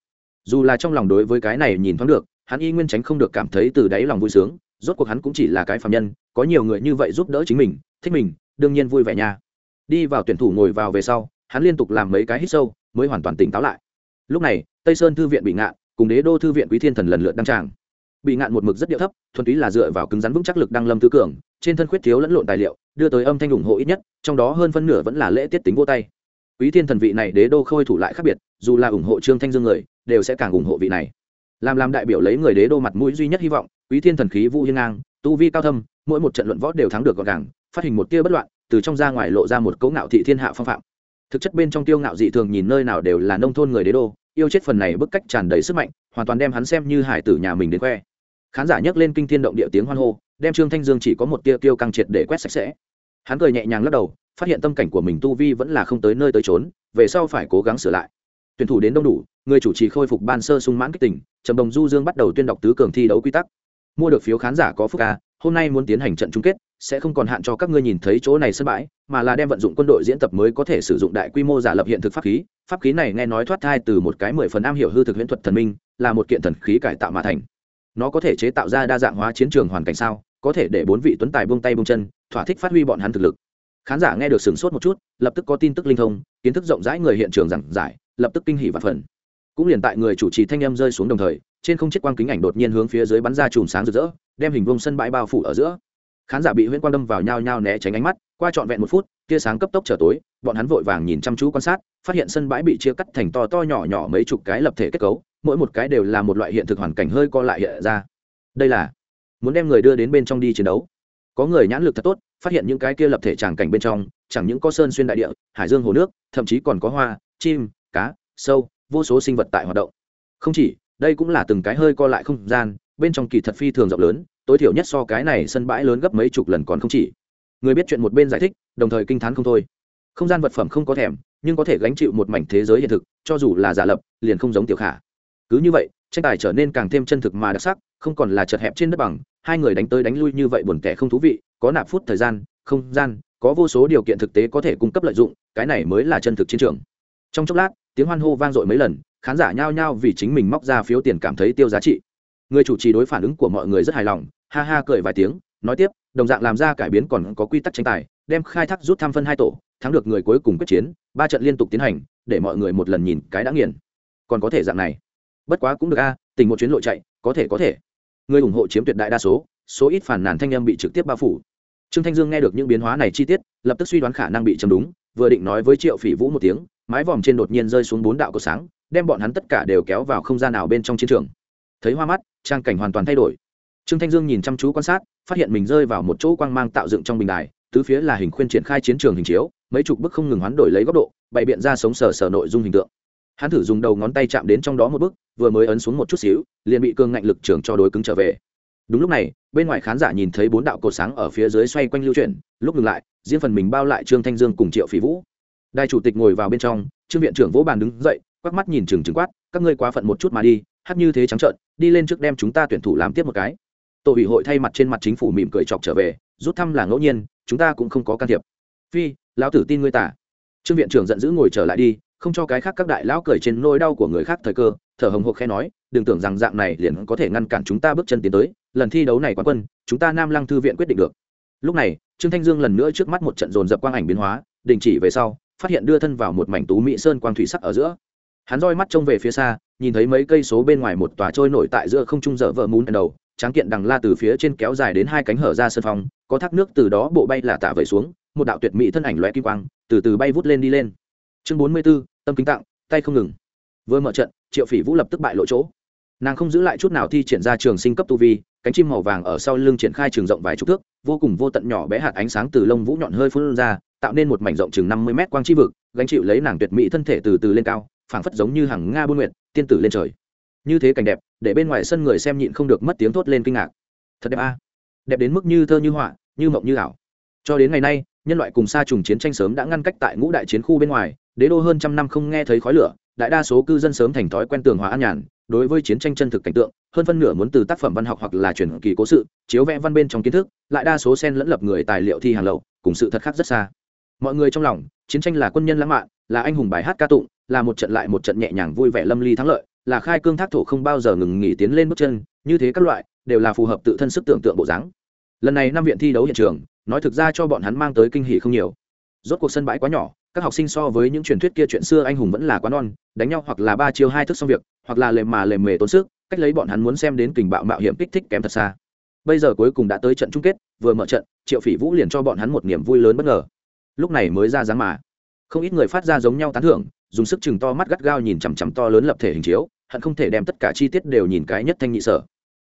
Dù là trong lòng đối với cái này nhìn thoáng được hắn y nguyên tránh không được cảm thấy từ đáy lòng vui sướng, rốt cuộc hắn cũng chỉ là cái phạm nhân, có nhiều người như vậy giúp đỡ chính mình, thích mình, đương nhiên vui vẻ nha. Đi vào tuyển thủ ngồi vào về sau, hắn liên tục làm mấy cái hít sâu, mới hoàn toàn tỉnh táo lại. Lúc này, tây sơn thư viện bị ngạn, cùng đế đô thư viện quý thiên thần lần lượt đăng tràng. Bị ngạn một mực rất điệu thấp, thuần túy là dựa vào cứng rắn vững chắc lực đăng lâm tứ cường, trên thân khuyết thiếu lẫn lộn tài liệu, đưa tới âm thanh ủng hộ ít nhất, trong đó hơn phân nửa vẫn là lễ tiết tính vô tay. Quý thiên thần vị này đế đô khôi thủ lại khác biệt, dù là ủng hộ trương thanh dương người, đều sẽ càng ủng hộ vị này làm làm đại biểu lấy người đế đô mặt mũi duy nhất hy vọng, quý thiên thần khí vũ hiên ngang, tu vi cao thâm, mỗi một trận luận võ đều thắng được gọn gàng, phát hình một tia bất loạn, từ trong ra ngoài lộ ra một cấu ngạo thị thiên hạ phong phạm. Thực chất bên trong tiêu ngạo dị thường nhìn nơi nào đều là nông thôn người đế đô, yêu chết phần này bức cách tràn đầy sức mạnh, hoàn toàn đem hắn xem như hải tử nhà mình đến khoe. Khán giả nhấc lên kinh thiên động địa tiếng hoan hô, đem trương thanh dương chỉ có một tia tiêu căng triệt để quét sạch sẽ. Hắn cười nhẹ nhàng lắc đầu, phát hiện tâm cảnh của mình tu vi vẫn là không tới nơi tới trốn về sau phải cố gắng sửa lại. Tuyển thủ đến đông đủ, người chủ trì khôi phục ban sơ sung mãn kích tỉnh trầm đồng du dương bắt đầu tuyên đọc tứ cường thi đấu quy tắc. Mua được phiếu khán giả có phúc ca, hôm nay muốn tiến hành trận chung kết, sẽ không còn hạn cho các ngươi nhìn thấy chỗ này sân bãi, mà là đem vận dụng quân đội diễn tập mới có thể sử dụng đại quy mô giả lập hiện thực pháp khí. Pháp khí này nghe nói thoát thai từ một cái mười phần am hiểu hư thực huyễn thuật thần minh, là một kiện thần khí cải tạo mà thành. Nó có thể chế tạo ra đa dạng hóa chiến trường hoàn cảnh sao, có thể để bốn vị tuấn tài buông tay buông chân, thỏa thích phát huy bọn hắn thực lực. Khán giả nghe được sửng sốt một chút, lập tức có tin tức linh thông, kiến thức rộng rãi người hiện trường giảng giải, lập tức kinh hỉ và phần cũng liền tại người chủ trì thanh em rơi xuống đồng thời, trên không chiếc quang kính ảnh đột nhiên hướng phía dưới bắn ra chùm sáng rực rỡ, đem hình vông sân bãi bao phủ ở giữa. Khán giả bị huyễn quang đâm vào nhau nhau né tránh ánh mắt, qua trọn vẹn một phút, tia sáng cấp tốc trở tối, bọn hắn vội vàng nhìn chăm chú quan sát, phát hiện sân bãi bị chia cắt thành to to nhỏ nhỏ mấy chục cái lập thể kết cấu, mỗi một cái đều là một loại hiện thực hoàn cảnh hơi co lại hiện ra. Đây là muốn đem người đưa đến bên trong đi chiến đấu. Có người nhãn lực thật tốt, phát hiện những cái kia lập thể tràng cảnh bên trong, chẳng những có sơn xuyên đại địa, hải dương hồ nước, thậm chí còn có hoa, chim, cá, sâu vô số sinh vật tại hoạt động. Không chỉ, đây cũng là từng cái hơi co lại không gian, bên trong kỳ thật phi thường rộng lớn, tối thiểu nhất so cái này sân bãi lớn gấp mấy chục lần còn không chỉ. Người biết chuyện một bên giải thích, đồng thời kinh t h á n không thôi. Không gian vật phẩm không có thèm, nhưng có thể gánh chịu một mảnh thế giới hiện thực, cho dù là giả lập, liền không giống tiểu khả. Cứ như vậy, tranh tài trở nên càng thêm chân thực mà đặc sắc, không còn là chật hẹp trên đất bằng, hai người đánh tới đánh lui như vậy buồn tẻ không thú vị, có nạp phút thời gian, không gian, có vô số điều kiện thực tế có thể cung cấp lợi dụng, cái này mới là chân thực chiến trường trong chốc lát, tiếng hoan hô vang dội mấy lần, khán giả nhao nhao vì chính mình móc ra phiếu tiền cảm thấy tiêu giá trị. Người chủ trì đối phản ứng của mọi người rất hài lòng, ha ha cười vài tiếng, nói tiếp, đồng dạng làm ra cải biến còn có quy tắc tranh tài, đem khai thác rút thăm phân hai tổ, thắng được người cuối cùng quyết chiến, ba trận liên tục tiến hành, để mọi người một lần nhìn cái đã nghiền. Còn có thể dạng này. Bất quá cũng được a, tình một chuyến lộ chạy, có thể có thể. Người ủng hộ chiếm tuyệt đại đa số số ít phản nàn thanh em bị trực tiếp bao phủ. Trương thanh dương nghe được những biến hóa này chi tiết, lập tức suy đoán khả năng bị chấm đúng vừa định nói với triệu phỉ vũ một tiếng, mái vòm trên đột nhiên rơi xuống bốn đạo cầu sáng, đem bọn hắn tất cả đều kéo vào không gian nào bên trong chiến trường. Thấy hoa mắt, trang cảnh hoàn toàn thay đổi. Trương thanh dương nhìn chăm chú quan sát, phát hiện mình rơi vào một chỗ quang mang tạo dựng trong bình đài, tứ phía là hình khuyên triển khai chiến trường hình chiếu, mấy chục bức không ngừng hoán đổi lấy góc độ, bày biện ra sống sờ sờ nội dung hình tượng. Hắn thử dùng đầu ngón tay chạm đến trong đó một bức vừa mới ấn xuống một chút xíu, liền bị cương ngạnh lực trường cho đối cứng trở về đúng lúc này, bên ngoài khán giả nhìn thấy bốn đạo cột sáng ở phía dưới xoay quanh lưu chuyển, lúc ngừng lại, riêng phần mình bao lại trương thanh dương cùng triệu phỉ vũ. Đại chủ tịch ngồi vào bên trong, trương viện trưởng vỗ bàn đứng dậy, quắc mắt nhìn chừng chừng quát, các ngươi quá phận một chút mà đi, hát như thế trắng trợn, đi lên trước đem chúng ta tuyển thủ làm tiếp một cái. Tổ ủy hội thay mặt trên mặt chính phủ mỉm cười chọc trở về, rút thăm là ngẫu nhiên, chúng ta cũng không có can thiệp. Phi, lão tử tin ngươi tả. Trương viện trưởng giận dữ ngồi trở lại đi, không cho cái khác các đại lão cười trên nỗi đau của người khác thời cơ, thở hồng hộc khe nói, đừng tưởng rằng dạng này liền có thể ngăn cản chúng ta bước chân tiến tới lần thi đấu này quán quân chúng ta nam lăng thư viện quyết định được. Lúc này trương thanh dương lần nữa trước mắt một trận dồn dập quang ảnh biến hóa đình chỉ về sau phát hiện đưa thân vào một mảnh tú mỹ sơn quang thủy sắc ở giữa. Hắn roi mắt trông về phía xa nhìn thấy mấy cây số bên ngoài một tòa trôi nổi tại giữa không trung dở vợ mún đầu tráng kiện đằng la từ phía trên kéo dài đến hai cánh hở ra sân phòng có thác nước từ đó bộ bay là tạ vẩy xuống một đạo tuyệt mỹ thân ảnh loe kim quang từ từ bay vút lên đi lên. Chương bốn mươi 44, tâm kính tặng tay không ngừng. Vừa mở trận triệu phỉ vũ lập tức bại lộ chỗ nàng không giữ lại chút nào thi triển ra trường sinh cấp tu vi, cánh chim màu vàng ở sau lưng triển khai trường rộng vài chục thước, vô cùng vô tận nhỏ bé hạt ánh sáng từ lông vũ nhọn hơi phun ra, tạo nên một mảnh rộng chừng năm mươi mét quang chi vực, gánh chịu lấy nàng tuyệt mỹ thân thể từ từ lên cao, phảng phất giống như hàng nga buôn nguyện tiên tử lên trời. Như thế cảnh đẹp, để bên ngoài sân người xem nhịn không được mất tiếng thốt lên kinh ngạc. Thật đẹp a. Đẹp đến mức như thơ như họa, như mộng như ảo. Cho đến ngày nay, nhân loại cùng xa trùng chiến tranh sớm đã ngăn cách tại ngũ đại chiến khu bên ngoài, đế đô hơn trăm năm không nghe thấy khói lửa, đại đa số cư dân sớm thành thói quen tường hòa an nhàn đối với chiến tranh chân thực cảnh tượng, hơn phân nửa muốn từ tác phẩm văn học hoặc là truyền kỳ cố sự, chiếu vẽ văn bên trong kiến thức, lại đa số sen lẫn lập người tài liệu thi hàng lậu, cùng sự thật khác rất xa. Mọi người trong lòng, chiến tranh là quân nhân lãng mạn, là anh hùng bài hát ca tụng, là một trận lại một trận nhẹ nhàng vui vẻ lâm ly thắng lợi, là khai cương thác thổ không bao giờ ngừng nghỉ tiến lên bước chân, như thế các loại, đều là phù hợp tự thân sức tưởng tượng bộ dáng. Lần này năm viện thi đấu hiện trường, nói thực ra cho bọn hắn mang tới kinh hỉ không nhiều. Rốt cuộc sân bãi quá nhỏ các học sinh so với những truyền thuyết kia chuyện xưa anh hùng vẫn là quá non, đánh nhau hoặc là ba chiêu hai thức xong việc, hoặc là lề mà lề mề tốn sức, cách lấy bọn hắn muốn xem đến kình bạo mạo hiểm kích thích kém thật xa. Bây giờ cuối cùng đã tới trận chung kết, vừa mở trận, triệu phỉ vũ liền cho bọn hắn một niềm vui lớn bất ngờ. Lúc này mới ra dáng mà. Không ít người phát ra giống nhau tán thưởng, dùng sức chừng to mắt gắt gao nhìn chằm chằm to lớn lập thể hình chiếu, hận không thể đem tất cả chi tiết đều nhìn cái nhất thanh nhị sở.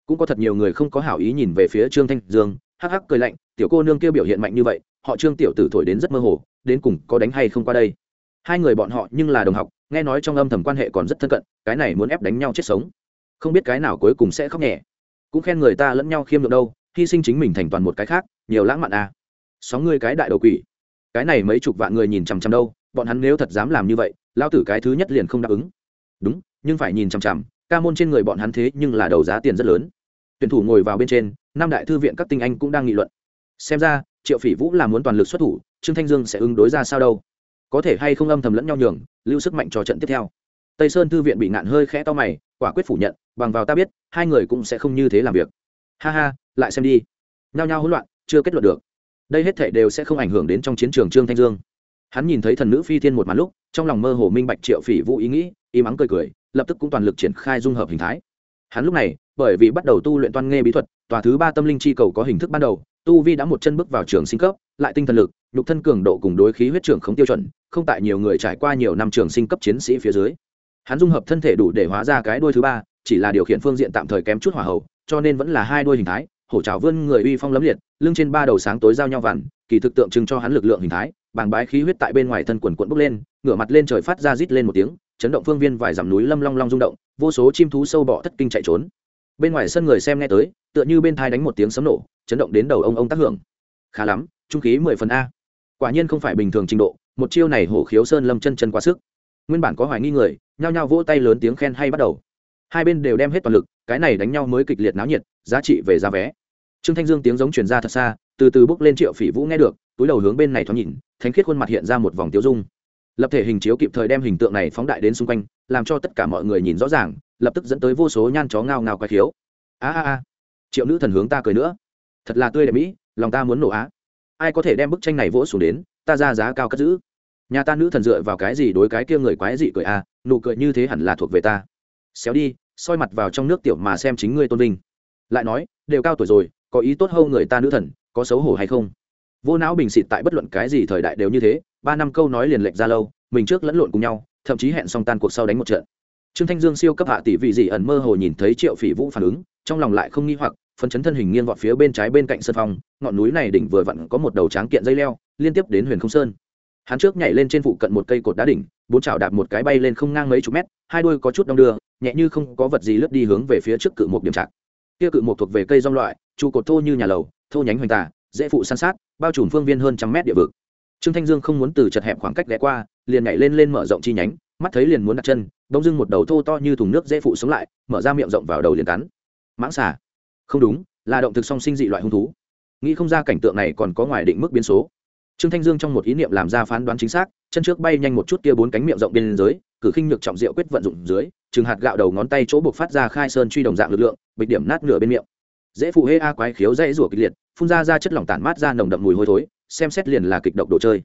Cũng có thật nhiều người không có hảo ý nhìn về phía trương thanh dương, hắc hắc cười lạnh, tiểu cô nương kia biểu hiện mạnh như vậy, họ trương tiểu tử thổi đến rất mơ hồ đến cùng có đánh hay không qua đây. Hai người bọn họ nhưng là đồng học, nghe nói trong âm thầm quan hệ còn rất thân cận, cái này muốn ép đánh nhau chết sống. Không biết cái nào cuối cùng sẽ khóc nhẹ. Cũng khen người ta lẫn nhau khiêm được đâu, hy sinh chính mình thành toàn một cái khác, nhiều lãng mạn à. sóng ngươi cái đại đầu quỷ. Cái này mấy chục vạn người nhìn chằm chằm đâu, bọn hắn nếu thật dám làm như vậy, lao tử cái thứ nhất liền không đáp ứng. Đúng, nhưng phải nhìn chằm chằm, ca môn trên người bọn hắn thế nhưng là đầu giá tiền rất lớn. Tuyển thủ ngồi vào bên trên, năm đại thư viện các tinh anh cũng đang nghị luận. Xem ra, triệu phỉ vũ là muốn toàn lực xuất thủ trương thanh dương sẽ ứng đối ra sao đâu? Có thể hay không âm thầm lẫn nhau nhường, lưu sức mạnh cho trận tiếp theo. Tây sơn thư viện bị nạn hơi khẽ to mày, quả quyết phủ nhận, bằng vào ta biết, hai người cũng sẽ không như thế làm việc. Ha ha, lại xem đi. Nhao nhao hỗn loạn, chưa kết luận được. Đây hết thể đều sẽ không ảnh hưởng đến trong chiến trường trương thanh dương. Hắn nhìn thấy thần nữ phi thiên một màn lúc, trong lòng mơ hồ minh bạch triệu phỉ vũ ý nghĩ, y mắng cười cười, lập tức cũng toàn lực triển khai dung hợp hình thái. Hắn lúc này, bởi vì bắt đầu tu luyện toan nghe bí thuật, tòa thứ ba tâm linh chi cầu có hình thức ban đầu, tu vi đã một chân bước vào trường sinh cấp, lại tinh thần lực nhục thân cường độ cùng đối khí huyết trưởng không tiêu chuẩn, không tại nhiều người trải qua nhiều năm trường sinh cấp chiến sĩ phía dưới. Hắn dung hợp thân thể đủ để hóa ra cái đuôi thứ ba, chỉ là điều khiển phương diện tạm thời kém chút hỏa hậu cho nên vẫn là hai đuôi hình thái, hổ trào vươn người uy phong lấm liệt, lưng trên ba đầu sáng tối giao nhau vằn kỳ thực tượng trưng cho hắn lực lượng hình thái, bàng bái khí huyết tại bên ngoài thân quần quận bốc lên, ngửa mặt lên trời phát ra rít lên một tiếng, chấn động phương viên vài dặm núi lâm long long rung động, vô số chim thú sâu bọ thất kinh chạy trốn. Bên ngoài sân người xem nghe tới, tựa như bên thai đánh một tiếng sấm nổ, chấn động đến đầu ông ông tác hưởng. Khá lắm, trung khí mười phần a quả nhiên không phải bình thường trình độ, một chiêu này hổ khiếu sơn lâm chân chân quá sức. Nguyên bản có hoài nghi người, nhao nhao vỗ tay lớn tiếng khen hay bắt đầu. Hai bên đều đem hết toàn lực, cái này đánh nhau mới kịch liệt náo nhiệt, giá trị về giá vé. Trương thanh dương tiếng giống truyền ra thật xa, từ từ bước lên triệu phỉ vũ nghe được, túi đầu hướng bên này thoáng nhìn, thánh khiết khuôn mặt hiện ra một vòng tiêu dung. Lập thể hình chiếu kịp thời đem hình tượng này phóng đại đến xung quanh, làm cho tất cả mọi người nhìn rõ ràng, lập tức dẫn tới vô số nhan chó ngao ngao quái khiếu. A a a. Triệu nữ thần hướng ta cười nữa. Thật là tươi đẹp mỹ, lòng ta muốn nổ á ai có thể đem bức tranh này vỗ xuống đến, ta ra giá cao cất giữ. Nhà ta nữ thần dựa vào cái gì đối cái kia người quái dị cười a nụ cười như thế hẳn là thuộc về ta. Xéo đi, soi mặt vào trong nước tiểu mà xem chính ngươi tôn vinh. Lại nói, đều cao tuổi rồi, có ý tốt hơn người ta nữ thần, có xấu hổ hay không? Vô não bình xịt tại bất luận cái gì thời đại đều như thế, ba năm câu nói liền lệch ra lâu, mình trước lẫn lộn cùng nhau, thậm chí hẹn xong tan cuộc sau đánh một trận. Trương thanh dương siêu cấp hạ tỷ vị dị ẩn mơ hồ nhìn thấy triệu phỉ vũ phản ứng, trong lòng lại không nghi hoặc phấn chấn thân hình nghiêng vọt phía bên trái bên cạnh sân phong, ngọn núi này đỉnh vừa vặn có một đầu tráng kiện dây leo, liên tiếp đến huyền không sơn. Hắn trước nhảy lên trên phụ cận một cây cột đá đỉnh, bốn chảo đạp một cái bay lên không ngang mấy chục mét, hai đuôi có chút đong đưa, nhẹ như không có vật gì lướt đi hướng về phía trước cự một điểm trạng kia cự một thuộc về cây rong loại, trụ cột thô như nhà lầu, thô nhánh hoành tà, dễ phụ san sát, bao trùm phương viên hơn trăm mét địa vực. Trương thanh dương không muốn từ chật hẹp khoảng cách ghé qua, liền nhảy lên lên mở rộng chi nhánh, mắt thấy liền muốn đặt chân, bỗng dưng một đầu thô to như thùng nước dễ phụ sống lại, mở ra miệng rộng vào đầu liền cắn. Mãng xà không đúng, là động thực song sinh dị loại hung thú. Nghĩ không ra cảnh tượng này còn có ngoài định mức biến số. Trương thanh dương trong một ý niệm làm ra phán đoán chính xác, chân trước bay nhanh một chút kia bốn cánh miệng rộng bên dưới, cử khinh nhược trọng diệu quyết vận dụng dưới chừng hạt gạo đầu ngón tay chỗ buộc phát ra khai sơn truy đồng dạng lực lượng, bịch điểm nát nửa bên miệng. Dễ phụ hê a quái khiếu dãy rủa kịch liệt, phun ra ra chất lỏng tản mát ra nồng đậm mùi hôi thối, xem xét liền là kịch độc đồ chơi.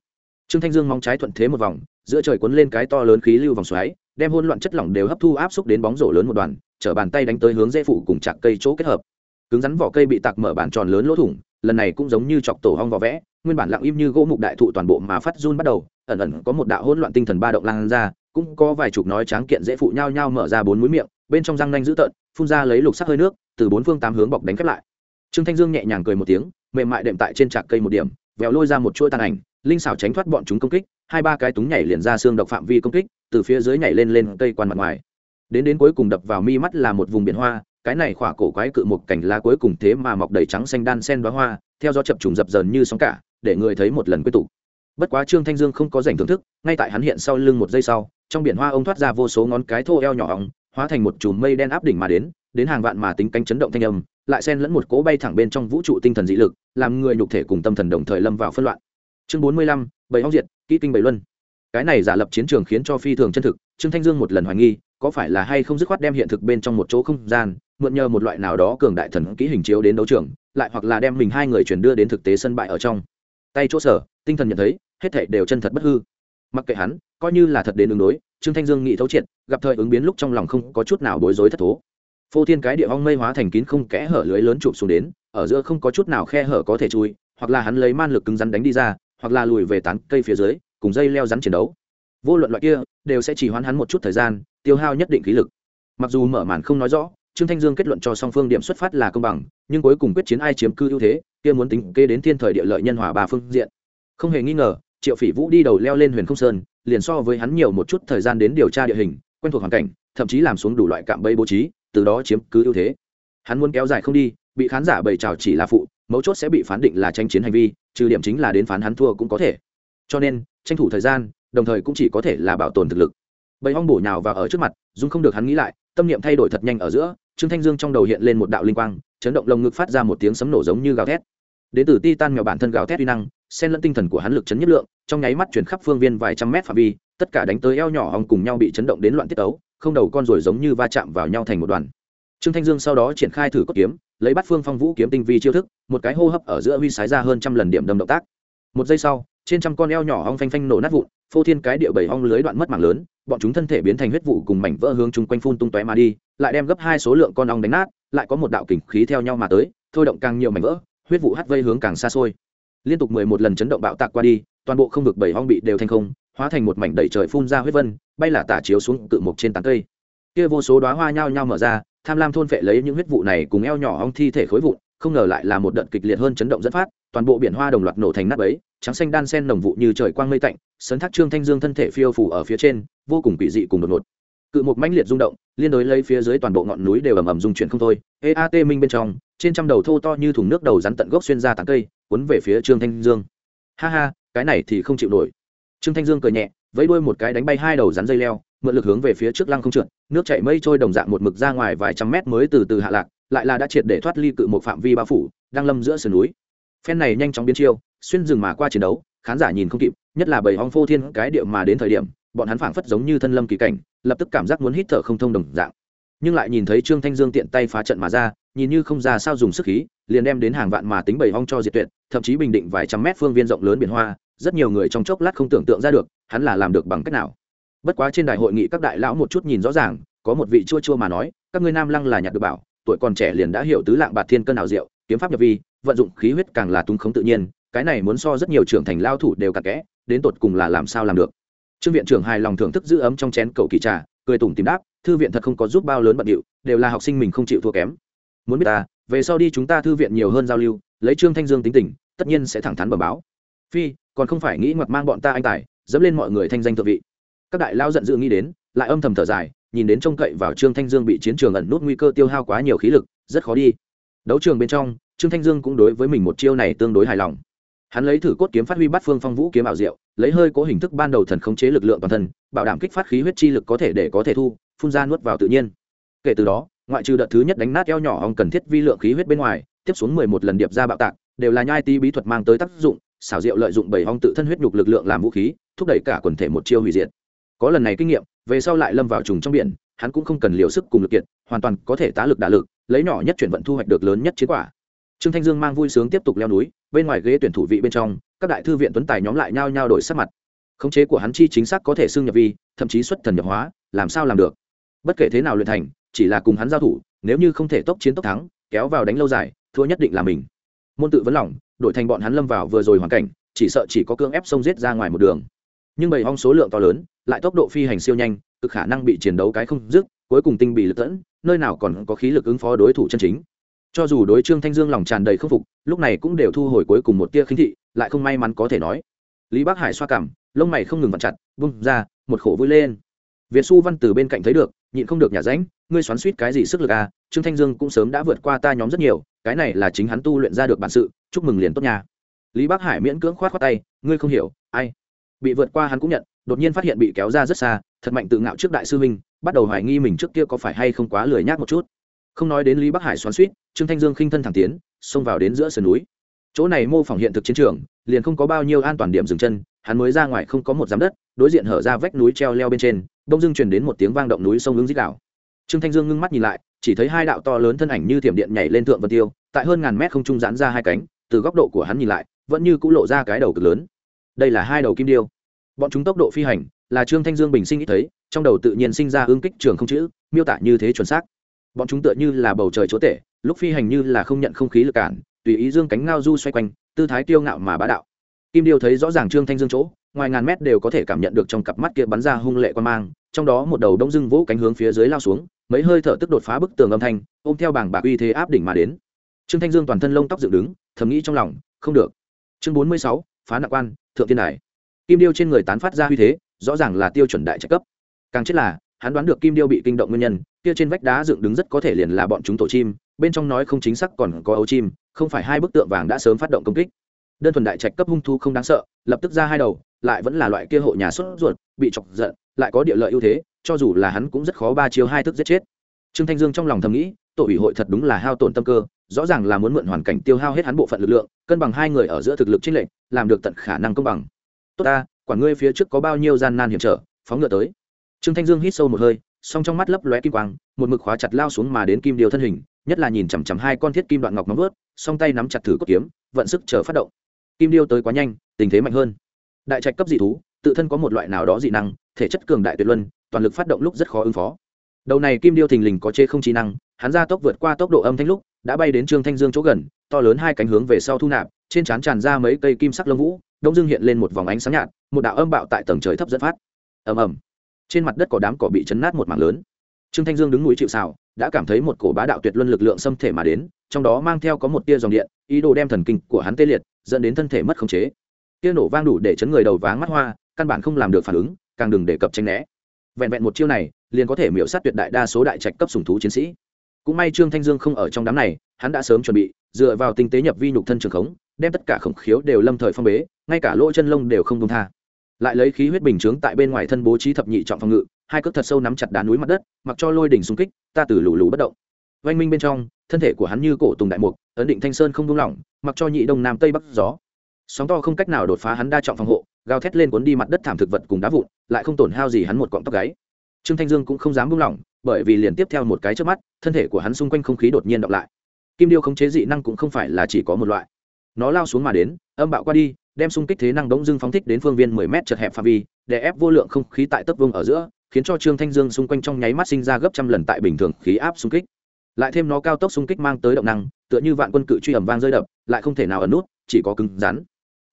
Trương thanh dương mong trái thuận thế một vòng, giữa trời cuốn lên cái to lớn khí lưu vòng xoáy, đem hôn loạn chất lỏng đều hấp thu áp xúc đến bóng rổ lớn một đoàn chở bàn tay đánh tới hướng dễ phụ cùng chặt cây chỗ kết hợp cứng rắn vỏ cây bị tạc mở bản tròn lớn lỗ thủng, lần này cũng giống như chọc tổ hong vỏ vẽ, nguyên bản lặng im như gỗ mục đại thụ toàn bộ mà phát run bắt đầu, ẩn ẩn có một đạo hỗn loạn tinh thần ba động lan ra, cũng có vài chục nói tráng kiện dễ phụ nhau nhau mở ra bốn mũi miệng, bên trong răng nanh dữ tợn, phun ra lấy lục sắc hơi nước, từ bốn phương tám hướng bọc đánh khép lại. Trương thanh dương nhẹ nhàng cười một tiếng, mềm mại đệm tại trên trạc cây một điểm, vèo lôi ra một chuỗi tàn ảnh, linh xảo tránh thoát bọn chúng công kích, hai ba cái túng nhảy liền ra xương độc phạm vi công kích, từ phía dưới nhảy lên lên cây quan mặt ngoài. Đến đến cuối cùng đập vào mi mắt là một vùng biển hoa cái này khỏa cổ quái cự một cảnh lá cuối cùng thế mà mọc đầy trắng xanh đan sen đoá hoa theo gió chập trùng dập dờn như sóng cả để người thấy một lần quyết tụ. Bất quá trương thanh dương không có dành thưởng thức ngay tại hắn hiện sau lưng một giây sau trong biển hoa ông thoát ra vô số ngón cái thô eo nhỏ ống, hóa thành một chùm mây đen áp đỉnh mà đến đến hàng vạn mà tính cánh chấn động thanh âm lại xen lẫn một cỗ bay thẳng bên trong vũ trụ tinh thần dị lực làm người nhục thể cùng tâm thần đồng thời lâm vào phân loạn. Chương bốn mươi lăm bảy hóc diệt kỹ kinh bảy luân. Cái này giả lập chiến trường khiến cho phi thường chân thực trương thanh dương một lần hoài nghi có phải là hay không dứt khoát đem hiện thực bên trong một chỗ không gian mượn nhờ một loại nào đó cường đại thần kỹ hình chiếu đến đấu trường, lại hoặc là đem mình hai người chuyển đưa đến thực tế sân bại ở trong. Tay chỗ sở, tinh thần nhận thấy, hết thảy đều chân thật bất hư. Mặc kệ hắn, coi như là thật đến ứng đối, trương thanh dương nghĩ thấu triệt, gặp thời ứng biến lúc trong lòng không có chút nào bối rối thất thố. Phô thiên cái địa ong mây hóa thành kín không kẽ hở lưới lớn chụp xuống đến, ở giữa không có chút nào khe hở có thể chui, hoặc là hắn lấy man lực cứng rắn đánh đi ra, hoặc là lùi về tán cây phía dưới, cùng dây leo rắn chiến đấu. Vô luận loại kia, đều sẽ chỉ hoãn hắn một chút thời gian, tiêu hao nhất định khí lực. Mặc dù mở màn không nói rõ trương thanh dương kết luận cho song phương điểm xuất phát là công bằng, nhưng cuối cùng quyết chiến ai chiếm cư ưu thế, kia muốn tính kê đến thiên thời địa lợi nhân hòa ba phương diện. Không hề nghi ngờ, triệu phỉ vũ đi đầu leo lên huyền không sơn, liền so với hắn nhiều một chút thời gian đến điều tra địa hình, quen thuộc hoàn cảnh, thậm chí làm xuống đủ loại cạm bẫy bố trí, từ đó chiếm cứ ưu thế. Hắn muốn kéo dài không đi, bị khán giả bày trào chỉ là phụ, mấu chốt sẽ bị phán định là tranh chiến hành vi, trừ điểm chính là đến phán hắn thua cũng có thể. Cho nên, tranh thủ thời gian, đồng thời cũng chỉ có thể là bảo tồn thực lực. Bầy ong bổ nhào và ở trước mặt dung không được hắn nghĩ lại, tâm niệm thay đổi thật nhanh ở giữa trương thanh dương trong đầu hiện lên một đạo linh quang, chấn động lồng ngực phát ra một tiếng sấm nổ giống như gào thét. Đến từ ti tan mèo bản thân gào thét uy năng, xen lẫn tinh thần của hắn lực chấn nhất lượng, trong nháy mắt chuyển khắp phương viên vài trăm mét phạm vi, tất cả đánh tới eo nhỏ ong cùng nhau bị chấn động đến loạn tiết ấu, không đầu con rồi giống như va chạm vào nhau thành một đoàn. Trương thanh dương sau đó triển khai thử cốt kiếm, lấy bắt phương phong vũ kiếm tinh vi chiêu thức, một cái hô hấp ở giữa huy sái ra hơn trăm lần điểm đâm động tác. Một giây sau, trên trăm con eo nhỏ ong phanh phanh nổ nát vụn, phô thiên cái địa bảy ong lưới đoạn mất mạng lớn bọn chúng thân thể biến thành huyết vụ cùng mảnh vỡ hướng chung quanh phun tung tóe mà đi, lại đem gấp hai số lượng con ong đánh nát, lại có một đạo kình khí theo nhau mà tới, thôi động càng nhiều mảnh vỡ, huyết vụ hắt vây hướng càng xa xôi. Liên tục mười một lần chấn động bạo tạc qua đi, toàn bộ không vực bảy ong bị đều thành không, hóa thành một mảnh đầy trời phun ra huyết vân, bay là tả chiếu xuống cự mục trên tán cây. Kia vô số đóa hoa nhao nhao mở ra, tham lam thôn phệ lấy những huyết vụ này cùng eo nhỏ ong thi thể khối vụn không ngờ lại là một đợt kịch liệt hơn chấn động dẫn phát, toàn bộ biển hoa đồng loạt nổ thành nát bấy, trắng xanh đan sen nồng vụ như trời quang mây tạnh, sấn thác trương thanh dương thân thể phiêu phủ ở phía trên, vô cùng quỷ dị cùng đột ngột. Cự một mãnh liệt rung động, liên đối lấy phía dưới toàn bộ ngọn núi đều ầm ầm rung chuyển không thôi. Eat minh bên trong, trên trăm đầu thô to như thùng nước đầu rắn tận gốc xuyên ra tán cây, cuốn về phía trương thanh dương. Ha ha, cái này thì không chịu nổi. Trương thanh dương cười nhẹ, vẫy đuôi một cái đánh bay hai đầu rắn dây leo, mượn lực hướng về phía trước lăng không trượt, nước chảy mây trôi đồng dạng một mực ra ngoài vài trăm mét mới từ từ hạ lạc lại là đã triệt để thoát ly cự một phạm vi bao phủ, đang lâm giữa sườn núi. Phen này nhanh chóng biến chiêu, xuyên rừng mà qua chiến đấu, khán giả nhìn không kịp, nhất là bầy hong phô thiên cái điệu mà đến thời điểm, bọn hắn phảng phất giống như thân lâm kỳ cảnh, lập tức cảm giác muốn hít thở không thông đồng dạng. Nhưng lại nhìn thấy trương thanh dương tiện tay phá trận mà ra, nhìn như không ra sao dùng sức khí, liền đem đến hàng vạn mà tính bầy hong cho diệt tuyệt, thậm chí bình định vài trăm mét phương viên rộng lớn biển hoa, rất nhiều người trong chốc lát không tưởng tượng ra được, hắn là làm được bằng cách nào. Bất quá trên đài hội nghị các đại lão một chút nhìn rõ ràng, có một vị chua chua mà nói, các ngươi nam lăng là nhặt được bảo tuổi còn trẻ liền đã hiểu tứ lạng bạt thiên cân nào rượu kiếm pháp nhập vi, vận dụng khí huyết càng là tung khống tự nhiên, cái này muốn so rất nhiều trưởng thành lao thủ đều cặn kẽ, đến tột cùng là làm sao làm được. Trương viện trưởng hài lòng thưởng thức giữ ấm trong chén cầu kỳ trà, cười tủm tìm đáp, thư viện thật không có giúp bao lớn bận điệu, đều là học sinh mình không chịu thua kém. Muốn biết ta, về sau đi chúng ta thư viện nhiều hơn giao lưu, lấy trương thanh dương tính tình, tất nhiên sẽ thẳng thắn bẩm báo. Phi, còn không phải nghĩ ngoặt mang bọn ta anh tài, dẫm lên mọi người thanh danh thượng vị. Các đại lao giận dữ nghĩ đến, lại âm thầm thở dài nhìn đến trông cậy vào trương thanh dương bị chiến trường ẩn nút nguy cơ tiêu hao quá nhiều khí lực, rất khó đi. Đấu trường bên trong, trương thanh dương cũng đối với mình một chiêu này tương đối hài lòng. Hắn lấy thử cốt kiếm phát huy bắt phương phong vũ kiếm ảo diệu, lấy hơi cố hình thức ban đầu thần khống chế lực lượng toàn thân, bảo đảm kích phát khí huyết chi lực có thể để có thể thu, phun ra nuốt vào tự nhiên. Kể từ đó, ngoại trừ đợt thứ nhất đánh nát eo nhỏ ông cần thiết vi lượng khí huyết bên ngoài, tiếp xuống mười một lần điệp ra bạo tạc, đều là nhai ti bí thuật mang tới tác dụng, xảo diệu lợi dụng bảy ong tự thân huyết nhục lực lượng làm vũ khí, thúc đẩy cả quần thể một chiêu hủy diệt. Có lần này kinh nghiệm về sau lại lâm vào trùng trong biển, hắn cũng không cần liều sức cùng lực kiệt, hoàn toàn có thể tá lực đả lực, lấy nhỏ nhất chuyển vận thu hoạch được lớn nhất chiến quả. Trương thanh dương mang vui sướng tiếp tục leo núi, bên ngoài ghế tuyển thủ vị bên trong, các đại thư viện tuấn tài nhóm lại nhao nhao đổi sắc mặt. Khống chế của hắn chi chính xác có thể xưng nhập vi, thậm chí xuất thần nhập hóa, làm sao làm được? Bất kể thế nào luyện thành, chỉ là cùng hắn giao thủ, nếu như không thể tốc chiến tốc thắng, kéo vào đánh lâu dài, thua nhất định là mình. Môn tự vấn lòng đổi thành bọn hắn lâm vào vừa rồi hoàn cảnh, chỉ sợ chỉ có cương ép sông giết ra ngoài một đường. Nhưng bầy hong số lượng to lớn lại tốc độ phi hành siêu nhanh, cực khả năng bị chiến đấu cái không dứt, cuối cùng tinh bị lực tẫn, nơi nào còn có khí lực ứng phó đối thủ chân chính. Cho dù đối trương thanh dương lòng tràn đầy khâm phục, lúc này cũng đều thu hồi cuối cùng một tia khinh thị, lại không may mắn có thể nói. Lý bắc hải xoa cảm, lông mày không ngừng vặn chặt, bung ra, một khổ vui lên. Việt xu văn từ bên cạnh thấy được, nhịn không được nhả ránh, ngươi xoắn suýt cái gì sức lực à trương thanh dương cũng sớm đã vượt qua ta nhóm rất nhiều, cái này là chính hắn tu luyện ra được bản sự, chúc mừng liền tốt nhà lý bắc hải miễn cưỡng khoát khoát tay, ngươi không hiểu, ai bị vượt qua hắn cũng nhận đột nhiên phát hiện bị kéo ra rất xa, thật mạnh tự ngạo trước đại sư huynh, bắt đầu hoài nghi mình trước kia có phải hay không quá lười nhác một chút. Không nói đến lý bắc hải xoắn suýt trương thanh dương khinh thân thẳng tiến, xông vào đến giữa sườn núi. Chỗ này mô phỏng hiện thực chiến trường, liền không có bao nhiêu an toàn điểm dừng chân, hắn mới ra ngoài không có một giám đất, đối diện hở ra vách núi treo leo bên trên, đông dưng truyền đến một tiếng vang động núi sông ứng dích đảo. Trương thanh dương ngưng mắt nhìn lại, chỉ thấy hai đạo to lớn thân ảnh như thiểm điện nhảy lên thượng vân tiêu, tại hơn ngàn mét không trung giãn ra hai cánh, từ góc độ của hắn nhìn lại, vẫn như cũng lộ ra cái đầu cực lớn. Đây là hai đầu kim điêu bọn chúng tốc độ phi hành là trương thanh dương bình sinh ít thấy, trong đầu tự nhiên sinh ra ương kích trường không chữ, miêu tả như thế chuẩn xác. Bọn chúng tựa như là bầu trời chúa tể, lúc phi hành như là không nhận không khí lực cản, tùy ý dương cánh ngao du xoay quanh, tư thái kiêu ngạo mà bá đạo. Kim điêu thấy rõ ràng trương thanh dương chỗ, ngoài ngàn mét đều có thể cảm nhận được trong cặp mắt kia bắn ra hung lệ quan mang, trong đó một đầu đông dưng vỗ cánh hướng phía dưới lao xuống, mấy hơi thở tức đột phá bức tường âm thanh, ôm theo bảng bạc uy thế áp đỉnh mà đến. Trương thanh dương toàn thân lông tóc dựng đứng, thầm nghĩ trong lòng, không được. Chương bốn mươi sáu, phá nặng quan, thượng tiên đài kim điêu trên người tán phát ra uy thế, rõ ràng là tiêu chuẩn đại trạch cấp. Càng chết là, hắn đoán được kim điêu bị kinh động nguyên nhân, kia trên vách đá dựng đứng rất có thể liền là bọn chúng tổ chim, bên trong nói không chính xác còn có ấu chim, không phải hai bức tượng vàng đã sớm phát động công kích. Đơn thuần đại trạch cấp hung thu không đáng sợ, lập tức ra hai đầu, lại vẫn là loại kia hộ nhà xuất ruột, bị chọc giận, lại có địa lợi ưu thế, cho dù là hắn cũng rất khó ba chiếu hai thức giết chết. Trương thanh dương trong lòng thầm nghĩ, tổ ủy hội thật đúng là hao tổn tâm cơ, rõ ràng là muốn mượn hoàn cảnh tiêu hao hết hắn bộ phận lực lượng, cân bằng hai người ở giữa thực lực chênh lệch, làm được tận khả năng công bằng tốt ta, quản ngươi phía trước có bao nhiêu gian nan hiểm trở, phóng ngựa tới. Trương thanh dương hít sâu một hơi, song trong mắt lấp lóe kim quang, một mực khóa chặt lao xuống mà đến kim điều thân hình, nhất là nhìn chằm chằm hai con thiết kim đoạn ngọc nóng vớt, song tay nắm chặt thử cốt kiếm, vận sức chờ phát động. Kim điêu tới quá nhanh, tình thế mạnh hơn. Đại trạch cấp dị thú, tự thân có một loại nào đó dị năng, thể chất cường đại tuyệt luân, toàn lực phát động lúc rất khó ứng phó. Đầu này kim điêu thình lình có chê không trí năng, hắn ra tốc vượt qua tốc độ âm thanh lúc, đã bay đến trương thanh dương chỗ gần, to lớn hai cánh hướng về sau thu nạp, trên trán tràn ra mấy cây kim sắc lông vũ đông dương hiện lên một vòng ánh sáng nhạt, một đạo âm bạo tại tầng trời thấp dẫn phát. Ầm ầm. Trên mặt đất có đám cỏ bị chấn nát một mảng lớn. Trương thanh dương đứng núi chịu xào đã cảm thấy một cổ bá đạo tuyệt luân lực lượng xâm thể mà đến, trong đó mang theo có một tia dòng điện, ý đồ đem thần kinh của hắn tê liệt, dẫn đến thân thể mất khống chế. Tia nổ vang đủ để chấn người đầu váng mắt hoa, căn bản không làm được phản ứng, càng đừng đề cập tranh né. Vẹn vẹn một chiêu này, liền có thể miễu sát tuyệt đại đa số đại trạch cấp sùng thú chiến sĩ. Cũng may trương thanh dương không ở trong đám này, hắn đã sớm chuẩn bị, dựa vào tinh tế nhập vi nhục thân trường khống đem tất cả khổng khiếu đều lâm thời phong bế, ngay cả lỗ chân lông đều không công tha. Lại lấy khí huyết bình chướng tại bên ngoài thân bố trí thập nhị trọng phòng ngự, hai cước thật sâu nắm chặt đá núi mặt đất, mặc cho lôi đỉnh xung kích, ta từ lù lù bất động. Oanh minh bên trong, thân thể của hắn như cổ tùng đại mục, ấn định thanh sơn không buông lỏng, mặc cho nhị đông nam tây bắc gió. Sóng to không cách nào đột phá hắn đa trọng phòng hộ, gào thét lên cuốn đi mặt đất thảm thực vật cùng đá vụn, lại không tổn hao gì hắn một cọng tóc gáy. Trương thanh dương cũng không dám buông lỏng, bởi vì liền tiếp theo một cái trước mắt, thân thể của hắn xung quanh không khí đột nhiên đọc lại. Kim điêu khống chế dị năng cũng không phải là chỉ có một loại nó lao xuống mà đến, âm bạo qua đi, đem xung kích thế năng đống dưng phóng thích đến phương viên mười mét chật hẹp phạm vi, để ép vô lượng không khí tại tấc vương ở giữa, khiến cho trương thanh dương xung quanh trong nháy mắt sinh ra gấp trăm lần tại bình thường khí áp xung kích. Lại thêm nó cao tốc xung kích mang tới động năng, tựa như vạn quân cự truy ẩm vang rơi đập, lại không thể nào ẩn nút, chỉ có cứng rắn.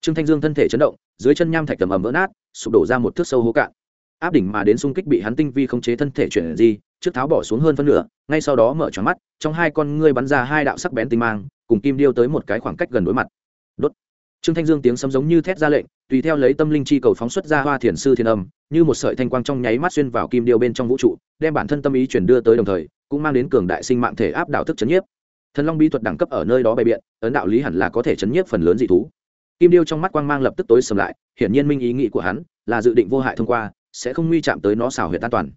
Trương thanh dương thân thể chấn động, dưới chân nham thạch tầm ẩm vỡ nát, sụp đổ ra một thước sâu hố cạn. Áp đỉnh mà đến xung kích bị hắn tinh vi không chế thân thể chuyển di, trước tháo bỏ xuống hơn phân nửa, ngay sau đó mở tròn mắt, trong hai con ngươi bắn ra hai đạo sắc bén tinh mang cùng kim điêu tới một cái khoảng cách gần đối mặt. Đốt. Trương thanh dương tiếng sấm giống như thét ra lệnh, tùy theo lấy tâm linh chi cầu phóng xuất ra hoa thiền sư thiên âm, như một sợi thanh quang trong nháy mắt xuyên vào kim điêu bên trong vũ trụ, đem bản thân tâm ý chuyển đưa tới đồng thời, cũng mang đến cường đại sinh mạng thể áp đảo thức chấn nhiếp. Thần long bí thuật đẳng cấp ở nơi đó bày biện, ấn đạo lý hẳn là có thể chấn nhiếp phần lớn dị thú. Kim điêu trong mắt quang mang lập tức tối sầm lại, hiển nhiên minh ý nghĩ của hắn là dự định vô hại thông qua, sẽ không nguy chạm tới nó xào huyệt an toàn.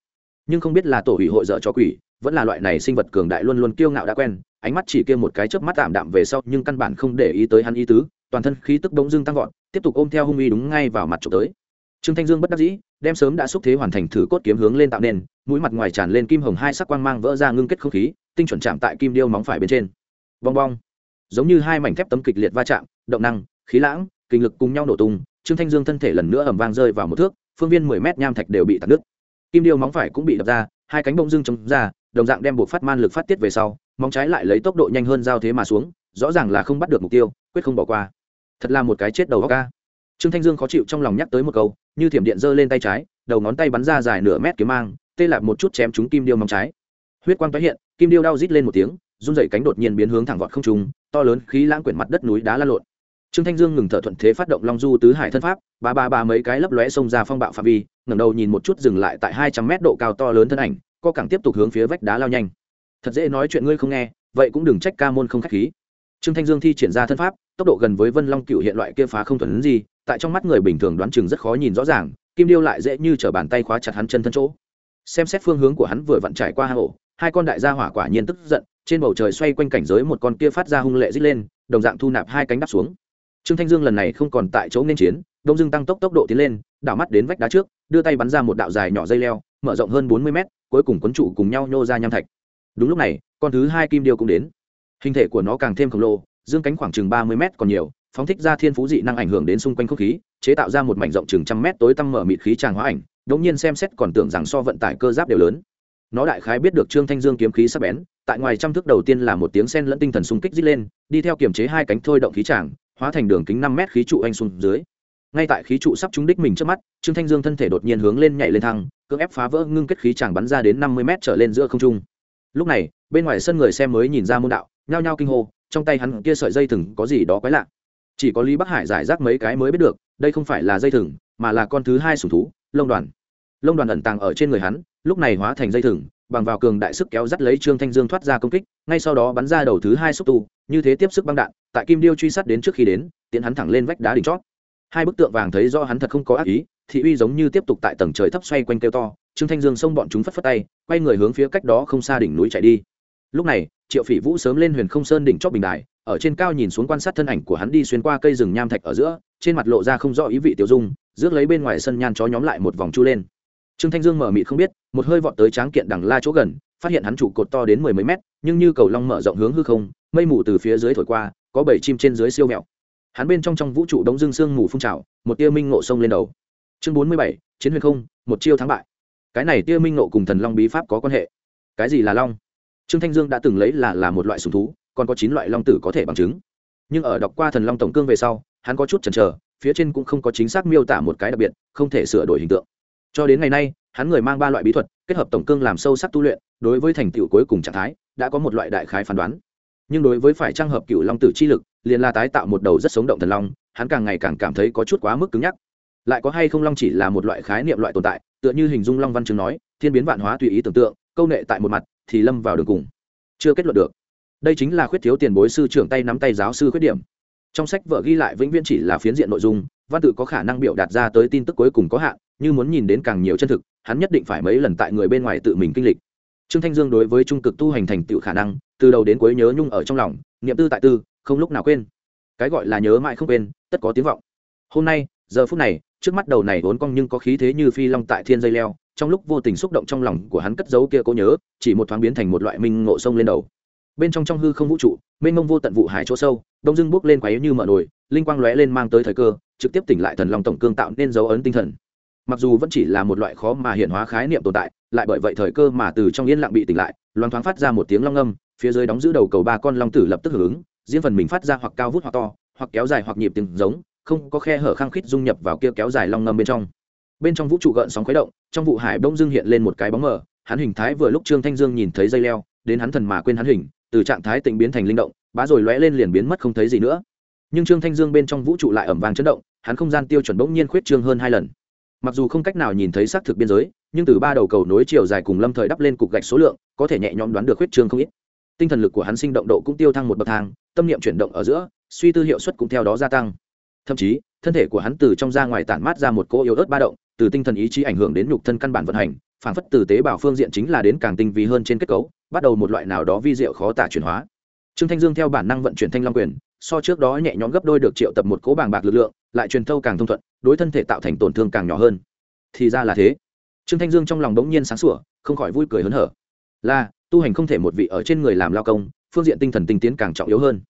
Nhưng không biết là tổ ủy hội dở cho quỷ, vẫn là loại này sinh vật cường đại luôn luôn kiêu ngạo đã quen ánh mắt chỉ kia một cái chớp mắt tạm đạm về sau, nhưng căn bản không để ý tới hắn ý tứ, toàn thân khí tức bỗng dưng tăng vọt, tiếp tục ôm theo hung uy đúng ngay vào mặt trộm tới. Trương thanh dương bất đắc dĩ, đem sớm đã xúc thế hoàn thành thử cốt kiếm hướng lên tạo nền, mũi mặt ngoài tràn lên kim hồng hai sắc quang mang vỡ ra ngưng kết không khí, tinh chuẩn chạm tại kim điêu móng phải bên trên. Bong bong. Giống như hai mảnh thép tấm kịch liệt va chạm, động năng, khí lãng, kinh lực cùng nhau nổ tung, trương thanh dương thân thể lần nữa ầm vang rơi vào một thước, phương viên mười mét nham thạch đều bị tạt nứt. Kim điêu móng phải cũng bị đập ra, hai cánh bông dưng chống ra, đồng dạng đem buộc phát man lực phát tiết về sau móng trái lại lấy tốc độ nhanh hơn giao thế mà xuống, rõ ràng là không bắt được mục tiêu, quyết không bỏ qua. Thật là một cái chết đầu góc ca trương thanh dương khó chịu trong lòng nhắc tới một câu, như thiểm điện giơ lên tay trái, đầu ngón tay bắn ra dài nửa mét kiếm mang, tê lại một chút chém trúng kim điêu móng trái. Huyết quang tái hiện, kim điêu đau rít lên một tiếng, run dậy cánh đột nhiên biến hướng thẳng vọt không trùng to lớn khí lãng quyển mặt đất núi đá la lộn. Trương thanh dương ngừng thở thuận thế phát động long du tứ hải thân pháp, ba ba ba mấy cái lấp lóe xông ra phong bạo phạm vi, ngẩng đầu nhìn một chút dừng lại tại hai trăm mét độ cao to lớn thân ảnh, co cẳng tiếp tục hướng phía vách đá lao nhanh thật dễ nói chuyện ngươi không nghe, vậy cũng đừng trách ca môn không khách khí. Trương thanh dương thi triển ra thân pháp, tốc độ gần với vân long cựu hiện loại kia phá không thuần gì, tại trong mắt người bình thường đoán chừng rất khó nhìn rõ ràng, kim điêu lại dễ như t bàn tay khóa chặt hắn chân thân chỗ. Xem xét phương hướng của hắn vừa vặn trải qua hang ổ, hai con đại gia hỏa quả nhiên tức giận, trên bầu trời xoay quanh cảnh giới một con kia phát ra hung lệ dít lên, đồng dạng thu nạp hai cánh đắp xuống. Trương thanh dương lần này không còn tại chỗ nên chiến, đông dương tăng tốc tốc độ tiến lên, đảo mắt đến vách đá trước, đưa tay bắn ra một đạo dài nhỏ dây leo, mở rộng hơn bốn mươi mét, cuối cùng quấn trụ cùng nhau nhô ra nham thạch đúng lúc này, con thứ hai kim điêu cũng đến. Hình thể của nó càng thêm khổng lồ, dương cánh khoảng chừng ba mươi mét còn nhiều, phóng thích ra thiên phú dị năng ảnh hưởng đến xung quanh không khí, chế tạo ra một mảnh rộng chừng trăm mét tối tăm mở mịt khí tràng hóa ảnh đống nhiên xem xét còn tưởng rằng so vận tải cơ giáp đều lớn. Nó đại khái biết được trương thanh dương kiếm khí sắp bén, tại ngoài trăm thước đầu tiên là một tiếng sen lẫn tinh thần xung kích dít lên, đi theo kiềm chế hai cánh thôi động khí tràng, hóa thành đường kính năm mét khí trụ anh xuống dưới. Ngay tại khí trụ sắp trúng đích mình trước mắt, trương thanh dương thân thể đột nhiên hướng lên nhảy lên thăng, cưỡng ép phá vỡ ngưng kết khí tràng bắn ra đến năm mươi mét trở lên giữa không trung lúc này, bên ngoài sân người xem mới nhìn ra môn đạo, nhao nhao kinh hô, trong tay hắn kia sợi dây thừng có gì đó quái lạ. Chỉ có lý bắc hải giải rác mấy cái mới biết được, đây không phải là dây thừng, mà là con thứ hai sủng thú, lông đoàn. Lông đoàn ẩn tàng ở trên người hắn, lúc này hóa thành dây thừng, bằng vào cường đại sức kéo dắt lấy trương thanh dương thoát ra công kích, ngay sau đó bắn ra đầu thứ hai xúc tu, như thế tiếp sức băng đạn, tại kim điêu truy sát đến trước khi đến tiến hắn thẳng lên vách đá đỉnh chót hai bức tượng vàng thấy do hắn thật không có ác ý, thị uy giống như tiếp tục tại tầng trời thấp xoay quanh kêu to, trương thanh dương xông bọn chúng phất phất tay, quay người hướng phía cách đó không xa đỉnh núi chạy đi. Lúc này, triệu phỉ vũ sớm lên huyền không sơn đỉnh chót bình đài, ở trên cao nhìn xuống quan sát thân ảnh của hắn đi xuyên qua cây rừng nham thạch ở giữa, trên mặt lộ ra không rõ ý vị tiêu dung, rước lấy bên ngoài sân nhan chó nhóm lại một vòng chu lên. Trương thanh dương mở mịt không biết, một hơi vọt tới tráng kiện đằng la chỗ gần, phát hiện hắn trụ cột to đến mười mấy mét, nhưng như cầu long mở rộng hướng hư không, mây mù từ phía dưới thổi qua, có bảy chim trên dưới siêu mẹo hắn bên trong trong vũ trụ đống dương sương mù phun trào, một tia minh ngộ sông lên đầu. Chương bốn mươi bảy, chiến huyền không, một chiêu thắng bại. Cái này tia minh ngộ cùng thần long bí pháp có quan hệ. Cái gì là long? Trương thanh dương đã từng lấy là là một loại sùng thú, còn có chín loại long tử có thể bằng chứng. Nhưng ở đọc qua thần long tổng cương về sau, hắn có chút chần chờ, phía trên cũng không có chính xác miêu tả một cái đặc biệt, không thể sửa đổi hình tượng. Cho đến ngày nay, hắn người mang ba loại bí thuật, kết hợp tổng cương làm sâu sắc tu luyện, đối với thành tựu cuối cùng trạng thái, đã có một loại đại khái phán đoán nhưng đối với phải trang hợp cựu long tử chi lực, liền là tái tạo một đầu rất sống động thần long, hắn càng ngày càng cảm thấy có chút quá mức cứng nhắc. Lại có hay không long chỉ là một loại khái niệm loại tồn tại, tựa như hình dung long văn chương nói, thiên biến vạn hóa tùy ý tưởng tượng, câu nệ tại một mặt, thì lâm vào đường cùng. Chưa kết luận được. Đây chính là khuyết thiếu tiền bối sư trưởng tay nắm tay giáo sư khuyết điểm. Trong sách vợ ghi lại vĩnh viễn chỉ là phiến diện nội dung, văn tự có khả năng biểu đạt ra tới tin tức cuối cùng có hạn, như muốn nhìn đến càng nhiều chân thực, hắn nhất định phải mấy lần tại người bên ngoài tự mình kinh lịch. Trương thanh dương đối với trung cực tu hành thành tựu khả năng từ đầu đến cuối nhớ nhung ở trong lòng, niệm tư tại tư, không lúc nào quên. Cái gọi là nhớ mãi không quên, tất có tiếng vọng. Hôm nay, giờ phút này, trước mắt đầu này vốn cong nhưng có khí thế như phi long tại thiên dây leo, trong lúc vô tình xúc động trong lòng của hắn cất giấu kia cố nhớ, chỉ một thoáng biến thành một loại minh ngộ sông lên đầu. Bên trong trong hư không vũ trụ, mênh mông vô tận vụ hải chỗ sâu, đông dưng bước lên quáy như mở nồi, linh quang lóe lên mang tới thời cơ, trực tiếp tỉnh lại thần long tổng cương tạo nên dấu ấn tinh thần mặc dù vẫn chỉ là một loại khó mà hiện hóa khái niệm tồn tại, lại bởi vậy thời cơ mà từ trong yên lặng bị tỉnh lại loáng thoáng phát ra một tiếng long âm phía dưới đóng giữ đầu cầu ba con long tử lập tức hưởng ứng, riêng phần mình phát ra hoặc cao vút hoặc to, hoặc kéo dài hoặc nhịp tiếng giống, không có khe hở khăng khít dung nhập vào kia kéo dài long ngâm bên trong. Bên trong vũ trụ gợn sóng khuấy động, trong vụ hải đông dương hiện lên một cái bóng mờ, hắn hình thái vừa lúc trương thanh dương nhìn thấy dây leo, đến hắn thần mà quên hắn hình, từ trạng thái tịnh biến thành linh động, bá rồi lóe lên liền biến mất không thấy gì nữa. Nhưng trương thanh dương bên trong vũ trụ lại ẩm vàng chấn động, hắn không gian tiêu chuẩn bỗng nhiên khuyết trương hơn hai lần mặc dù không cách nào nhìn thấy xác thực biên giới, nhưng từ ba đầu cầu nối chiều dài cùng lâm thời đắp lên cục gạch số lượng, có thể nhẹ nhõm đoán được huyết trương không ít. Tinh thần lực của hắn sinh động độ cũng tiêu thăng một bậc thang, tâm niệm chuyển động ở giữa, suy tư hiệu suất cũng theo đó gia tăng. Thậm chí, thân thể của hắn từ trong ra ngoài tản mát ra một cỗ yếu ớt ba động, từ tinh thần ý chí ảnh hưởng đến nhục thân căn bản vận hành, phản phất từ tế bào phương diện chính là đến càng tinh vi hơn trên kết cấu, bắt đầu một loại nào đó vi diệu khó tả chuyển hóa. Trương thanh dương theo bản năng vận chuyển thanh long quyền, so trước đó nhẹ nhõm gấp đôi được triệu tập một cỗ bàng bạc lực lượng, lại truyền thâu càng thông thuận đối thân thể tạo thành tổn thương càng nhỏ hơn. Thì ra là thế. Trương thanh dương trong lòng đống nhiên sáng sủa, không khỏi vui cười hớn hở. Là, tu hành không thể một vị ở trên người làm lao công, phương diện tinh thần tinh tiến càng trọng yếu hơn.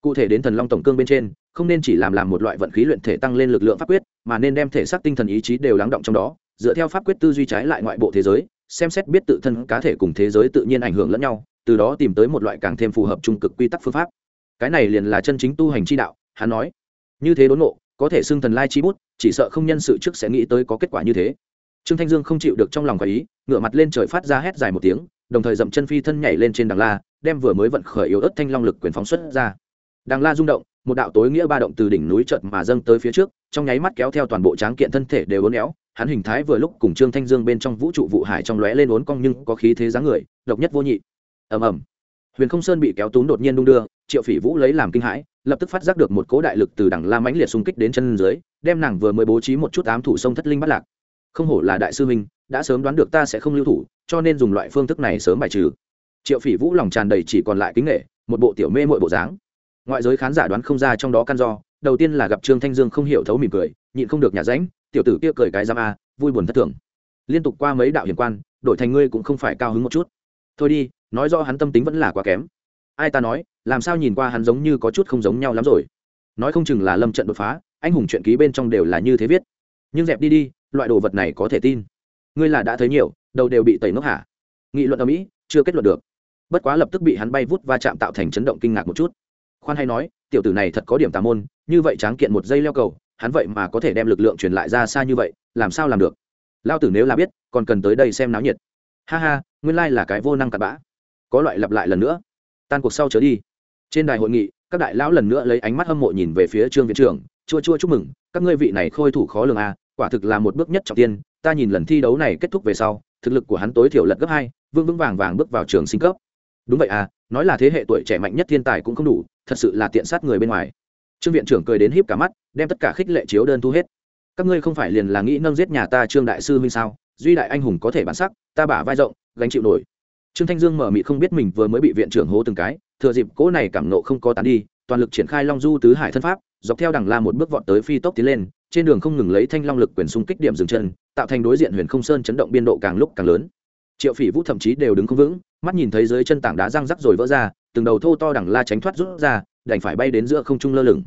Cụ thể đến thần long tổng cương bên trên, không nên chỉ làm làm một loại vận khí luyện thể tăng lên lực lượng pháp quyết, mà nên đem thể xác tinh thần ý chí đều lắng động trong đó, dựa theo pháp quyết tư duy trái lại ngoại bộ thế giới, xem xét biết tự thân cá thể cùng thế giới tự nhiên ảnh hưởng lẫn nhau, từ đó tìm tới một loại càng thêm phù hợp trung cực quy tắc phương pháp. Cái này liền là chân chính tu hành chi đạo, hắn nói. Như thế đốn ngộ có thể xưng thần lai chi bút, chỉ sợ không nhân sự trước sẽ nghĩ tới có kết quả như thế. Trương thanh dương không chịu được trong lòng khỏi ý ngựa mặt lên trời phát ra hét dài một tiếng, đồng thời dậm chân phi thân nhảy lên trên đằng la, đem vừa mới vận khởi yếu ớt thanh long lực quyền phóng xuất ra. Đằng la rung động, một đạo tối nghĩa ba động từ đỉnh núi chợt mà dâng tới phía trước, trong nháy mắt kéo theo toàn bộ tráng kiện thân thể đều uốn éo, hắn hình thái vừa lúc cùng trương thanh dương bên trong vũ trụ vụ hải trong lóe lên uốn cong nhưng có khí thế dáng người, độc nhất vô nhị. Ầm ầm. Huyền không sơn bị kéo tún đột nhiên đung đưa, triệu phỉ vũ lấy làm kinh hãi lập tức phát giác được một cố đại lực từ đằng la mãnh liệt xung kích đến chân dưới, đem nàng vừa mới bố trí một chút ám thủ sông thất linh bắt lạc. Không hổ là đại sư minh đã sớm đoán được ta sẽ không lưu thủ, cho nên dùng loại phương thức này sớm bài trừ. Triệu phỉ vũ lòng tràn đầy chỉ còn lại kính nghệ một bộ tiểu mê mội bộ dáng. Ngoại giới khán giả đoán không ra trong đó căn do, đầu tiên là gặp trương thanh dương không hiểu thấu mỉm cười, nhịn không được nhà ránh, tiểu tử kia cười cái giam a, vui buồn thất thường. Liên tục qua mấy đạo hiền quan, đổi thành ngươi cũng không phải cao hứng một chút. Thôi đi, nói rõ hắn tâm tính vẫn là quá kém ai ta nói, làm sao nhìn qua hắn giống như có chút không giống nhau lắm rồi. Nói không chừng là lâm trận đột phá, anh hùng chuyện ký bên trong đều là như thế viết. Nhưng dẹp đi đi, loại đồ vật này có thể tin. Ngươi là đã thấy nhiều, đầu đều bị tẩy nước hả? Nghị luận ở mỹ, chưa kết luận được. Bất quá lập tức bị hắn bay vút va chạm tạo thành chấn động kinh ngạc một chút. Khoan hay nói, tiểu tử này thật có điểm tà môn, như vậy tráng kiện một dây leo cầu, hắn vậy mà có thể đem lực lượng truyền lại ra xa như vậy, làm sao làm được? Lao tử nếu là biết, còn cần tới đây xem náo nhiệt. Ha ha, nguyên lai là cái vô năng cặn bã. Có loại lặp lại lần nữa tan cuộc sau trở đi. Trên đài hội nghị, các đại lão lần nữa lấy ánh mắt hâm mộ nhìn về phía trương viện trưởng, chua chua chúc mừng, các ngươi vị này khôi thủ khó lường a quả thực là một bước nhất trọng tiên, ta nhìn lần thi đấu này kết thúc về sau, thực lực của hắn tối thiểu lật gấp hai vương vững vàng vàng bước vào trường sinh cấp. Đúng vậy à nói là thế hệ tuổi trẻ mạnh nhất thiên tài cũng không đủ, thật sự là tiện sát người bên ngoài. Trương viện trưởng cười đến híp cả mắt, đem tất cả khích lệ chiếu đơn thu hết. Các ngươi không phải liền là nghĩ nâng giết nhà ta trương đại sư minh sao? Duy đại anh hùng có thể bản sắc, ta bả vai rộng, gánh chịu nổi trương thanh dương mở mị không biết mình vừa mới bị viện trưởng hố từng cái, thừa dịp cỗ này cảm nộ không có tán đi, toàn lực triển khai long du tứ hải thân pháp, dọc theo đằng la một bước vọt tới phi tốc tiến lên, trên đường không ngừng lấy thanh long lực quyền xung kích điểm dừng chân, tạo thành đối diện huyền không sơn chấn động biên độ càng lúc càng lớn. Triệu phỉ vũ thậm chí đều đứng không vững, mắt nhìn thấy dưới chân tảng đá răng rắc rồi vỡ ra, từng đầu thô to đằng la tránh thoát rút ra, đành phải bay đến giữa không trung lơ lửng.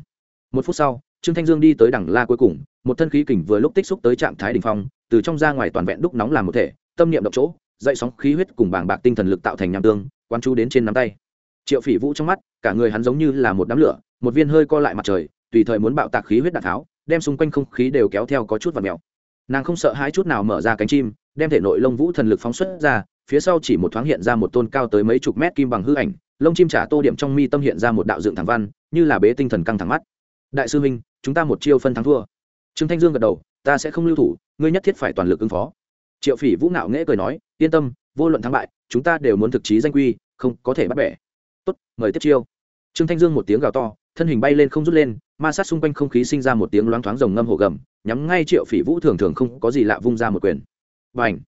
Một phút sau, trương thanh dương đi tới đằng la cuối cùng, một thân khí kình vừa lúc tích xúc tới trạng thái đỉnh phong, từ trong ra ngoài toàn vẹn đúc nóng làm một thể, tâm niệm độc chỗ dậy sóng khí huyết cùng bàng bạc tinh thần lực tạo thành nham tương quan chú đến trên nắm tay. Triệu phỉ vũ trong mắt, cả người hắn giống như là một đám lửa, một viên hơi co lại mặt trời, tùy thời muốn bạo tạc khí huyết đạn tháo, đem xung quanh không khí đều kéo theo có chút và mèo. Nàng không sợ hãi chút nào mở ra cánh chim, đem thể nội lông vũ thần lực phóng xuất ra, phía sau chỉ một thoáng hiện ra một tôn cao tới mấy chục mét kim bằng hư ảnh, lông chim trả tô điểm trong mi tâm hiện ra một đạo dựng thẳng văn, như là bế tinh thần căng thẳng mắt. Đại sư minh chúng ta một chiêu phân thắng thua. Trương thanh dương gật đầu, ta sẽ không lưu thủ, ngươi nhất thiết phải toàn lực ứng phó triệu phỉ vũ ngạo nghễ cười nói, yên tâm, vô luận thắng bại, chúng ta đều muốn thực chí danh quy, không có thể bắt bẻ. Tốt, mời tiếp chiêu. Trương thanh dương một tiếng gào to, thân hình bay lên không rút lên, ma sát xung quanh không khí sinh ra một tiếng loáng thoáng rồng ngâm hồ gầm, nhắm ngay triệu phỉ vũ thường thường không có gì lạ vung ra một quyền. B à n h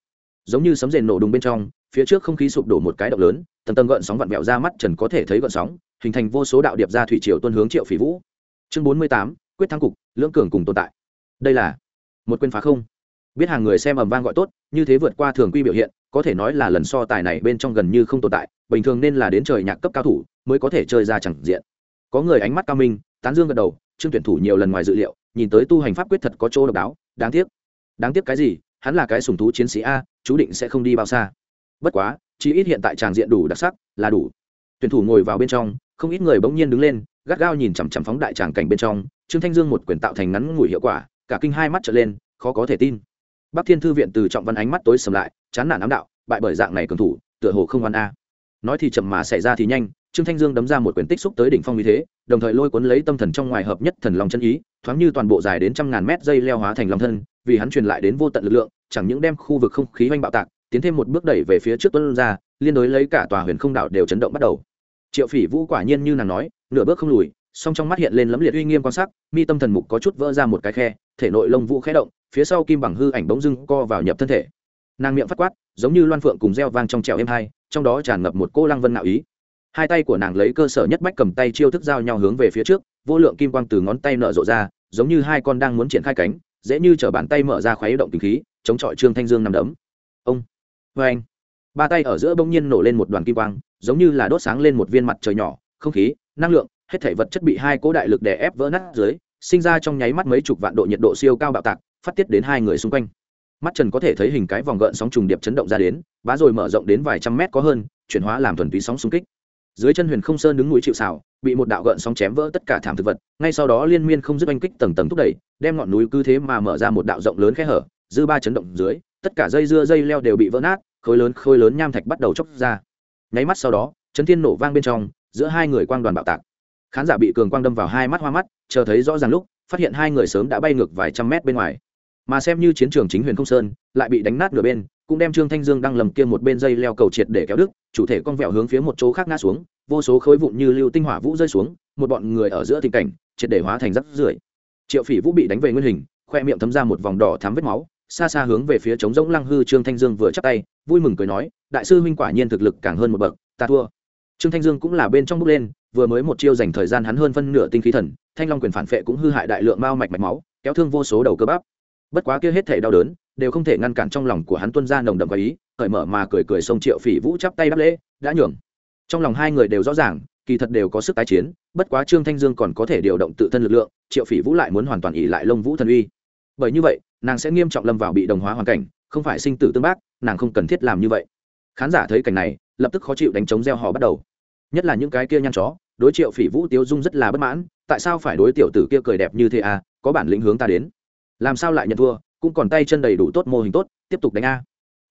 giống như sấm rền nổ đùng bên trong, phía trước không khí sụp đổ một cái động lớn, tầng tầng gợn sóng vặn vẹo ra mắt, trần có thể thấy gợn sóng, hình thành vô số đạo điệp ra thủy triều tuân hướng triệu phỉ vũ. Chương bốn mươi tám, quyết thắng cục, lưỡng cường cùng tồn tại. Đây là một quyền phá không biết hàng người xem ầm vang gọi tốt, như thế vượt qua thường quy biểu hiện, có thể nói là lần so tài này bên trong gần như không tồn tại, bình thường nên là đến trời nhạc cấp cao thủ mới có thể chơi ra chẳng diện. Có người ánh mắt cao minh, tán dương gật đầu, trương tuyển thủ nhiều lần ngoài dự liệu, nhìn tới tu hành pháp quyết thật có chỗ độc đáo, đáng tiếc. Đáng tiếc cái gì, hắn là cái sùng thú chiến sĩ a, chú định sẽ không đi bao xa. Bất quá chỉ ít hiện tại tràng diện đủ đặc sắc, là đủ. Tuyển thủ ngồi vào bên trong, không ít người bỗng nhiên đứng lên, gắt gao nhìn chằm chằm phóng đại tràng cảnh bên trong, trương thanh dương một quyền tạo thành ngắn ngủi hiệu quả, cả kinh hai mắt trở lên, khó có thể tin bắc thiên thư viện từ trọng văn ánh mắt tối sầm lại, chán nản ám đạo, bại bởi dạng này cường thủ, tựa hồ không văn a. Nói thì chậm mà xảy ra thì nhanh, trương thanh dương đấm ra một quyển tích xúc tới đỉnh phong như thế, đồng thời lôi cuốn lấy tâm thần trong ngoài hợp nhất thần lòng chân ý, thoáng như toàn bộ dài đến trăm ngàn mét dây leo hóa thành lòng thân, vì hắn truyền lại đến vô tận lực lượng, chẳng những đem khu vực không khí oanh bạo tạc, tiến thêm một bước đẩy về phía trước tuân ra, liên đối lấy cả tòa huyền không đảo đều chấn động bắt đầu. Triệu phỉ vũ quả nhiên như nàng nói, nửa bước không lùi song trong mắt hiện lên lấm liệt uy nghiêm quan sắc, mi tâm thần mục có chút vỡ ra một cái khe, thể nội lông vũ khẽ động, phía sau kim bằng hư ảnh bỗng dưng co vào nhập thân thể. Nàng miệng phát quát, giống như loan phượng cùng reo vang trong trèo êm hai, trong đó tràn ngập một cô lăng vân nạo ý. Hai tay của nàng lấy cơ sở nhất bách cầm tay chiêu thức giao nhau hướng về phía trước, vô lượng kim quang từ ngón tay nở rộ ra, giống như hai con đang muốn triển khai cánh, dễ như chở bàn tay mở ra khoáy động tinh khí, chống chọi trương thanh dương nằm đấm. Ông vê anh. Ba tay ở giữa bỗng nhiên nổ lên một đoàn kim quang, giống như là đốt sáng lên một viên mặt trời nhỏ, không khí, năng lượng hết thể vật chất bị hai cỗ đại lực đè ép vỡ nát dưới, sinh ra trong nháy mắt mấy chục vạn độ nhiệt độ siêu cao bạo tạc, phát tiết đến hai người xung quanh. Mắt trần có thể thấy hình cái vòng gợn sóng trùng điệp chấn động ra đến, bá rồi mở rộng đến vài trăm mét có hơn, chuyển hóa làm thuần túy sóng xung kích. Dưới chân huyền không sơn đứng núi chịu xào bị một đạo gợn sóng chém vỡ tất cả thảm thực vật, ngay sau đó liên miên không dứt oanh kích tầng tầng thúc đẩy, đem ngọn núi cứ thế mà mở ra một đạo rộng lớn khe hở, dư ba chấn động dưới, tất cả dây dưa dây leo đều bị vỡ nát, khối lớn khối lớn nham thạch bắt đầu chốc ra. Nháy mắt sau đó, chấn thiên nổ vang bên trong, giữa hai người quang đoàn bạo tạc khán giả bị cường quang đâm vào hai mắt hoa mắt, chờ thấy rõ ràng lúc, phát hiện hai người sớm đã bay ngược vài trăm mét bên ngoài. Mà xem như chiến trường chính huyền không sơn, lại bị đánh nát nửa bên, cũng đem trương thanh dương đang lầm kia một bên dây leo cầu triệt để kéo đức chủ thể con vẹo hướng phía một chỗ khác ngã xuống, vô số khối vụn như lưu tinh hỏa vũ rơi xuống, một bọn người ở giữa tình cảnh, triệt để hóa thành rắc rưởi. Triệu phỉ vũ bị đánh về nguyên hình, khoe miệng thấm ra một vòng đỏ thắm vết máu, xa xa hướng về phía trống rỗng lăng hư trương thanh dương vừa chắp tay, vui mừng cười nói, đại sư huynh quả nhiên thực lực càng hơn một bậc, ta thua. Trương thanh dương cũng là bên trong bước lên vừa mới một chiêu dành thời gian hắn hơn phân nửa tinh khí thần, thanh long quyền phản phệ cũng hư hại đại lượng mao mạch mạch máu, kéo thương vô số đầu cơ bắp. Bất quá kia hết thể đau đớn, đều không thể ngăn cản trong lòng của hắn tuân ra nồng đậm và ý, cởi mở mà cười cười sông triệu phỉ vũ chắp tay đáp lễ, đã nhường. Trong lòng hai người đều rõ ràng, kỳ thật đều có sức tái chiến, bất quá trương thanh dương còn có thể điều động tự thân lực lượng, triệu phỉ vũ lại muốn hoàn toàn ỉ lại lông vũ thần uy. Bởi như vậy, nàng sẽ nghiêm trọng lâm vào bị đồng hóa hoàn cảnh, không phải sinh tử tương bác, nàng không cần thiết làm như vậy. Khán giả thấy cảnh này, lập tức khó chịu đánh chống gieo họ bắt đầu. Nhất là những cái kia nhăn chó đối triệu phỉ vũ tiêu dung rất là bất mãn, tại sao phải đối tiểu tử kia cười đẹp như thế à có bản lĩnh hướng ta đến. Làm sao lại nhận thua, cũng còn tay chân đầy đủ tốt mô hình tốt, tiếp tục đánh a.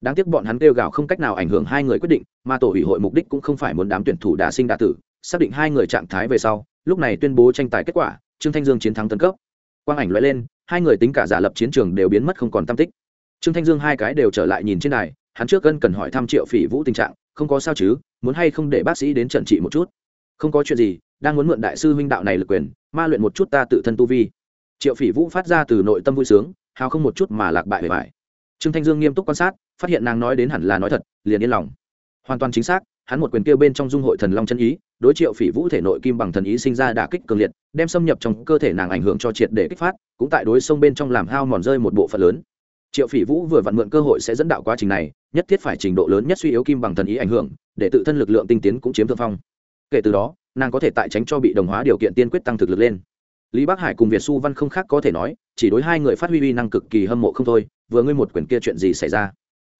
Đáng tiếc bọn hắn kêu gào không cách nào ảnh hưởng hai người quyết định, mà tổ ủy hội mục đích cũng không phải muốn đám tuyển thủ đả sinh đả tử, xác định hai người trạng thái về sau, lúc này tuyên bố tranh tài kết quả, trương thanh dương chiến thắng tân cấp. Quang ảnh loại lên, hai người tính cả giả lập chiến trường đều biến mất không còn tam tích. Trương thanh dương hai cái đều trở lại nhìn trên này hắn trước gân cần hỏi thăm triệu phỉ vũ tình trạng, không có sao chứ, muốn hay không để bác sĩ đến trận trị một chút không có chuyện gì, đang muốn mượn đại sư huynh đạo này lực quyền, ma luyện một chút ta tự thân tu vi. Triệu phỉ vũ phát ra từ nội tâm vui sướng, hào không một chút mà lạc bại bề bại. Trương thanh dương nghiêm túc quan sát, phát hiện nàng nói đến hẳn là nói thật, liền yên lòng. Hoàn toàn chính xác, hắn một quyền kia bên trong dung hội thần long chân ý, đối triệu phỉ vũ thể nội kim bằng thần ý sinh ra đả kích cường liệt, đem xâm nhập trong cơ thể nàng ảnh hưởng cho triệt để kích phát, cũng tại đối sông bên trong làm hao mòn rơi một bộ phận lớn. Triệu phỉ vũ vừa vặn mượn cơ hội sẽ dẫn đạo quá trình này, nhất thiết phải trình độ lớn nhất suy yếu kim bằng thần ý ảnh hưởng, để tự thân lực lượng tinh tiến cũng chiếm thượng phong kể từ đó, nàng có thể tại tránh cho bị đồng hóa điều kiện tiên quyết tăng thực lực lên. Lý bắc hải cùng việt xu văn không khác có thể nói, chỉ đối hai người phát huy uy năng cực kỳ hâm mộ không thôi, vừa ngươi một quyển kia chuyện gì xảy ra?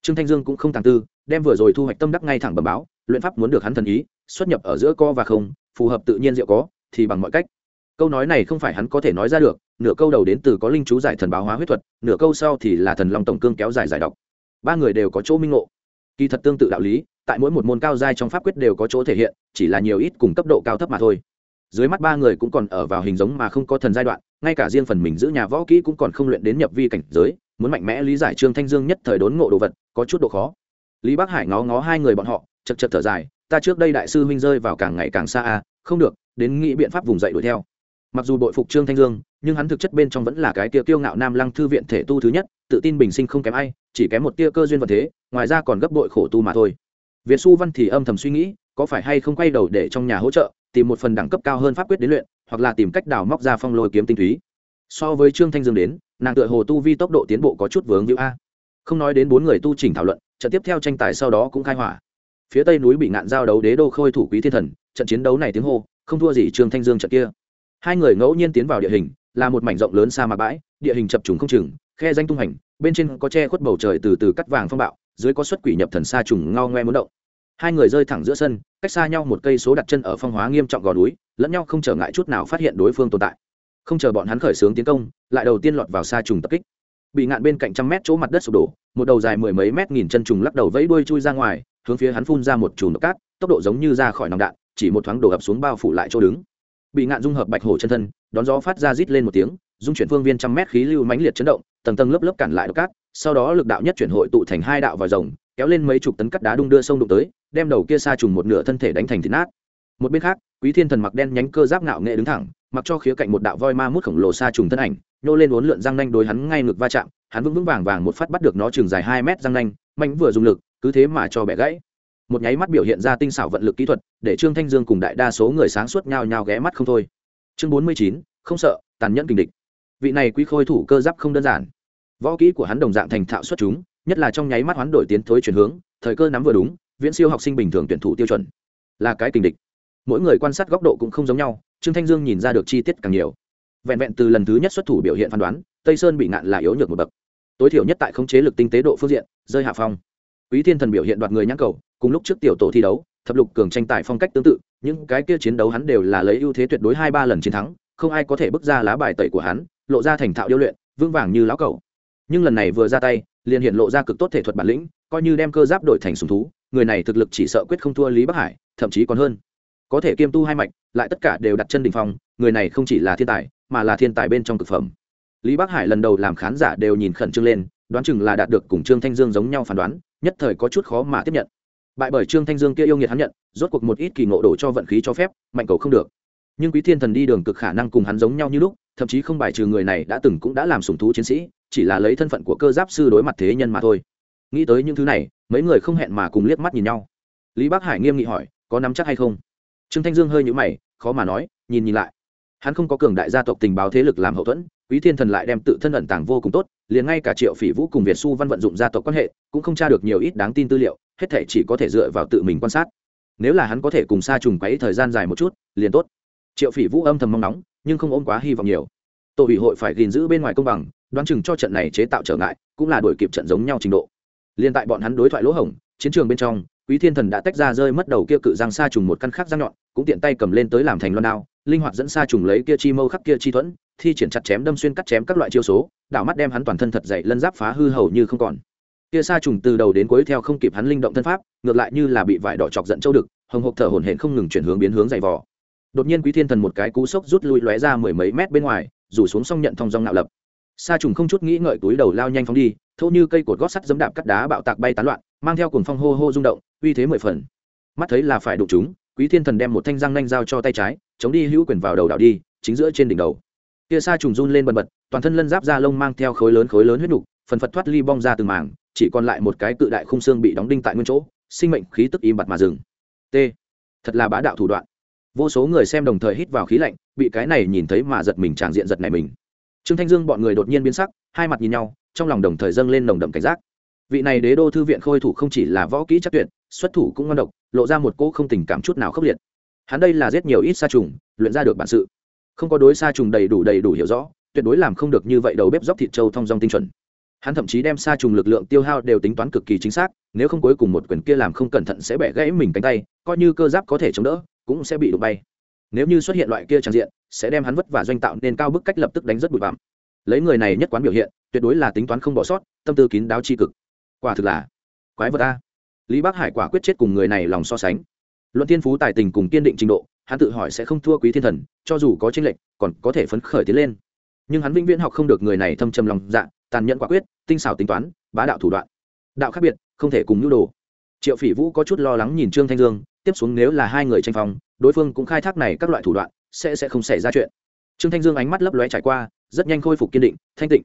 Trương thanh dương cũng không tàng tư, đem vừa rồi thu hoạch tâm đắc ngay thẳng bẩm báo, luyện pháp muốn được hắn thần ý, xuất nhập ở giữa co và không, phù hợp tự nhiên diệu có, thì bằng mọi cách. Câu nói này không phải hắn có thể nói ra được, nửa câu đầu đến từ có linh chú giải thần báo hóa huyết thuật, nửa câu sau thì là thần long tổng cương kéo dài giải đọc ba người đều có chỗ minh ngộ. Kỳ thật tương tự đạo lý tại mỗi một môn cao giai trong pháp quyết đều có chỗ thể hiện, chỉ là nhiều ít cùng cấp độ cao thấp mà thôi. Dưới mắt ba người cũng còn ở vào hình giống mà không có thần giai đoạn, ngay cả riêng phần mình giữ nhà võ kỹ cũng còn không luyện đến nhập vi cảnh giới, muốn mạnh mẽ lý giải trương thanh dương nhất thời đốn ngộ đồ vật, có chút độ khó. Lý bắc hải ngó ngó hai người bọn họ, chật chật thở dài, ta trước đây đại sư huynh rơi vào càng ngày càng xa a không được, đến nghĩ biện pháp vùng dậy đuổi theo. Mặc dù bội phục trương thanh dương, nhưng hắn thực chất bên trong vẫn là cái tia kiêu ngạo nam lăng thư viện thể tu thứ nhất, tự tin bình sinh không kém ai, chỉ kém một tia cơ duyên vật thế, ngoài ra còn gấp bội khổ tu mà thôi việt xu văn thì âm thầm suy nghĩ, có phải hay không quay đầu để trong nhà hỗ trợ, tìm một phần đẳng cấp cao hơn pháp quyết đến luyện, hoặc là tìm cách đào móc ra phong lôi kiếm tinh túy. So với trương thanh dương đến, nàng tựa hồ tu vi tốc độ tiến bộ có chút vướng như a. Không nói đến bốn người tu chỉnh thảo luận, trận tiếp theo tranh tài sau đó cũng khai hỏa. Phía tây núi bị ngạn giao đấu đế đô khôi thủ quý thiên thần, trận chiến đấu này tiếng hô, không thua gì trương thanh dương trận kia. Hai người ngẫu nhiên tiến vào địa hình, là một mảnh rộng lớn sa mạc bãi, địa hình chập trùng không chừng, khe danh tung hành, bên trên có che khuất bầu trời từ từ cắt vàng phong bạo dưới có xuất quỷ nhập thần sa trùng ngao ngoe muốn động. Hai người rơi thẳng giữa sân, cách xa nhau một cây số đặt chân ở phong hóa nghiêm trọng gò núi, lẫn nhau không trở ngại chút nào phát hiện đối phương tồn tại. Không chờ bọn hắn khởi xướng tiến công, lại đầu tiên lọt vào sa trùng tập kích. Bị ngạn bên cạnh trăm mét chỗ mặt đất sụp đổ, một đầu dài mười mấy mét nghìn chân trùng lắc đầu vẫy đuôi chui ra ngoài, hướng phía hắn phun ra một chùm cát, tốc độ giống như ra khỏi nòng đạn, chỉ một thoáng đổ ập xuống bao phủ lại chỗ đứng. Bị ngạn dung hợp bạch hổ chân thân, đón gió phát ra rít lên một tiếng dung chuyển phương viên trăm mét khí lưu mãnh liệt chấn động, tầng tầng lớp lớp cản lại độc cát, sau đó lực đạo nhất chuyển hội tụ thành hai đạo vòi rồng, kéo lên mấy chục tấn cắt đá đung đưa sông đụng tới, đem đầu kia sa trùng một nửa thân thể đánh thành thịt nát. Một bên khác, quý thiên thần mặc đen nhánh cơ giáp ngạo nghệ đứng thẳng, mặc cho khía cạnh một đạo voi ma mút khổng lồ sa trùng thân ảnh, nhô lên uốn lượn răng nanh đối hắn ngay ngực va chạm, hắn vững vững vàng vàng một phát bắt được nó chừng dài hai mét răng nanh, mạnh vừa dùng lực, cứ thế mà cho bẻ gãy. Một nháy mắt biểu hiện ra tinh xảo vận lực kỹ thuật, để trương thanh dương cùng đại đa số người sáng suốt nhao nhao ghé mắt không thôi. Chương bốn mươi chín, không sợ, tàn nhẫn kình địch vị này quý khôi thủ cơ giáp không đơn giản. Võ kỹ của hắn đồng dạng thành thạo xuất chúng, nhất là trong nháy mắt hoán đổi tiến thối chuyển hướng, thời cơ nắm vừa đúng, viễn siêu học sinh bình thường tuyển thủ tiêu chuẩn là cái kình địch. Mỗi người quan sát góc độ cũng không giống nhau, trương thanh dương nhìn ra được chi tiết càng nhiều. Vẹn vẹn từ lần thứ nhất xuất thủ biểu hiện phán đoán, tây sơn bị nạn là yếu nhược một bậc. Tối thiểu nhất tại khống chế lực tinh tế độ phương diện, rơi hạ phong. Quý thiên thần biểu hiện đoạt người nhãn cầu, cùng lúc trước tiểu tổ thi đấu, thập lục cường tranh tài phong cách tương tự, những cái kia chiến đấu hắn đều là lấy ưu thế tuyệt đối hai ba lần chiến thắng, không ai có thể bước ra lá bài tẩy của hắn lộ ra thành thạo điêu luyện, vững vàng như lão cầu nhưng lần này vừa ra tay, liền hiện lộ ra cực tốt thể thuật bản lĩnh, coi như đem cơ giáp đổi thành sùng thú, người này thực lực chỉ sợ quyết không thua lý bắc hải, thậm chí còn hơn. Có thể kiêm tu hai mạch, lại tất cả đều đặt chân đình phong, người này không chỉ là thiên tài, mà là thiên tài bên trong thực phẩm. Lý bắc hải lần đầu làm khán giả đều nhìn khẩn trương lên, đoán chừng là đạt được cùng trương thanh dương giống nhau phán đoán, nhất thời có chút khó mà tiếp nhận. Bại bởi trương thanh dương kia yêu nghiệt hắn nhận, rốt cuộc một ít kỳ ngộ đổ cho vận khí cho phép, mạnh cầu không được nhưng quý thiên thần đi đường cực khả năng cùng hắn giống nhau như lúc, thậm chí không bài trừ người này đã từng cũng đã làm sủng thú chiến sĩ, chỉ là lấy thân phận của cơ giáp sư đối mặt thế nhân mà thôi. Nghĩ tới những thứ này, mấy người không hẹn mà cùng liếc mắt nhìn nhau. Lý bắc hải nghiêm nghị hỏi, có nắm chắc hay không? Trương thanh dương hơi nhũ mày, khó mà nói, nhìn nhìn lại. Hắn không có cường đại gia tộc tình báo thế lực làm hậu thuẫn, quý thiên thần lại đem tự thân ẩn tàng vô cùng tốt, liền ngay cả triệu phỉ vũ cùng việt su văn vận dụng gia tộc quan hệ, cũng không tra được nhiều ít đáng tin tư liệu, hết thể chỉ có thể dựa vào tự mình quan sát. Nếu là hắn có thể cùng xa trùng quấy thời gian dài một chút, liền tốt triệu phỉ vũ âm thầm mong nóng nhưng không ôm quá hy vọng nhiều. Tổ ủy hội phải gìn giữ bên ngoài công bằng, đoán chừng cho trận này chế tạo trở ngại, cũng là đổi kịp trận giống nhau trình độ. Liên tại bọn hắn đối thoại lỗ hổng, chiến trường bên trong, quý thiên thần đã tách ra rơi mất đầu kia cự giang sa trùng một căn khác răng nhọn, cũng tiện tay cầm lên tới làm thành loan đao, linh hoạt dẫn sa trùng lấy kia chi mâu khắc kia chi thuẫn, thi triển chặt chém đâm xuyên cắt chém các loại chiêu số, đảo mắt đem hắn toàn thân thật dậy lân giáp phá hư hầu như không còn. Kia sa trùng từ đầu đến cuối theo không kịp hắn linh động thân pháp, ngược lại như là bị vải đỏ chọc giận châu đực, hồng hộc thở hổn hển không ngừng chuyển hướng biến hướng dày vò đột nhiên quý thiên thần một cái cú sốc rút lui lóe ra mười mấy mét bên ngoài, rủ xuống xong nhận thong dong nạo lập. Sa trùng không chút nghĩ ngợi túi đầu lao nhanh phóng đi, thô như cây cột gót sắt giấm đạp cắt đá bạo tạc bay tán loạn, mang theo cùng phong hô hô rung động, uy thế mười phần. Mắt thấy là phải đụng chúng, quý thiên thần đem một thanh răng nanh dao cho tay trái, chống đi hữu quyền vào đầu đảo đi, chính giữa trên đỉnh đầu. Kia sa trùng run lên bần bật, toàn thân lân giáp da lông mang theo khối lớn khối lớn huyết nục phần phật thoát ly bong ra từng mảng, chỉ còn lại một cái cự đại khung xương bị đóng đinh tại nguyên chỗ, sinh mệnh khí tức im bặt mà dừng. T. Thật là bá đạo thủ đoạn vô số người xem đồng thời hít vào khí lạnh, bị cái này nhìn thấy mà giật mình tràn diện giật này mình. Trương thanh dương bọn người đột nhiên biến sắc, hai mặt nhìn nhau, trong lòng đồng thời dâng lên nồng đậm cảnh giác. Vị này đế đô thư viện khôi thủ không chỉ là võ kỹ chắc tuyệt, xuất thủ cũng ngon độc, lộ ra một cỗ không tình cảm chút nào khốc liệt. Hắn đây là giết nhiều ít sa trùng, luyện ra được bản sự. Không có đối sa trùng đầy đủ đầy đủ hiểu rõ, tuyệt đối làm không được như vậy đầu bếp dóc thịt trâu thong dong tinh chuẩn. Hắn thậm chí đem sa trùng lực lượng tiêu hao đều tính toán cực kỳ chính xác, nếu không cuối cùng một quyền kia làm không cẩn thận sẽ bẻ gãy mình cánh tay, coi như cơ giáp có thể chống đỡ cũng sẽ bị đụng bay. Nếu như xuất hiện loại kia chẳng diện, sẽ đem hắn vất và doanh tạo nên cao bức cách lập tức đánh rất bụi bặm. Lấy người này nhất quán biểu hiện, tuyệt đối là tính toán không bỏ sót, tâm tư kín đáo tri cực. Quả thực là quái vật a. Lý bắc hải quả quyết chết cùng người này lòng so sánh. Luận tiên phú tài tình cùng kiên định trình độ, hắn tự hỏi sẽ không thua quý thiên thần, cho dù có tranh lệch, còn có thể phấn khởi tiến lên. Nhưng hắn vĩnh viễn học không được người này thâm trầm lòng dạ tàn nhẫn quả quyết, tinh xảo tính toán, bá đạo thủ đoạn. Đạo khác biệt, không thể cùng nhu đồ. Triệu phỉ vũ có chút lo lắng nhìn trương thanh dương tiếp xuống nếu là hai người tranh phòng đối phương cũng khai thác này các loại thủ đoạn, sẽ sẽ không xảy ra chuyện. Trương thanh dương ánh mắt lấp lóe trải qua, rất nhanh khôi phục kiên định, thanh tịnh.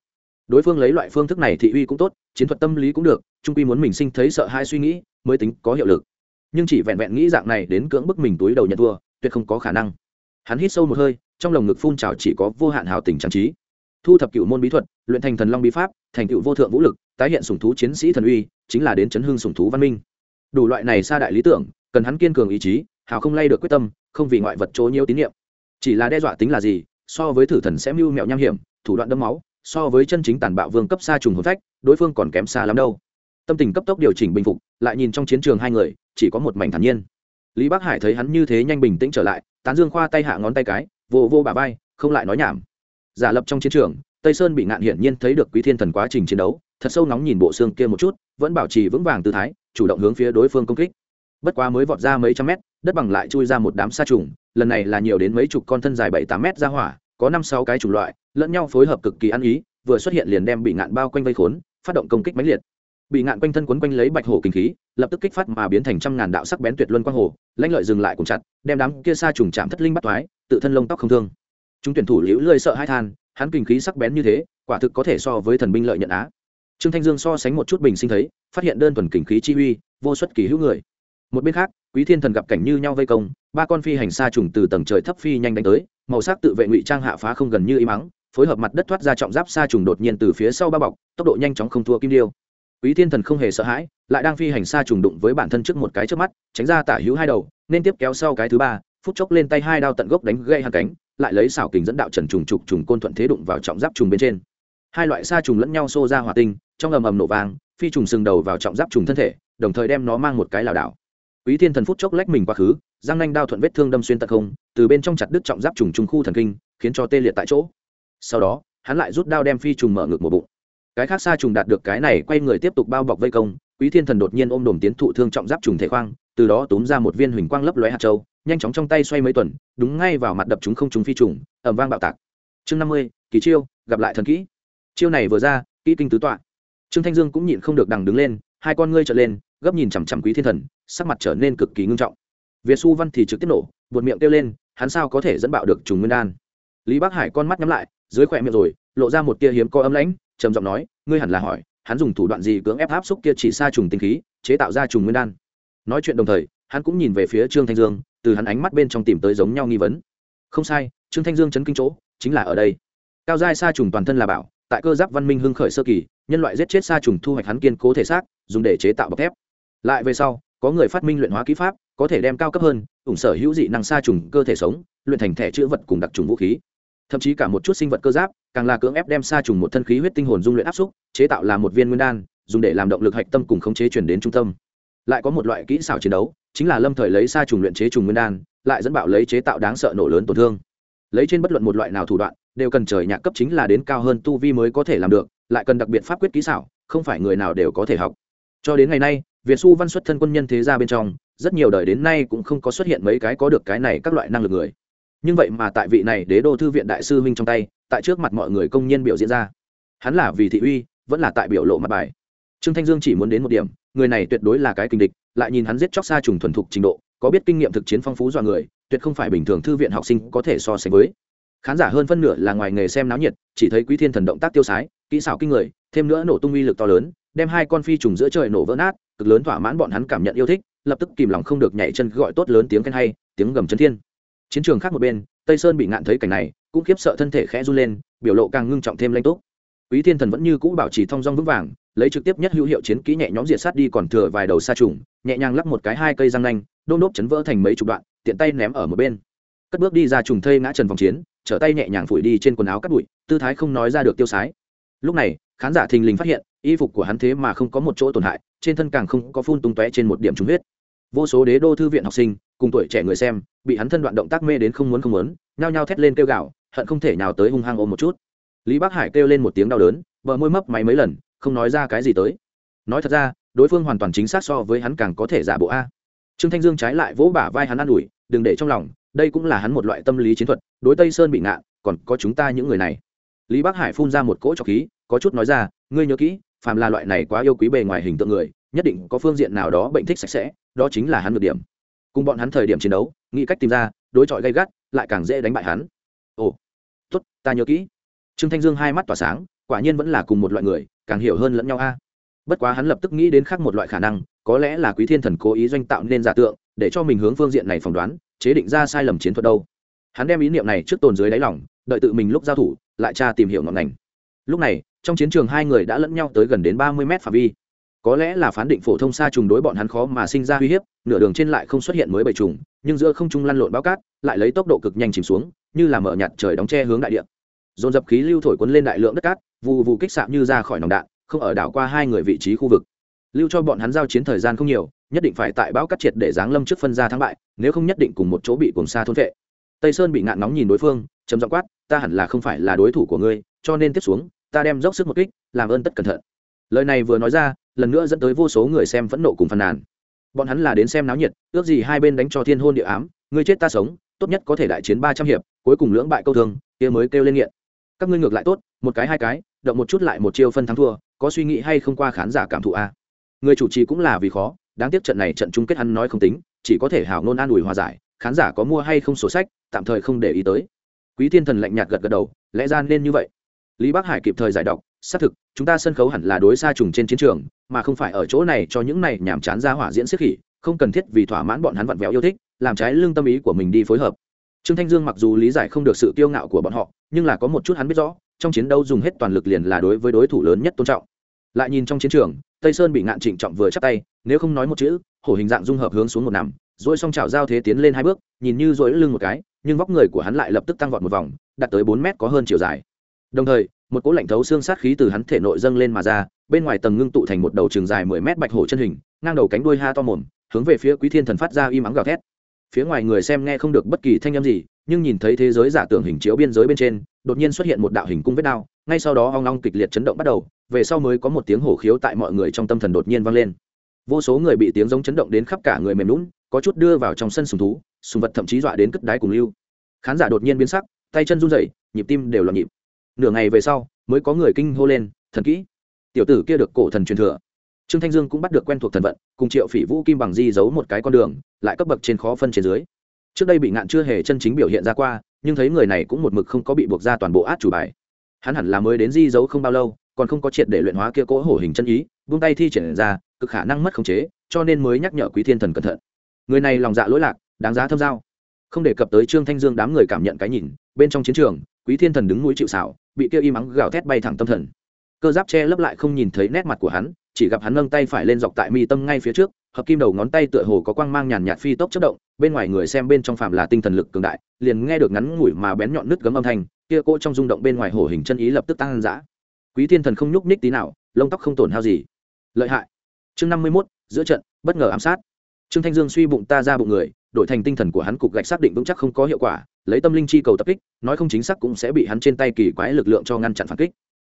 Đối phương lấy loại phương thức này thị uy cũng tốt, chiến thuật tâm lý cũng được, trung quy muốn mình sinh thấy sợ hai suy nghĩ, mới tính có hiệu lực. Nhưng chỉ vẹn vẹn nghĩ dạng này đến cưỡng bức mình túi đầu nhận thua, tuyệt không có khả năng. Hắn hít sâu một hơi, trong lồng ngực phun trào chỉ có vô hạn hào tình trang trí. Thu thập cựu môn bí thuật, luyện thành thần long bí pháp, thành cựu vô thượng vũ lực, tái hiện sủng thú chiến sĩ thần uy, chính là đến chấn hương sủng thú văn minh. Đủ loại này xa đại lý tưởng cần hắn kiên cường ý chí, hào không lay được quyết tâm, không vì ngoại vật chỗ nhiều tín nhiệm. Chỉ là đe dọa tính là gì, so với thử thần sẽ mưu mẹo nham hiểm, thủ đoạn đẫm máu, so với chân chính tàn bạo vương cấp xa trùng hồn phách, đối phương còn kém xa lắm đâu. Tâm tình cấp tốc điều chỉnh bình phục, lại nhìn trong chiến trường hai người, chỉ có một mảnh thản nhiên. Lý bắc hải thấy hắn như thế nhanh bình tĩnh trở lại, tán dương khoa tay hạ ngón tay cái vô vô bà vai, không lại nói nhảm. Giả lập trong chiến trường, tây sơn bị ngạn hiển nhiên thấy được quý thiên thần quá trình chiến đấu, thật sâu nóng nhìn bộ xương kia một chút, vẫn bảo trì vững vàng tư thái, chủ động hướng phía đối phương công kích bất quá mới vọt ra mấy trăm mét, đất bằng lại chui ra một đám sa trùng, lần này là nhiều đến mấy chục con thân dài bảy tám mét ra hỏa, có năm sáu cái chủng loại, lẫn nhau phối hợp cực kỳ ăn ý, vừa xuất hiện liền đem bị ngạn bao quanh vây khốn, phát động công kích mãnh liệt. Bị ngạn quanh thân quấn quanh lấy bạch hổ kinh khí, lập tức kích phát mà biến thành trăm ngàn đạo sắc bén tuyệt luân quang hồ, lãnh lợi dừng lại cùng chặt, đem đám kia sa trùng chạm thất linh bắt toái, tự thân lông tóc không thương. Chúng tuyển thủ liễu lơi sợ hai than, hắn kinh khí sắc bén như thế, quả thực có thể so với thần binh lợi nhận á. Trương thanh dương so sánh một chút bình sinh thấy, phát hiện đơn thuần kinh khí chi uy, vô xuất kỳ hữu người một bên khác, quý thiên thần gặp cảnh như nhau vây công, ba con phi hành sa trùng từ tầng trời thấp phi nhanh đánh tới, màu sắc tự vệ ngụy trang hạ phá không gần như im mắng, phối hợp mặt đất thoát ra trọng giáp sa trùng đột nhiên từ phía sau ba bọc, tốc độ nhanh chóng không thua kim điêu. Quý thiên thần không hề sợ hãi, lại đang phi hành sa trùng đụng với bản thân trước một cái trước mắt, tránh ra tả hữu hai đầu, nên tiếp kéo sau cái thứ ba, phút chốc lên tay hai đao tận gốc đánh gây hai cánh, lại lấy xảo kình dẫn đạo trần trùng trục trùng côn thuận thế đụng vào trọng giáp trùng bên trên. Hai loại sa trùng lẫn nhau xô ra hỏa tinh, trong ầm ầm nổ vàng phi trùng sừng đầu vào trọng giáp trùng thân thể, đồng thời đem nó mang một cái lảo đảo quý thiên thần phút chốc lách mình quá khứ, giang nanh đao thuận vết thương đâm xuyên tận không, từ bên trong chặt đứt trọng giáp trùng trùng khu thần kinh, khiến cho tê liệt tại chỗ. Sau đó, hắn lại rút đao đem phi trùng mở ngực một bụng. Cái khác xa trùng đạt được cái này, quay người tiếp tục bao bọc vây công, quý thiên thần đột nhiên ôm đồm tiến thụ thương trọng giáp trùng thể khoang, từ đó túm ra một viên huỳnh quang lấp lóe hạt châu, nhanh chóng trong tay xoay mấy tuần, đúng ngay vào mặt đập chúng không trúng phi trùng ẩm vang bạo tạc. Chương năm mươi, kỳ chiêu, gặp lại thần kỹ. Chiêu này vừa ra, kỹ kinh tứ tọa. Trương thanh dương cũng nhịn không được đằng đứng lên, hai con ngươi trở lên gấp nhìn chằm chằm quý thiên thần, sắc mặt trở nên cực kỳ ngưng trọng. Việt xu văn thì trực tiếp nổ, buột miệng kêu lên, hắn sao có thể dẫn bạo được trùng nguyên đan? Lý bắc hải con mắt nhắm lại, dưới khỏe miệng rồi, lộ ra một tia hiếm co âm lãnh, trầm giọng nói, ngươi hẳn là hỏi, hắn dùng thủ đoạn gì cưỡng ép áp xúc kia chỉ xa trùng tinh khí, chế tạo ra trùng nguyên đan? Nói chuyện đồng thời, hắn cũng nhìn về phía trương thanh dương, từ hắn ánh mắt bên trong tìm tới giống nhau nghi vấn. Không sai, trương thanh dương chấn kinh chỗ, chính là ở đây. Cao giai sa trùng toàn thân là bảo, tại cơ giáp văn minh hưng khởi sơ kỳ, nhân loại giết chết sa trùng thu hoạch hắn kiên cố thể xác, dùng để chế tạo bọc thép lại về sau, có người phát minh luyện hóa kỹ pháp, có thể đem cao cấp hơn, ủng sở hữu dị năng sa trùng cơ thể sống, luyện thành thẻ chữ vật cùng đặc trùng vũ khí. Thậm chí cả một chút sinh vật cơ giáp, càng là cưỡng ép đem sa trùng một thân khí huyết tinh hồn dung luyện áp xúc, chế tạo là một viên nguyên đan, dùng để làm động lực hạch tâm cùng khống chế chuyển đến trung tâm. Lại có một loại kỹ xảo chiến đấu, chính là lâm thời lấy sa trùng luyện chế trùng nguyên đan, lại dẫn bạo lấy chế tạo đáng sợ nổ lớn tổn thương. Lấy trên bất luận một loại nào thủ đoạn, đều cần trời nhạc cấp chính là đến cao hơn tu vi mới có thể làm được, lại cần đặc biệt pháp quyết kỹ xảo, không phải người nào đều có thể học. Cho đến ngày nay việt xu văn xuất thân quân nhân thế gia bên trong, rất nhiều đời đến nay cũng không có xuất hiện mấy cái có được cái này các loại năng lực người. Nhưng vậy mà tại vị này đế đô thư viện đại sư huynh trong tay, tại trước mặt mọi người công nhân biểu diễn ra. Hắn là vì thị uy, vẫn là tại biểu lộ mặt bài. Trương thanh dương chỉ muốn đến một điểm, người này tuyệt đối là cái kinh địch, lại nhìn hắn giết chóc xa trùng thuần thục trình độ, có biết kinh nghiệm thực chiến phong phú dọa người, tuyệt không phải bình thường thư viện học sinh có thể so sánh với. Khán giả hơn phân nửa là ngoài nghề xem náo nhiệt, chỉ thấy quý thiên thần động tác tiêu sái, kỹ xảo kinh người, thêm nữa nổ tung uy lực to lớn, đem hai con phi trùng giữa trời nổ vỡ nát cực lớn thỏa mãn bọn hắn cảm nhận yêu thích, lập tức kìm lòng không được nhảy chân gọi tốt lớn tiếng khen hay, tiếng gầm chân thiên. Chiến trường khác một bên, tây sơn bị ngạn thấy cảnh này, cũng khiếp sợ thân thể khẽ run lên, biểu lộ càng ngưng trọng thêm lanh tốt quý thiên thần vẫn như cũ bảo trì thong dong vững vàng, lấy trực tiếp nhất hữu hiệu chiến kỹ nhẹ nhóm diệt sát đi còn thừa vài đầu sa trùng, nhẹ nhàng lắp một cái hai cây răng nanh đôm đốp chấn vỡ thành mấy chục đoạn, tiện tay ném ở một bên. Cất bước đi ra trùng thây ngã trần vòng chiến, trở tay nhẹ nhàng phủi đi trên quần áo cắt bụi, tư thái không nói ra được tiêu sái. Lúc này khán giả thình lình phát hiện, y phục của hắn thế mà không có một chỗ tổn hại, trên thân càng không có phun tung tóe trên một điểm trúng huyết. Vô số đế đô thư viện học sinh, cùng tuổi trẻ người xem, bị hắn thân đoạn động tác mê đến không muốn không muốn, nhao nhao thét lên kêu gạo hận không thể nào tới hung hăng ôm một chút. Lý bắc hải kêu lên một tiếng đau đớn, bờ môi mấp máy mấy lần, không nói ra cái gì tới. Nói thật ra, đối phương hoàn toàn chính xác so với hắn càng có thể giả bộ a. Trương thanh dương trái lại vỗ bả vai hắn an ủi, đừng để trong lòng, đây cũng là hắn một loại tâm lý chiến thuật, đối tây sơn bị ngạn còn có chúng ta những người này. Lý bắc hải phun ra một cỗ trọc khí có chút nói ra, ngươi nhớ kỹ, phàm là loại này quá yêu quý bề ngoài hình tượng người, nhất định có phương diện nào đó bệnh thích sạch sẽ, đó chính là hắn được điểm. Cùng bọn hắn thời điểm chiến đấu, nghĩ cách tìm ra, đối chọi gay gắt, lại càng dễ đánh bại hắn. Ồ, tốt, ta nhớ kỹ. Trương thanh dương hai mắt tỏa sáng, quả nhiên vẫn là cùng một loại người, càng hiểu hơn lẫn nhau a. Bất quá hắn lập tức nghĩ đến khác một loại khả năng, có lẽ là quý thiên thần cố ý doanh tạo nên giả tượng, để cho mình hướng phương diện này phỏng đoán, chế định ra sai lầm chiến thuật đâu. Hắn đem ý niệm này trước tồn dưới đáy lòng, đợi tự mình lúc giao thủ, lại tra tìm hiểu ngọn ngành. Lúc này trong chiến trường hai người đã lẫn nhau tới gần đến ba mươi mét phạm vi. Có lẽ là phán định phổ thông xa trùng đối bọn hắn khó mà sinh ra uy hiếp, nửa đường trên lại không xuất hiện mới bầy trùng, nhưng giữa không trung lăn lộn bao cát, lại lấy tốc độ cực nhanh chìm xuống, như là mở nhặt trời đóng che hướng đại địa. Dồn dập khí lưu thổi cuốn lên đại lượng đất cát vụ vụ kích sạm như ra khỏi nòng đạn, không ở đảo qua hai người vị trí khu vực. Lưu cho bọn hắn giao chiến thời gian không nhiều, nhất định phải tại bão cắt triệt để giáng lâm trước phân ra thắng bại, nếu không nhất định cùng một chỗ bị cùng xa thôn vệ. Tây sơn bị ngạn nóng nhìn đối phương chấm dọ quát, ta hẳn là không phải là đối thủ của ngươi, cho nên tiếp xuống ta đem dốc sức một kích, làm ơn tất cẩn thận. Lời này vừa nói ra, lần nữa dẫn tới vô số người xem phẫn nộ cùng phàn nàn. Bọn hắn là đến xem náo nhiệt, ước gì hai bên đánh cho thiên hôn địa ám, ngươi chết ta sống, tốt nhất có thể đại chiến ba trăm hiệp, cuối cùng lưỡng bại câu thương, kia mới kêu lên nghiện. Các ngươi ngược lại tốt, một cái hai cái, động một chút lại một chiêu phân thắng thua, có suy nghĩ hay không qua khán giả cảm thụ a? Người chủ trì cũng là vì khó, đáng tiếc trận này trận chung kết hắn nói không tính, chỉ có thể hảo nôn an ủi hòa giải, khán giả có mua hay không sổ sách, tạm thời không để ý tới. Quý thiên thần lạnh nhạt gật gật đầu, lẽ ra nên như vậy lý bắc hải kịp thời giải đọc xác thực, chúng ta sân khấu hẳn là đối xa trùng trên chiến trường, mà không phải ở chỗ này cho những này nhàm chán ra hỏa diễn siết khỉ, không cần thiết vì thỏa mãn bọn hắn vặn vẹo yêu thích, làm trái lương tâm ý của mình đi phối hợp. Trương thanh dương mặc dù lý giải không được sự kiêu ngạo của bọn họ, nhưng là có một chút hắn biết rõ, trong chiến đấu dùng hết toàn lực liền là đối với đối thủ lớn nhất tôn trọng. Lại nhìn trong chiến trường, tây sơn bị ngạn trịnh trọng vừa chắp tay, nếu không nói một chữ, hổ hình dạng dung hợp hướng xuống một nằm dỗi xong chảo giao thế tiến lên hai bước, nhìn như dỗi lưng một cái, nhưng vóc người của hắn lại lập tức tăng vọt một vòng, đạt tới bốn mét có hơn chiều dài đồng thời, một cỗ lạnh thấu xương sát khí từ hắn thể nội dâng lên mà ra, bên ngoài tầng ngưng tụ thành một đầu trường dài mười mét bạch hổ chân hình, ngang đầu cánh đuôi ha to mồm, hướng về phía quý thiên thần phát ra y mắng gào thét. Phía ngoài người xem nghe không được bất kỳ thanh âm gì, nhưng nhìn thấy thế giới giả tưởng hình chiếu biên giới bên trên, đột nhiên xuất hiện một đạo hình cung vết đao, ngay sau đó hoang long kịch liệt chấn động bắt đầu, về sau mới có một tiếng hổ khiếu tại mọi người trong tâm thần đột nhiên vang lên. Vô số người bị tiếng giống chấn động đến khắp cả người mềm lún có chút đưa vào trong sân sùng thú, sùng vật thậm chí dọa đến cất đáy cùng lưu. Khán giả đột nhiên biến sắc, tay chân run rẩy, nhịp tim đều loạn nhịp nửa ngày về sau, mới có người kinh hô lên, thần kỹ! Tiểu tử kia được cổ thần truyền thừa. Trương thanh dương cũng bắt được quen thuộc thần vận, cùng triệu phỉ vũ kim bằng di giấu một cái con đường, lại cấp bậc trên khó phân trên dưới. Trước đây bị ngạn chưa hề chân chính biểu hiện ra qua, nhưng thấy người này cũng một mực không có bị buộc ra toàn bộ át chủ bài. Hắn hẳn là mới đến di giấu không bao lâu, còn không có triệt để luyện hóa kia cỗ hổ hình chân ý, vung tay thi triển ra, cực khả năng mất khống chế, cho nên mới nhắc nhở quý thiên thần cẩn thận. Người này lòng dạ lỗi lạc, đáng giá thâm giao. Không đề cập tới trương thanh dương đám người cảm nhận cái nhìn, bên trong chiến trường quý thiên thần đứng núi chịu xảo bị kia im ắng gào thét bay thẳng tâm thần. Cơ giáp che lấp lại không nhìn thấy nét mặt của hắn, chỉ gặp hắn nâng tay phải lên dọc tại mi tâm ngay phía trước, hợp kim đầu ngón tay tựa hồ có quang mang nhàn nhạt phi tốc chất động, bên ngoài người xem bên trong phàm là tinh thần lực cường đại, liền nghe được ngắn ngủi mà bén nhọn nứt gấm âm thanh, kia cỗ trong rung động bên ngoài hổ hình chân ý lập tức tăng dã quý thiên thần không nhúc nhích tí nào, lông tóc không tổn hao gì. Lợi hại. Chương năm mươi mốt, giữa trận, bất ngờ ám sát. Trương thanh dương suy bụng ta ra bụng người, đổi thành tinh thần của hắn cục gạch xác định vững chắc không có hiệu quả lấy tâm linh chi cầu tập kích, nói không chính xác cũng sẽ bị hắn trên tay kỳ quái lực lượng cho ngăn chặn phản kích.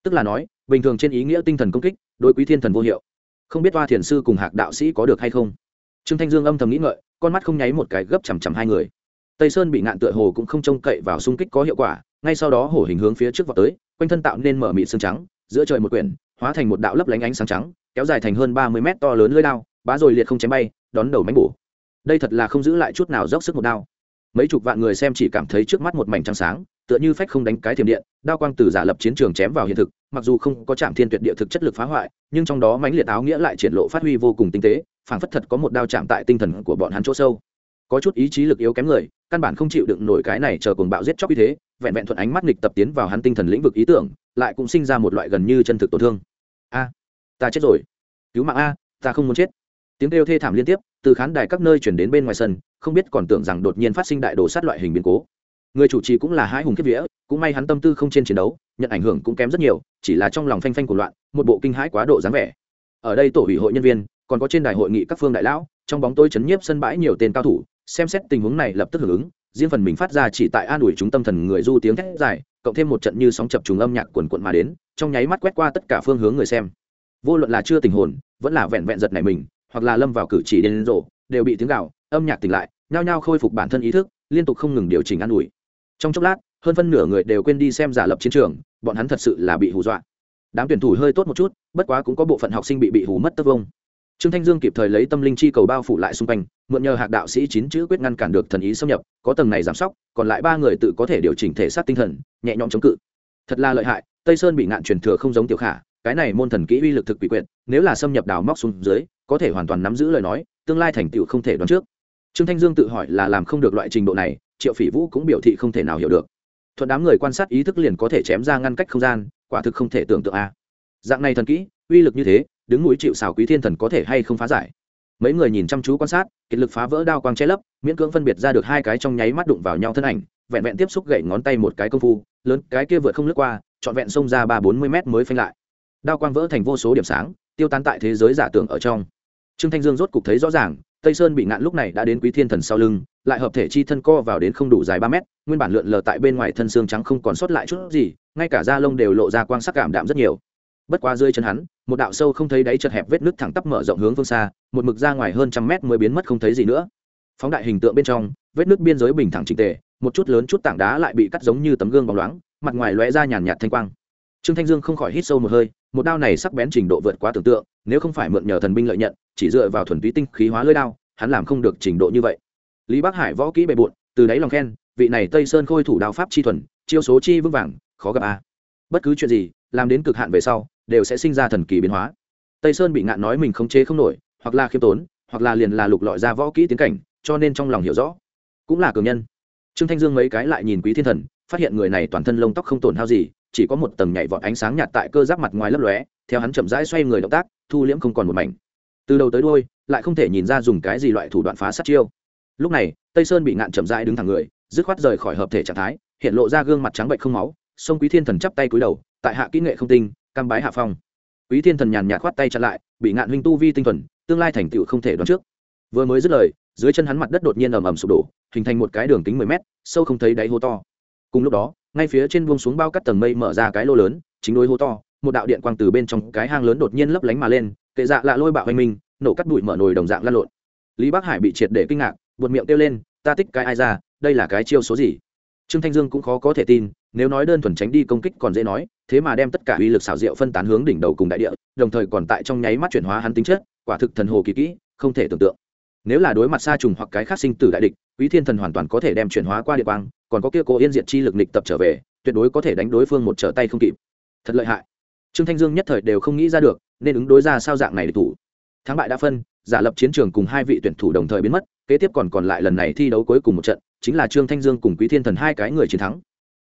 Tức là nói, bình thường trên ý nghĩa tinh thần công kích, đối quý thiên thần vô hiệu. Không biết toa thiền sư cùng hạc đạo sĩ có được hay không? Trương thanh dương âm thầm nghĩ ngợi, con mắt không nháy một cái gấp chằm chằm hai người. Tây sơn bị ngạn tựa hồ cũng không trông cậy vào xung kích có hiệu quả, ngay sau đó hổ hình hướng phía trước vào tới, quanh thân tạo nên mở mịt xương trắng, giữa trời một quyển, hóa thành một đạo lấp lánh ánh sáng trắng, kéo dài thành hơn ba mươi mét to lớn lưỡi đao, bá rồi liệt không chém bay, đón đầu mánh bổ. Đây thật là không giữ lại chút nào dốc sức một đao mấy chục vạn người xem chỉ cảm thấy trước mắt một mảnh trắng sáng, tựa như phách không đánh cái thiểm điện, đao quang từ giả lập chiến trường chém vào hiện thực, mặc dù không có chạm thiên tuyệt địa thực chất lực phá hoại, nhưng trong đó mãnh liệt áo nghĩa lại triển lộ phát huy vô cùng tinh tế, phảng phất thật có một đao chạm tại tinh thần của bọn hắn chỗ sâu. Có chút ý chí lực yếu kém người, căn bản không chịu đựng nổi cái này chờ cuồng bạo giết chóc như thế, vẹn vẹn thuận ánh mắt nghịch tập tiến vào hắn tinh thần lĩnh vực ý tưởng, lại cũng sinh ra một loại gần như chân thực tổn thương. A, ta chết rồi. Cứu mạng a, ta không muốn chết. Tiếng kêu thê thảm liên tiếp từ khán đài các nơi chuyển đến bên ngoài sân, không biết còn tưởng rằng đột nhiên phát sinh đại đồ sát loại hình biến cố. Người chủ trì cũng là hai hùng kiếp vía, cũng may hắn tâm tư không trên chiến đấu, nhận ảnh hưởng cũng kém rất nhiều, chỉ là trong lòng phanh phanh của loạn, một bộ kinh hãi quá độ dáng vẻ. Ở đây tổ ủy hội nhân viên, còn có trên đài hội nghị các phương đại lão, trong bóng tối chấn nhiếp sân bãi nhiều tên cao thủ, xem xét tình huống này lập tức hưởng ứng, riêng phần mình phát ra chỉ tại an ủi chúng tâm thần người du tiếng thét dài, cộng thêm một trận như sóng chập trùng âm nhạc quần quận mà đến, trong nháy mắt quét qua tất cả phương hướng người xem. Vô luận là chưa tình hồn, vẫn là vẹn vẹn giật này mình hoặc là lâm vào cử chỉ điên rồ, đều bị tiếng gạo âm nhạc tỉnh lại nhao nhao khôi phục bản thân ý thức liên tục không ngừng điều chỉnh an ủi. Trong chốc lát hơn phân nửa người đều quên đi xem giả lập chiến trường bọn hắn thật sự là bị hù dọa. Đám tuyển thủ hơi tốt một chút bất quá cũng có bộ phận học sinh bị bị hù mất tất vông. Trương thanh dương kịp thời lấy tâm linh chi cầu bao phủ lại xung quanh mượn nhờ hạc đạo sĩ chín chữ quyết ngăn cản được thần ý xâm nhập có tầng này giảm sóc còn lại ba người tự có thể điều chỉnh thể xác tinh thần nhẹ nhõm chống cự. Thật là lợi hại tây sơn bị ngạn truyền thừa không giống tiểu khả cái này môn thần kỹ uy lực thực quỷ quyệt, nếu là xâm nhập đào móc xuống dưới, có thể hoàn toàn nắm giữ lời nói, tương lai thành tựu không thể đoán trước. Trương thanh dương tự hỏi là làm không được loại trình độ này, triệu phỉ vũ cũng biểu thị không thể nào hiểu được. Thuận đám người quan sát ý thức liền có thể chém ra ngăn cách không gian, quả thực không thể tưởng tượng a. Dạng này thần kỹ, uy lực như thế, đứng núi chịu xảo quý thiên thần có thể hay không phá giải? Mấy người nhìn chăm chú quan sát, kiệt lực phá vỡ đao quang che lấp, miễn cưỡng phân biệt ra được hai cái trong nháy mắt đụng vào nhau thân ảnh, vẹn vẹn tiếp xúc gậy ngón tay một cái công phu, lớn cái kia vượt không lướt qua, trọn vẹn xông ra ba bốn mươi mét mới phanh lại đao quang vỡ thành vô số điểm sáng, tiêu tán tại thế giới giả tưởng ở trong. Trương thanh dương rốt cục thấy rõ ràng, tây sơn bị ngạn lúc này đã đến quý thiên thần sau lưng, lại hợp thể chi thân co vào đến không đủ dài ba mét, nguyên bản lượn lờ tại bên ngoài thân xương trắng không còn sót lại chút gì, ngay cả da lông đều lộ ra quang sắc cảm đạm rất nhiều. Bất qua rơi chân hắn, một đạo sâu không thấy đáy chật hẹp vết nứt thẳng tắp mở rộng hướng phương xa, một mực ra ngoài hơn trăm mét mới biến mất không thấy gì nữa. Phóng đại hình tượng bên trong, vết nứt biên giới bình thẳng trình tề, một chút lớn chút tảng đá lại bị cắt giống như tấm gương bóng loáng, mặt ngoài lóe ra nhàn nhạt thanh quang trương thanh dương không khỏi hít sâu một hơi, một đao này sắc bén trình độ vượt quá tưởng tượng, nếu không phải mượn nhờ thần binh lợi nhận, chỉ dựa vào thuần túy tinh khí hóa lưỡi đao, hắn làm không được trình độ như vậy. Lý bắc hải võ kỹ bề bộn, từ đáy lòng khen, vị này tây sơn khôi thủ đao pháp chi thuần, chiêu số chi vững vàng, khó gặp a. Bất cứ chuyện gì, làm đến cực hạn về sau, đều sẽ sinh ra thần kỳ biến hóa. Tây sơn bị ngạn nói mình không chế không nổi, hoặc là khiêm tốn, hoặc là liền là lục lọi ra võ kỹ tiến cảnh, cho nên trong lòng hiểu rõ. Cũng là cường nhân. Trương thanh dương mấy cái lại nhìn quý thiên thần, phát hiện người này toàn thân lông tóc không tổn hao gì chỉ có một tầng nhảy vọt ánh sáng nhạt tại cơ giáp mặt ngoài lấp lóe, theo hắn chậm rãi xoay người động tác, thu liễm không còn một mảnh. Từ đầu tới đôi lại không thể nhìn ra dùng cái gì loại thủ đoạn phá sát chiêu. Lúc này, tây sơn bị ngạn chậm rãi đứng thẳng người, dứt khoát rời khỏi hợp thể trạng thái, hiện lộ ra gương mặt trắng bệnh không máu sông quý thiên thần chắp tay cúi đầu, tại hạ kỹ nghệ không tinh, cam bái hạ phong. Quý thiên thần nhàn nhạt khoát tay chặn lại, bị ngạn huynh tu vi tinh thuần, tương lai thành tựu không thể đoán trước. Vừa mới dứt lời, dưới chân hắn mặt đất đột nhiên ầm ầm sụp đổ, hình thành một cái đường kính mười mét, sâu không thấy đáy hố to. Cùng lúc đó ngay phía trên buông xuống bao cắt tầng mây mở ra cái lô lớn, chính đối hố to, một đạo điện quang từ bên trong cái hang lớn đột nhiên lấp lánh mà lên, kệ dạ lạ lôi bạo hoành minh nổ cắt bụi mở nồi đồng dạng lăn lộn. Lý bắc hải bị triệt để kinh ngạc, buột miệng kêu lên, ta thích cái ai ra, đây là cái chiêu số gì? Trương thanh dương cũng khó có thể tin, nếu nói đơn thuần tránh đi công kích còn dễ nói, thế mà đem tất cả uy lực xảo diệu phân tán hướng đỉnh đầu cùng đại địa, đồng thời còn tại trong nháy mắt chuyển hóa hắn tính chất, quả thực thần hồ kỳ kỹ, không thể tưởng tượng nếu là đối mặt xa trùng hoặc cái khác sinh tử đại địch, quý thiên thần hoàn toàn có thể đem chuyển hóa qua địa quang, còn có kia cố yên diệt chi lực nịch tập trở về, tuyệt đối có thể đánh đối phương một trở tay không kịp. Thật lợi hại. Trương thanh dương nhất thời đều không nghĩ ra được, nên ứng đối ra sao dạng này để thủ. Thắng bại đã phân, giả lập chiến trường cùng hai vị tuyển thủ đồng thời biến mất, kế tiếp còn còn lại lần này thi đấu cuối cùng một trận, chính là trương thanh dương cùng quý thiên thần hai cái người chiến thắng.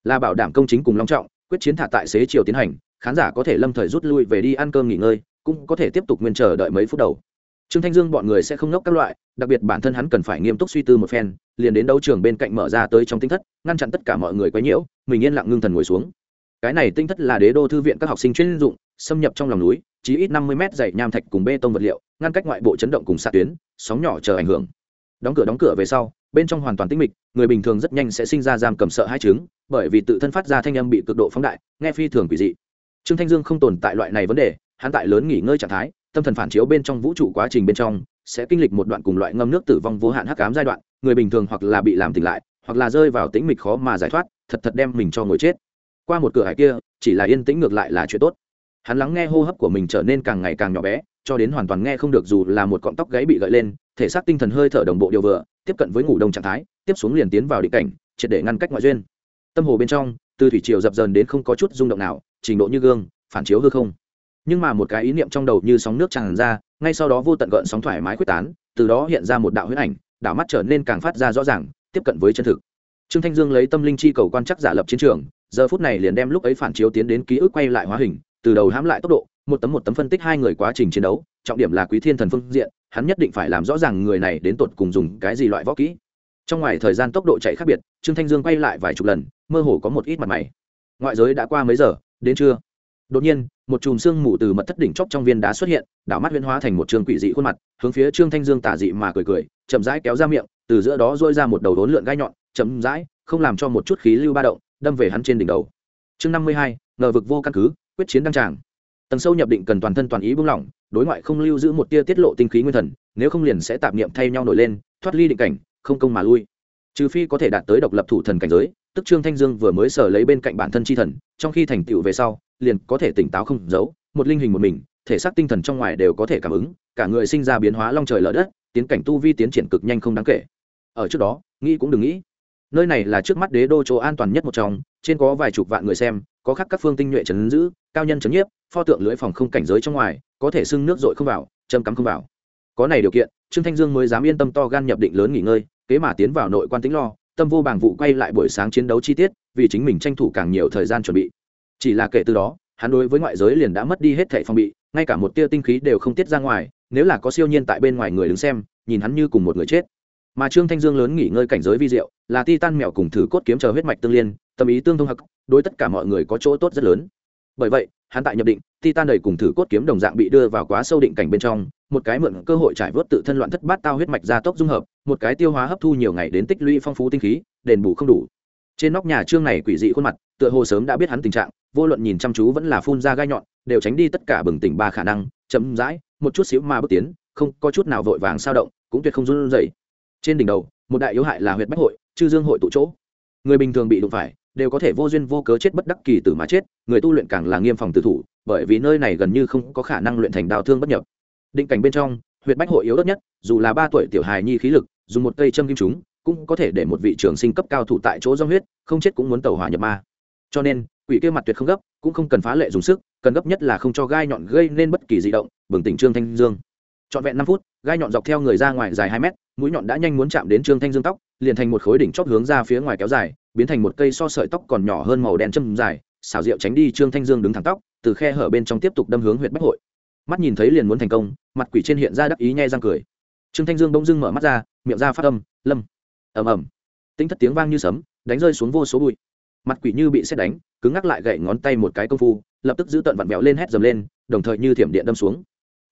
Là bảo đảm công chính cùng long trọng, quyết chiến thả tại xế chiều tiến hành, khán giả có thể lâm thời rút lui về đi ăn cơm nghỉ ngơi, cũng có thể tiếp tục nguyên chờ đợi mấy phút đầu trương thanh dương bọn người sẽ không ngốc các loại, đặc biệt bản thân hắn cần phải nghiêm túc suy tư một phen, liền đến đấu trường bên cạnh mở ra tới trong tinh thất, ngăn chặn tất cả mọi người quấy nhiễu, mình yên lặng ngưng thần ngồi xuống. Cái này tinh thất là đế đô thư viện các học sinh chuyên dụng, xâm nhập trong lòng núi chỉ ít năm mươi mét dày nham thạch cùng bê tông vật liệu, ngăn cách ngoại bộ chấn động cùng xạ tuyến, sóng nhỏ chờ ảnh hưởng. Đóng cửa đóng cửa về sau, bên trong hoàn toàn tĩnh mịch, người bình thường rất nhanh sẽ sinh ra giam cầm sợ hai chứng, bởi vì tự thân phát ra thanh âm bị cực độ phóng đại, nghe phi thường quỷ dị. Trương thanh dương không tồn tại loại này vấn đề, hắn tại lớn nghỉ ngơi trạng thái tâm thần phản chiếu bên trong vũ trụ quá trình bên trong, sẽ kinh lịch một đoạn cùng loại ngâm nước tử vong vô hạn hắc ám giai đoạn, người bình thường hoặc là bị làm tỉnh lại, hoặc là rơi vào tĩnh mịch khó mà giải thoát, thật thật đem mình cho ngồi chết. Qua một cửa hải kia, chỉ là yên tĩnh ngược lại là chuyện tốt. Hắn lắng nghe hô hấp của mình trở nên càng ngày càng nhỏ bé, cho đến hoàn toàn nghe không được dù là một cọng tóc gáy bị gợi lên, thể xác tinh thần hơi thở đồng bộ điều vừa, tiếp cận với ngủ đông trạng thái, tiếp xuống liền tiến vào định cảnh, triệt để ngăn cách ngoại duyên. Tâm hồ bên trong, từ thủy triều dập dần đến không có chút rung động nào, trình độ như gương, phản chiếu hư không nhưng mà một cái ý niệm trong đầu như sóng nước tràn ra, ngay sau đó vô tận gợn sóng thoải mái quyết tán, từ đó hiện ra một đạo huyết ảnh, đảo mắt trở nên càng phát ra rõ ràng, tiếp cận với chân thực. Trương thanh dương lấy tâm linh chi cầu quan chắc giả lập chiến trường, giờ phút này liền đem lúc ấy phản chiếu tiến đến ký ức quay lại hóa hình, từ đầu hãm lại tốc độ, một tấm một tấm phân tích hai người quá trình chiến đấu, trọng điểm là quý thiên thần phương diện, hắn nhất định phải làm rõ ràng người này đến tột cùng dùng cái gì loại võ kỹ. Trong ngoài thời gian tốc độ chạy khác biệt, trương thanh dương quay lại vài chục lần, mơ hồ có một ít mặt mày. Ngoại giới đã qua mấy giờ, đến trưa đột nhiên, một chùm xương mù từ mật thất đỉnh chóp trong viên đá xuất hiện, đảo mắt huyễn hóa thành một trường quỷ dị khuôn mặt, hướng phía trương thanh dương tả dị mà cười cười, chậm rãi kéo ra miệng, từ giữa đó dôi ra một đầu đốn lượn gai nhọn, chậm rãi, không làm cho một chút khí lưu ba động, đâm về hắn trên đỉnh đầu. Chương năm mươi hai, ngờ vực vô căn cứ, quyết chiến đăng tràng. Tầng sâu nhập định cần toàn thân toàn ý buông lỏng, đối ngoại không lưu giữ một tia tiết lộ tinh khí nguyên thần, nếu không liền sẽ tạp niệm thay nhau nổi lên, thoát ly định cảnh, không công mà lui. Trừ phi có thể đạt tới độc lập thủ thần cảnh giới, tức trương thanh dương vừa mới sở lấy bên cạnh bản thân chi thần, trong khi thành tựu về sau liền có thể tỉnh táo không giấu, một linh hình một mình, thể xác tinh thần trong ngoài đều có thể cảm ứng, cả người sinh ra biến hóa long trời lở đất, tiến cảnh tu vi tiến triển cực nhanh không đáng kể. Ở trước đó, nghĩ cũng đừng nghĩ. Nơi này là trước mắt đế đô chỗ an toàn nhất một trong, trên có vài chục vạn người xem, có khắc các phương tinh nhuệ trấn giữ, cao nhân trấn nhiếp, pho tượng lưỡi phòng không cảnh giới trong ngoài, có thể sưng nước dội không vào, châm cắm không vào. Có này điều kiện, trương thanh dương mới dám yên tâm to gan nhập định lớn nghỉ ngơi, kế mà tiến vào nội quan tính lo, tâm vô bảng vụ quay lại buổi sáng chiến đấu chi tiết, vì chính mình tranh thủ càng nhiều thời gian chuẩn bị chỉ là kể từ đó, hắn đối với ngoại giới liền đã mất đi hết thẻ phòng bị, ngay cả một tia tinh khí đều không tiết ra ngoài, nếu là có siêu nhiên tại bên ngoài người đứng xem, nhìn hắn như cùng một người chết. Mà trương thanh dương lớn nghỉ ngơi cảnh giới vi diệu, là ti tan mèo cùng thử cốt kiếm chờ huyết mạch tương liên, tâm ý tương thông hặc đối tất cả mọi người có chỗ tốt rất lớn. Bởi vậy, hắn tại nhập định ti tan đầy cùng thử cốt kiếm đồng dạng bị đưa vào quá sâu định cảnh bên trong, một cái mượn cơ hội trải vớt tự thân loạn thất bát tao huyết mạch gia tốc dung hợp, một cái tiêu hóa hấp thu nhiều ngày đến tích lũy phong phú tinh khí, đền bù không đủ trên nóc nhà trương này quỷ dị khuôn mặt, tựa hồ sớm đã biết hắn tình trạng, vô luận nhìn chăm chú vẫn là phun ra gai nhọn, đều tránh đi tất cả bừng tỉnh ba khả năng, chậm rãi, một chút xíu mà bước tiến, không có chút nào vội vàng sao động, cũng tuyệt không run rẩy. Trên đỉnh đầu, một đại yếu hại là huyệt bách hội chư dương hội tụ chỗ. Người bình thường bị đụng phải, đều có thể vô duyên vô cớ chết bất đắc kỳ tử mà chết, người tu luyện càng là nghiêm phòng tử thủ, bởi vì nơi này gần như không có khả năng luyện thành đào thương bất nhập. Định cảnh bên trong, huyệt bách hội yếu đất nhất, dù là ba tuổi tiểu hài nhi khí lực, dùng một cây châm kim chúng cũng có thể để một vị trường sinh cấp cao thủ tại chỗ do huyết, không chết cũng muốn tẩu hỏa nhập ma. Cho nên, quỷ kia mặt tuyệt không gấp, cũng không cần phá lệ dùng sức, cần gấp nhất là không cho gai nhọn gây nên bất kỳ di động, bừng tỉnh trương thanh dương. Trọn vẹn năm phút, gai nhọn dọc theo người ra ngoài dài hai mét, mũi nhọn đã nhanh muốn chạm đến trương thanh dương tóc, liền thành một khối đỉnh chóp hướng ra phía ngoài kéo dài, biến thành một cây so sợi tóc còn nhỏ hơn màu đen châm dài, xảo diệu tránh đi trương thanh dương đứng thẳng tóc, từ khe hở bên trong tiếp tục đâm hướng huyện bách hội. Mắt nhìn thấy liền muốn thành công, mặt quỷ trên hiện ra đắc ý nhai răng cười. Trương thanh dương bỗng dưng mở mắt ra, miệng ra phát âm, lâm ầm ầm. Tính thất tiếng vang như sấm, đánh rơi xuống vô số bụi. Mặt quỷ như bị xét đánh, cứng ngắc lại gậy ngón tay một cái công phu, lập tức giữ tận vặn vẹo lên hét dầm lên, đồng thời như thiểm điện đâm xuống.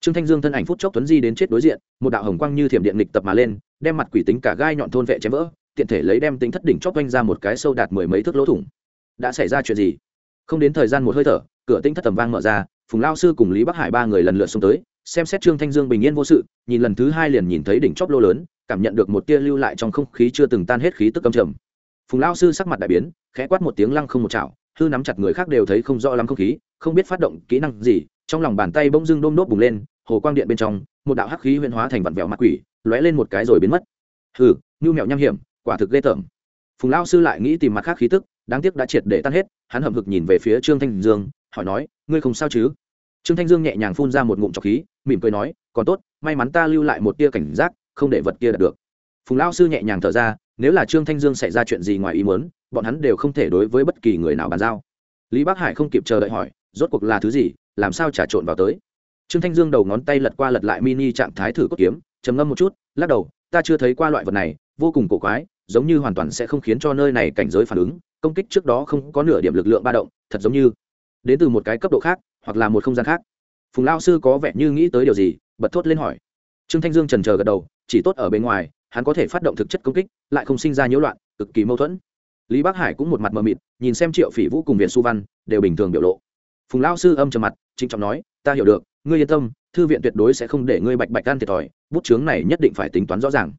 Trương thanh dương thân ảnh phút chốc tuấn di đến chết đối diện, một đạo hồng quang như thiểm điện lịch tập mà lên, đem mặt quỷ tính cả gai nhọn thôn vệ chém vỡ, tiện thể lấy đem tính thất đỉnh chóp quanh ra một cái sâu đạt mười mấy thước lỗ thủng. Đã xảy ra chuyện gì? Không đến thời gian một hơi thở, cửa tinh thất tầm vang mở ra, phùng lao sư cùng lý bắc hải ba người lần lượt xông tới, xem xét trương thanh dương bình yên vô sự, nhìn lần thứ hai liền nhìn thấy đỉnh chóp lô lớn cảm nhận được một tia lưu lại trong không khí chưa từng tan hết khí tức âm trầm. Phùng lao sư sắc mặt đại biến, khẽ quát một tiếng lăng không một chảo, hư nắm chặt người khác đều thấy không rõ lắm không khí, không biết phát động kỹ năng gì, trong lòng bàn tay bỗng dưng đôm đốt bùng lên, hồ quang điện bên trong, một đạo hắc khí huyễn hóa thành vặn vẹo mặt quỷ, lóe lên một cái rồi biến mất. Hừ nhu mèo nham hiểm, quả thực ghê tởm. Phùng lao sư lại nghĩ tìm mặt khác khí tức, đáng tiếc đã triệt để tan hết, hắn hậm hực nhìn về phía trương thanh dương, hỏi nói, ngươi không sao chứ? Trương thanh dương nhẹ nhàng phun ra một ngụm trọc khí, mỉm cười nói, còn tốt, may mắn ta lưu lại một tia cảnh giác không để vật kia đạt được. Phùng Lão sư nhẹ nhàng thở ra, nếu là trương thanh dương xảy ra chuyện gì ngoài ý muốn, bọn hắn đều không thể đối với bất kỳ người nào bàn giao. Lý bắc hải không kịp chờ đợi hỏi, rốt cuộc là thứ gì, làm sao trà trộn vào tới? Trương thanh dương đầu ngón tay lật qua lật lại mini trạng thái thử cốt kiếm, trầm ngâm một chút, lắc đầu, ta chưa thấy qua loại vật này, vô cùng cổ quái, giống như hoàn toàn sẽ không khiến cho nơi này cảnh giới phản ứng, công kích trước đó không có nửa điểm lực lượng ba động, thật giống như đến từ một cái cấp độ khác, hoặc là một không gian khác. Phùng lao sư có vẻ như nghĩ tới điều gì, bật thốt lên hỏi. Trương thanh dương trần trờ gật đầu chỉ tốt ở bên ngoài, hắn có thể phát động thực chất công kích, lại không sinh ra nhiễu loạn, cực kỳ mâu thuẫn. Lý bắc hải cũng một mặt mờ mịt, nhìn xem triệu phỉ vũ cùng viện su văn, đều bình thường biểu lộ. Phùng lao sư âm trầm mặt, trịnh trọng nói, ta hiểu được, ngươi yên tâm, thư viện tuyệt đối sẽ không để ngươi bạch bạch gan thiệt thòi, bút chướng này nhất định phải tính toán rõ ràng.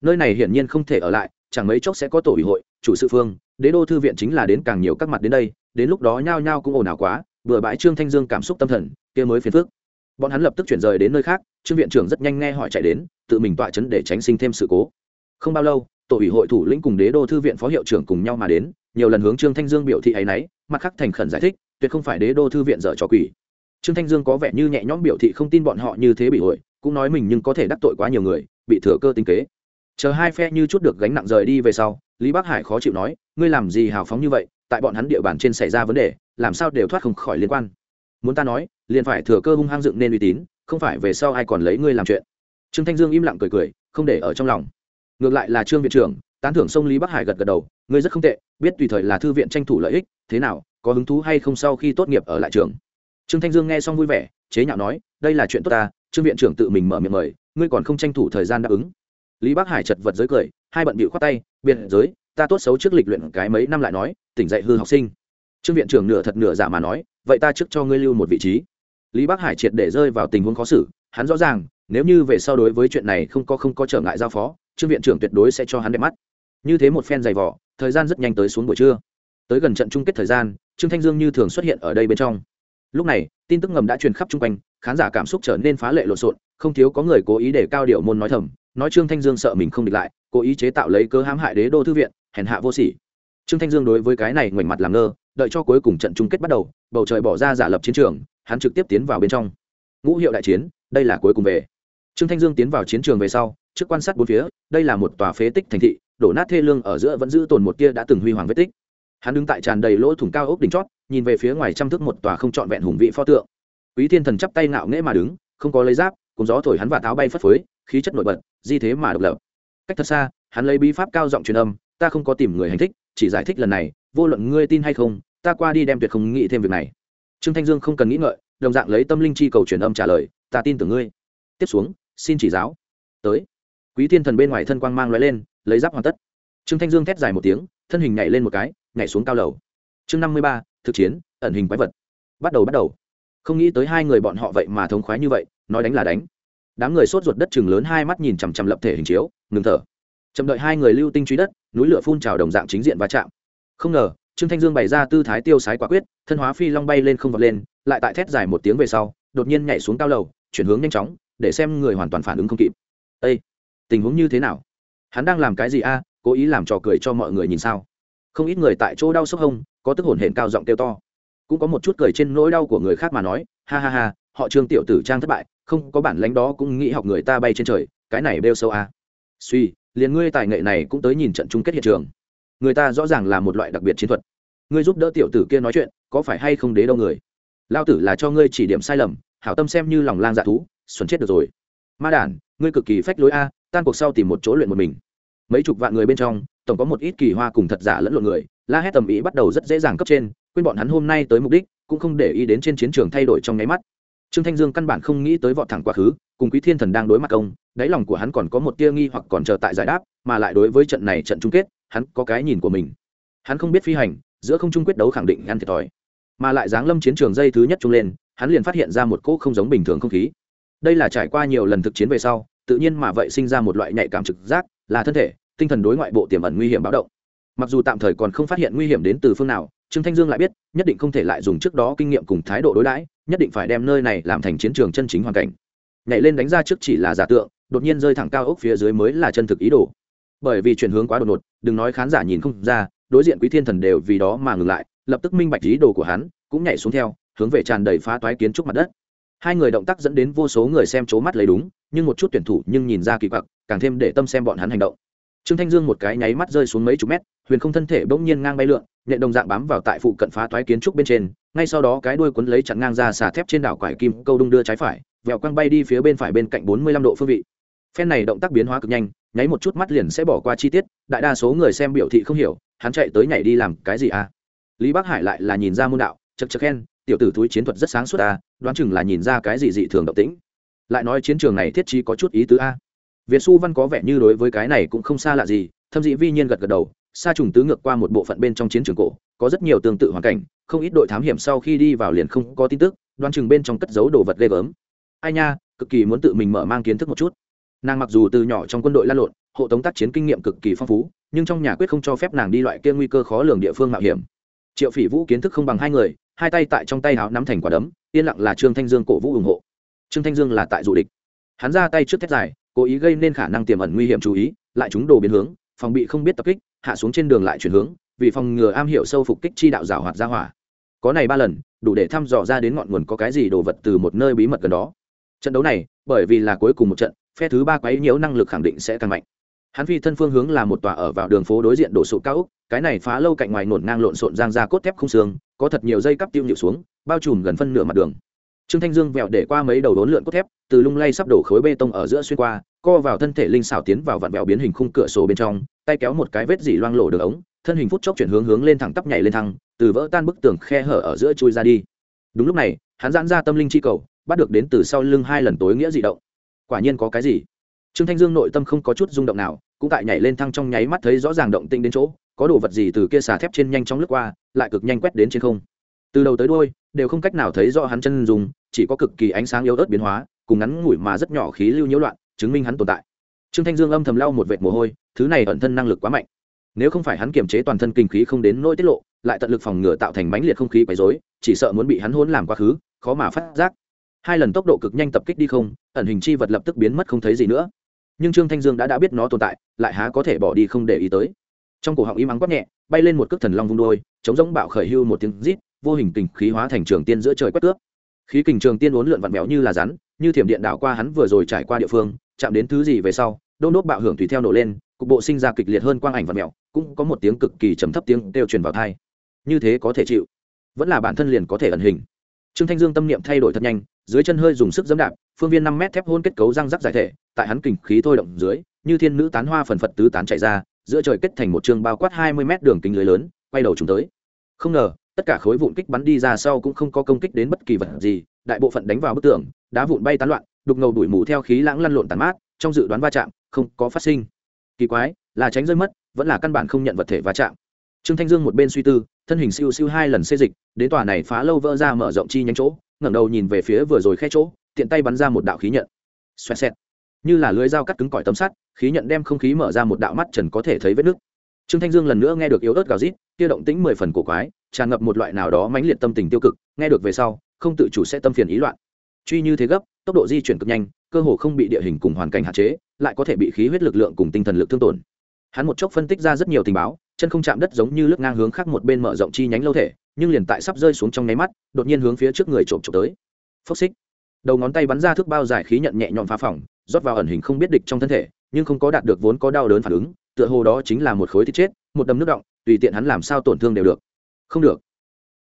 Nơi này hiển nhiên không thể ở lại, chẳng mấy chốc sẽ có tổ ủy hội, chủ sự phương, đế đô thư viện chính là đến càng nhiều các mặt đến đây, đến lúc đó nhao nhao cũng ồn ào quá, Vừa bãi trương thanh dương cảm xúc tâm thần, kia mới phiền phức bọn hắn lập tức chuyển rời đến nơi khác, trương viện trưởng rất nhanh nghe hỏi chạy đến, tự mình tọa chấn để tránh sinh thêm sự cố. Không bao lâu, tổ ủy hội thủ lĩnh cùng đế đô thư viện phó hiệu trưởng cùng nhau mà đến, nhiều lần hướng trương thanh dương biểu thị ấ y n ấ y mặt khắc thành khẩn giải thích, tuyệt không phải đế đô thư viện dở trò quỷ. Trương thanh dương có vẻ như nhẹ nhõm biểu thị không tin bọn họ như thế bị hội, cũng nói mình nhưng có thể đắc tội quá nhiều người, bị thừa cơ tinh kế. Chờ hai phe như chút được gánh nặng rời đi về sau, lý bắc hải khó chịu nói, ngươi làm gì hào phóng như vậy? Tại bọn hắn địa bàn trên xảy ra vấn đề, làm sao đều thoát không khỏi liên quan? Muốn ta nói liền phải thừa cơ hung hăng dựng nên uy tín, không phải về sau ai còn lấy ngươi làm chuyện. Trương thanh dương im lặng cười cười, không để ở trong lòng. Ngược lại là trương viện trưởng, tán thưởng sông lý bắc hải gật gật đầu, ngươi rất không tệ, biết tùy thời là thư viện tranh thủ lợi ích, thế nào, có hứng thú hay không sau khi tốt nghiệp ở lại trường? Trương thanh dương nghe xong vui vẻ, chế nhạo nói, đây là chuyện tốt ta, trương viện trưởng tự mình mở miệng mời, ngươi còn không tranh thủ thời gian đáp ứng. Lý bắc hải chật vật giới cười, hai bận bịu khoát tay, biệt giới, ta tốt xấu trước lịch luyện cái mấy năm lại nói, tỉnh dậy hư học sinh. Trương viện trưởng nửa thật nửa giả mà nói, vậy ta trước cho ngươi lưu một vị trí lý bắc hải triệt để rơi vào tình huống khó xử, hắn rõ ràng, nếu như về sau đối với chuyện này không có không có trở ngại giao phó, trương viện trưởng tuyệt đối sẽ cho hắn đẹp mắt. Như thế một phen dày vỏ thời gian rất nhanh tới xuống buổi trưa. Tới gần trận chung kết thời gian, trương thanh dương như thường xuất hiện ở đây bên trong. Lúc này, tin tức ngầm đã truyền khắp chung quanh, khán giả cảm xúc trở nên phá lệ lộn xộn, không thiếu có người cố ý để cao điệu môn nói thầm, nói trương thanh dương sợ mình không địch lại, cố ý chế tạo lấy cớ hãm hại đế đô thư viện, hèn hạ vô sỉ. Trương thanh dương đối với cái này ngoảnh mặt làm ngơ, đợi cho cuối cùng trận chung kết bắt đầu, bầu trời bỏ ra giả lập chiến trường hắn trực tiếp tiến vào bên trong. Ngũ hiệu đại chiến, đây là cuối cùng về. Trương thanh dương tiến vào chiến trường về sau, trước quan sát bốn phía, đây là một tòa phế tích thành thị, đổ nát thê lương ở giữa vẫn giữ tồn một tia đã từng huy hoàng vết tích. Hắn đứng tại tràn đầy lỗ thủng cao ốc đỉnh chót, nhìn về phía ngoài trăm thước một tòa không trọn vẹn hùng vị pho tượng. Quý thiên thần chắp tay ngạo nghễ mà đứng, không có lấy giáp cùng gió thổi hắn và táo bay phất phới, khí chất nổi bật, di thế mà độc lập. Cách thật xa, hắn lấy bí pháp cao giọng truyền âm, ta không có tìm người hành thích, chỉ giải thích lần này, vô luận ngươi tin hay không, ta qua đi đem tuyệt không nghĩ thêm việc này trương thanh dương không cần nghĩ ngợi, đồng dạng lấy tâm linh chi cầu truyền âm trả lời, ta tin tưởng ngươi. Tiếp xuống, xin chỉ giáo. Tới. Quý thiên thần bên ngoài thân quang mang loại lên, lấy giáp hoàn tất. Trương thanh dương thét dài một tiếng, thân hình nhảy lên một cái, nhảy xuống cao lầu. Chương năm mươi ba, thực chiến, ẩn hình quái vật. Bắt đầu bắt đầu. Không nghĩ tới hai người bọn họ vậy mà thống khoái như vậy, nói đánh là đánh. Đám người sốt ruột đất chừng lớn hai mắt nhìn chằm chằm lập thể hình chiếu, ngừng thở. Chậm đợi hai người lưu tinh truy đất, núi lửa phun trào đồng dạng chính diện va chạm. Không ngờ trương thanh dương bày ra tư thái tiêu sái quả quyết, thân hóa phi long bay lên không vọt lên, lại tại thét dài một tiếng về sau, đột nhiên nhảy xuống cao lầu, chuyển hướng nhanh chóng, để xem người hoàn toàn phản ứng không kịp. Ây tình huống như thế nào? Hắn đang làm cái gì a? Cố ý làm trò cười cho mọi người nhìn sao? Không ít người tại chỗ đau sốc hông, có tức hồn hển cao giọng kêu to. Cũng có một chút cười trên nỗi đau của người khác mà nói, ha ha ha, họ trương tiểu tử trang thất bại, không có bản lãnh đó cũng nghĩ học người ta bay trên trời, cái này bêu sâu a. Suy, liền ngươi tài nghệ này cũng tới nhìn trận chung kết hiện trường người ta rõ ràng là một loại đặc biệt chiến thuật. Ngươi giúp đỡ tiểu tử kia nói chuyện, có phải hay không đế đâu người? Lao tử là cho ngươi chỉ điểm sai lầm, hảo tâm xem như lòng lang dạ thú, xuẩn chết được rồi. Ma đản, ngươi cực kỳ phách lối a, tan cuộc sau tìm một chỗ luyện một mình. Mấy chục vạn người bên trong, tổng có một ít kỳ hoa cùng thật giả lẫn lộn người, la hét tầm ý bắt đầu rất dễ dàng cấp trên, quên bọn hắn hôm nay tới mục đích, cũng không để ý đến trên chiến trường thay đổi trong nháy mắt. Trương thanh dương căn bản không nghĩ tới vọt thẳng quá khứ, cùng quý thiên thần đang đối mặt công, đáy lòng của hắn còn có một tia nghi hoặc còn chờ tại giải đáp, mà lại đối với trận này trận chung kết hắn có cái nhìn của mình. Hắn không biết phi hành, giữa không trung quyết đấu khẳng định ngăn thiệt thòi. Mà lại giáng lâm chiến trường dây thứ nhất trung lên, hắn liền phát hiện ra một cỗ không giống bình thường không khí. Đây là trải qua nhiều lần thực chiến về sau, tự nhiên mà vậy sinh ra một loại nhạy cảm trực giác, là thân thể, tinh thần đối ngoại bộ tiềm ẩn nguy hiểm báo động. Mặc dù tạm thời còn không phát hiện nguy hiểm đến từ phương nào, trương thanh dương lại biết, nhất định không thể lại dùng trước đó kinh nghiệm cùng thái độ đối đãi, nhất định phải đem nơi này làm thành chiến trường chân chính hoàn cảnh. Nhảy lên đánh ra trước chỉ là giả tượng, đột nhiên rơi thẳng cao ốc phía dưới mới là chân thực ý đồ bởi vì chuyển hướng quá đột ngột, đừng nói khán giả nhìn không ra, đối diện quý thiên thần đều vì đó mà ngừng lại, lập tức minh bạch ý đồ của hắn, cũng nhảy xuống theo, hướng về tràn đầy phá toái kiến trúc mặt đất. Hai người động tác dẫn đến vô số người xem c mắt lấy đúng, nhưng một chút tuyển thủ nhưng nhìn ra kỳ quặc, càng thêm để tâm xem bọn hắn hành động. Trương thanh dương một cái nháy mắt rơi xuống mấy chục mét, huyền không thân thể bỗng nhiên ngang bay lượn, nhện đồng dạng bám vào tại phụ cận phá toái kiến trúc bên trên, ngay sau đó cái đuôi quấn lấy chặn ngang ra xà thép trên đảo quải kim câu đung đưa trái phải, vẹo quăng bay đi phía bên phải bên cạnh bốn mươi lăm độ phương vị phen này động tác biến hóa cực nhanh, nháy một chút mắt liền sẽ bỏ qua chi tiết, đại đa số người xem biểu thị không hiểu, hắn chạy tới nhảy đi làm cái gì à? Lý bắc hải lại là nhìn ra môn đạo chật chật khen, tiểu tử túi chiến thuật rất sáng suốt à đoán chừng là nhìn ra cái gì dị thường động tĩnh. Lại nói chiến trường này thiết trí có chút ý tứ a. Việt xu văn có vẻ như đối với cái này cũng không xa lạ gì, thâm dị vi nhiên gật gật đầu sa trùng tứ ngược qua một bộ phận bên trong chiến trường cổ, có rất nhiều tương tự hoàn cảnh, không ít đội thám hiểm sau khi đi vào liền không có tin tức, đoán chừng bên trong cất giấu đồ vật ghê gớm. Ai nha, cực kỳ muốn tự mình mở mang kiến thức một chút nàng mặc dù từ nhỏ trong quân đội lan lộn, hộ tống tác chiến kinh nghiệm cực kỳ phong phú, nhưng trong nhà quyết không cho phép nàng đi loại kia nguy cơ khó lường địa phương mạo hiểm. Triệu phỉ vũ kiến thức không bằng hai người, hai tay tại trong tay háo nắm thành quả đấm, yên lặng là trương thanh dương cổ vũ ủng hộ. Trương thanh dương là tại du địch. Hắn ra tay trước thét dài, cố ý gây nên khả năng tiềm ẩn nguy hiểm chú ý, lại chúng đồ biến hướng, phòng bị không biết tập kích, hạ xuống trên đường lại chuyển hướng, vì phòng ngừa am hiểu sâu phục kích chi đạo rào hoạt ra hỏa. Có này ba lần, đủ để thăm dò ra đến ngọn nguồn có cái gì đồ vật từ một nơi bí mật gần đó. Trận đấu này, bởi vì là cuối cùng một trận phe thứ ba quấy nhiễu năng lực khẳng định sẽ càng mạnh. Hắn phi thân phương hướng là một tòa ở vào đường phố đối diện đổ sụt cao ốc, cái này phá lâu cạnh ngoài nổn ngang lộn xộn giang ra cốt thép không xương, có thật nhiều dây cắp tiêu nhịu xuống, bao trùm gần phân nửa mặt đường. Trương thanh dương vẹo để qua mấy đầu đốn lượn cốt thép, từ lung lay sắp đổ khối bê tông ở giữa xuyên qua, co vào thân thể linh xảo tiến vào vặn vẹo biến hình khung cửa sổ bên trong, tay kéo một cái vết dỉ loang lổ đường ống, thân hình phút chốc chuyển hướng hướng lên thẳng tắp nhảy lên thăng, từ vỡ tan bức tường khe hở ở giữa chui ra đi. Đúng lúc này, hắn giãn ra tâm linh chi cầu, bắt được đến từ sau lưng hai lần tối nghĩa dị động quả nhiên có cái gì? Trương thanh dương nội tâm không có chút rung động nào, cũng tại nhảy lên thăng trong nháy mắt thấy rõ ràng động tĩnh đến chỗ, có đồ vật gì từ kia xà thép trên nhanh trong lướt qua, lại cực nhanh quét đến trên không. Từ đầu tới đuôi, đều không cách nào thấy rõ hắn chân dùng chỉ có cực kỳ ánh sáng yếu ớt biến hóa, cùng ngắn ngủi mà rất nhỏ khí lưu nhiễu loạn, chứng minh hắn tồn tại. Trương thanh dương âm thầm lau một vệt mồ hôi, thứ này ẩn thân năng lực quá mạnh. Nếu không phải hắn kiềm chế toàn thân kinh khí không đến nỗi tiết lộ, lại tận lực phòng ngừa tạo thành mãnh liệt không khí quấy rối, chỉ sợ muốn bị hắn hôn làm quá khứ, khó mà phát giác hai lần tốc độ cực nhanh tập kích đi không, ẩn hình chi vật lập tức biến mất không thấy gì nữa. Nhưng trương thanh dương đã đã biết nó tồn tại, lại há có thể bỏ đi không để ý tới. Trong cổ họng im ắng quát nhẹ, bay lên một cước thần long vung đôi, chống giống bạo khởi hưu một tiếng rít, vô hình kình khí hóa thành trường tiên giữa trời quét cướp khí kình trường tiên uốn lượn vặn vẹo như là rắn, như thiểm điện đảo qua hắn vừa rồi trải qua địa phương, chạm đến thứ gì về sau, đôn đốt bạo hưởng tùy theo nổ lên, cục bộ sinh ra kịch liệt hơn quang ảnh vặn vẹo, cũng có một tiếng cực kỳ trầm thấp tiếng kêu truyền vào thai như thế có thể chịu, vẫn là bản thân liền có thể ẩn hình trương thanh dương tâm niệm thay đổi thật nhanh, dưới chân hơi dùng sức dẫm đạp, phương viên năm mét thép hôn kết cấu răng rắc giải thể, tại hắn kình khí thôi động dưới, như thiên nữ tán hoa phần phật tứ tán chạy ra, giữa trời kết thành một trường bao quát hai mươi mét đường kính lưới lớn, quay đầu chúng tới. Không ngờ, tất cả khối vụn kích bắn đi ra sau cũng không có công kích đến bất kỳ vật gì, đại bộ phận đánh vào bức tường, đá vụn bay tán loạn, đục ngầu đuổi mù theo khí lãng lăn lộn tàn mát, trong dự đoán va chạm, không có phát sinh. Kỳ quái, là tránh rơi mất, vẫn là căn bản không nhận vật thể va chạm. Trương thanh dương một bên suy tư thân hình siêu siêu hai lần xê dịch, đến tòa này phá lâu vỡ ra mở rộng chi nhánh chỗ, ngẩng đầu nhìn về phía vừa rồi khe chỗ, tiện tay bắn ra một đạo khí nhận. Xoẹt xẹt. Như là lưới dao cắt cứng cỏi tấm sắt, khí nhận đem không khí mở ra một đạo mắt trần có thể thấy vết nước trương thanh dương lần nữa nghe được yếu ớt gào rít, kia động tĩnh mười phần cổ quái, tràn ngập một loại nào đó mãnh liệt tâm tình tiêu cực, nghe được về sau, không tự chủ sẽ tâm phiền ý loạn. Truy như thế gấp, tốc độ di chuyển cực nhanh, cơ hồ không bị địa hình cùng hoàn cảnh hạn chế, lại có thể bị khí huyết lực lượng cùng tinh thần lực thương tổn. Hắn một chốc phân tích ra rất nhiều tình báo chân không chạm đất giống như lướt ngang hướng khác một bên mở rộng chi nhánh lâu thể, nhưng liền tại sắp rơi xuống trong nháy mắt, đột nhiên hướng phía trước người trộm trộm tới. Phốc xích. Đầu ngón tay bắn ra thước bao dài khí nhận nhẹ nhõm phá phòng rót vào ẩn hình không biết địch trong thân thể, nhưng không có đạt được vốn có đau đớn phản ứng, tựa hồ đó chính là một khối thịt chết, một đầm nước động, tùy tiện hắn làm sao tổn thương đều được. Không được.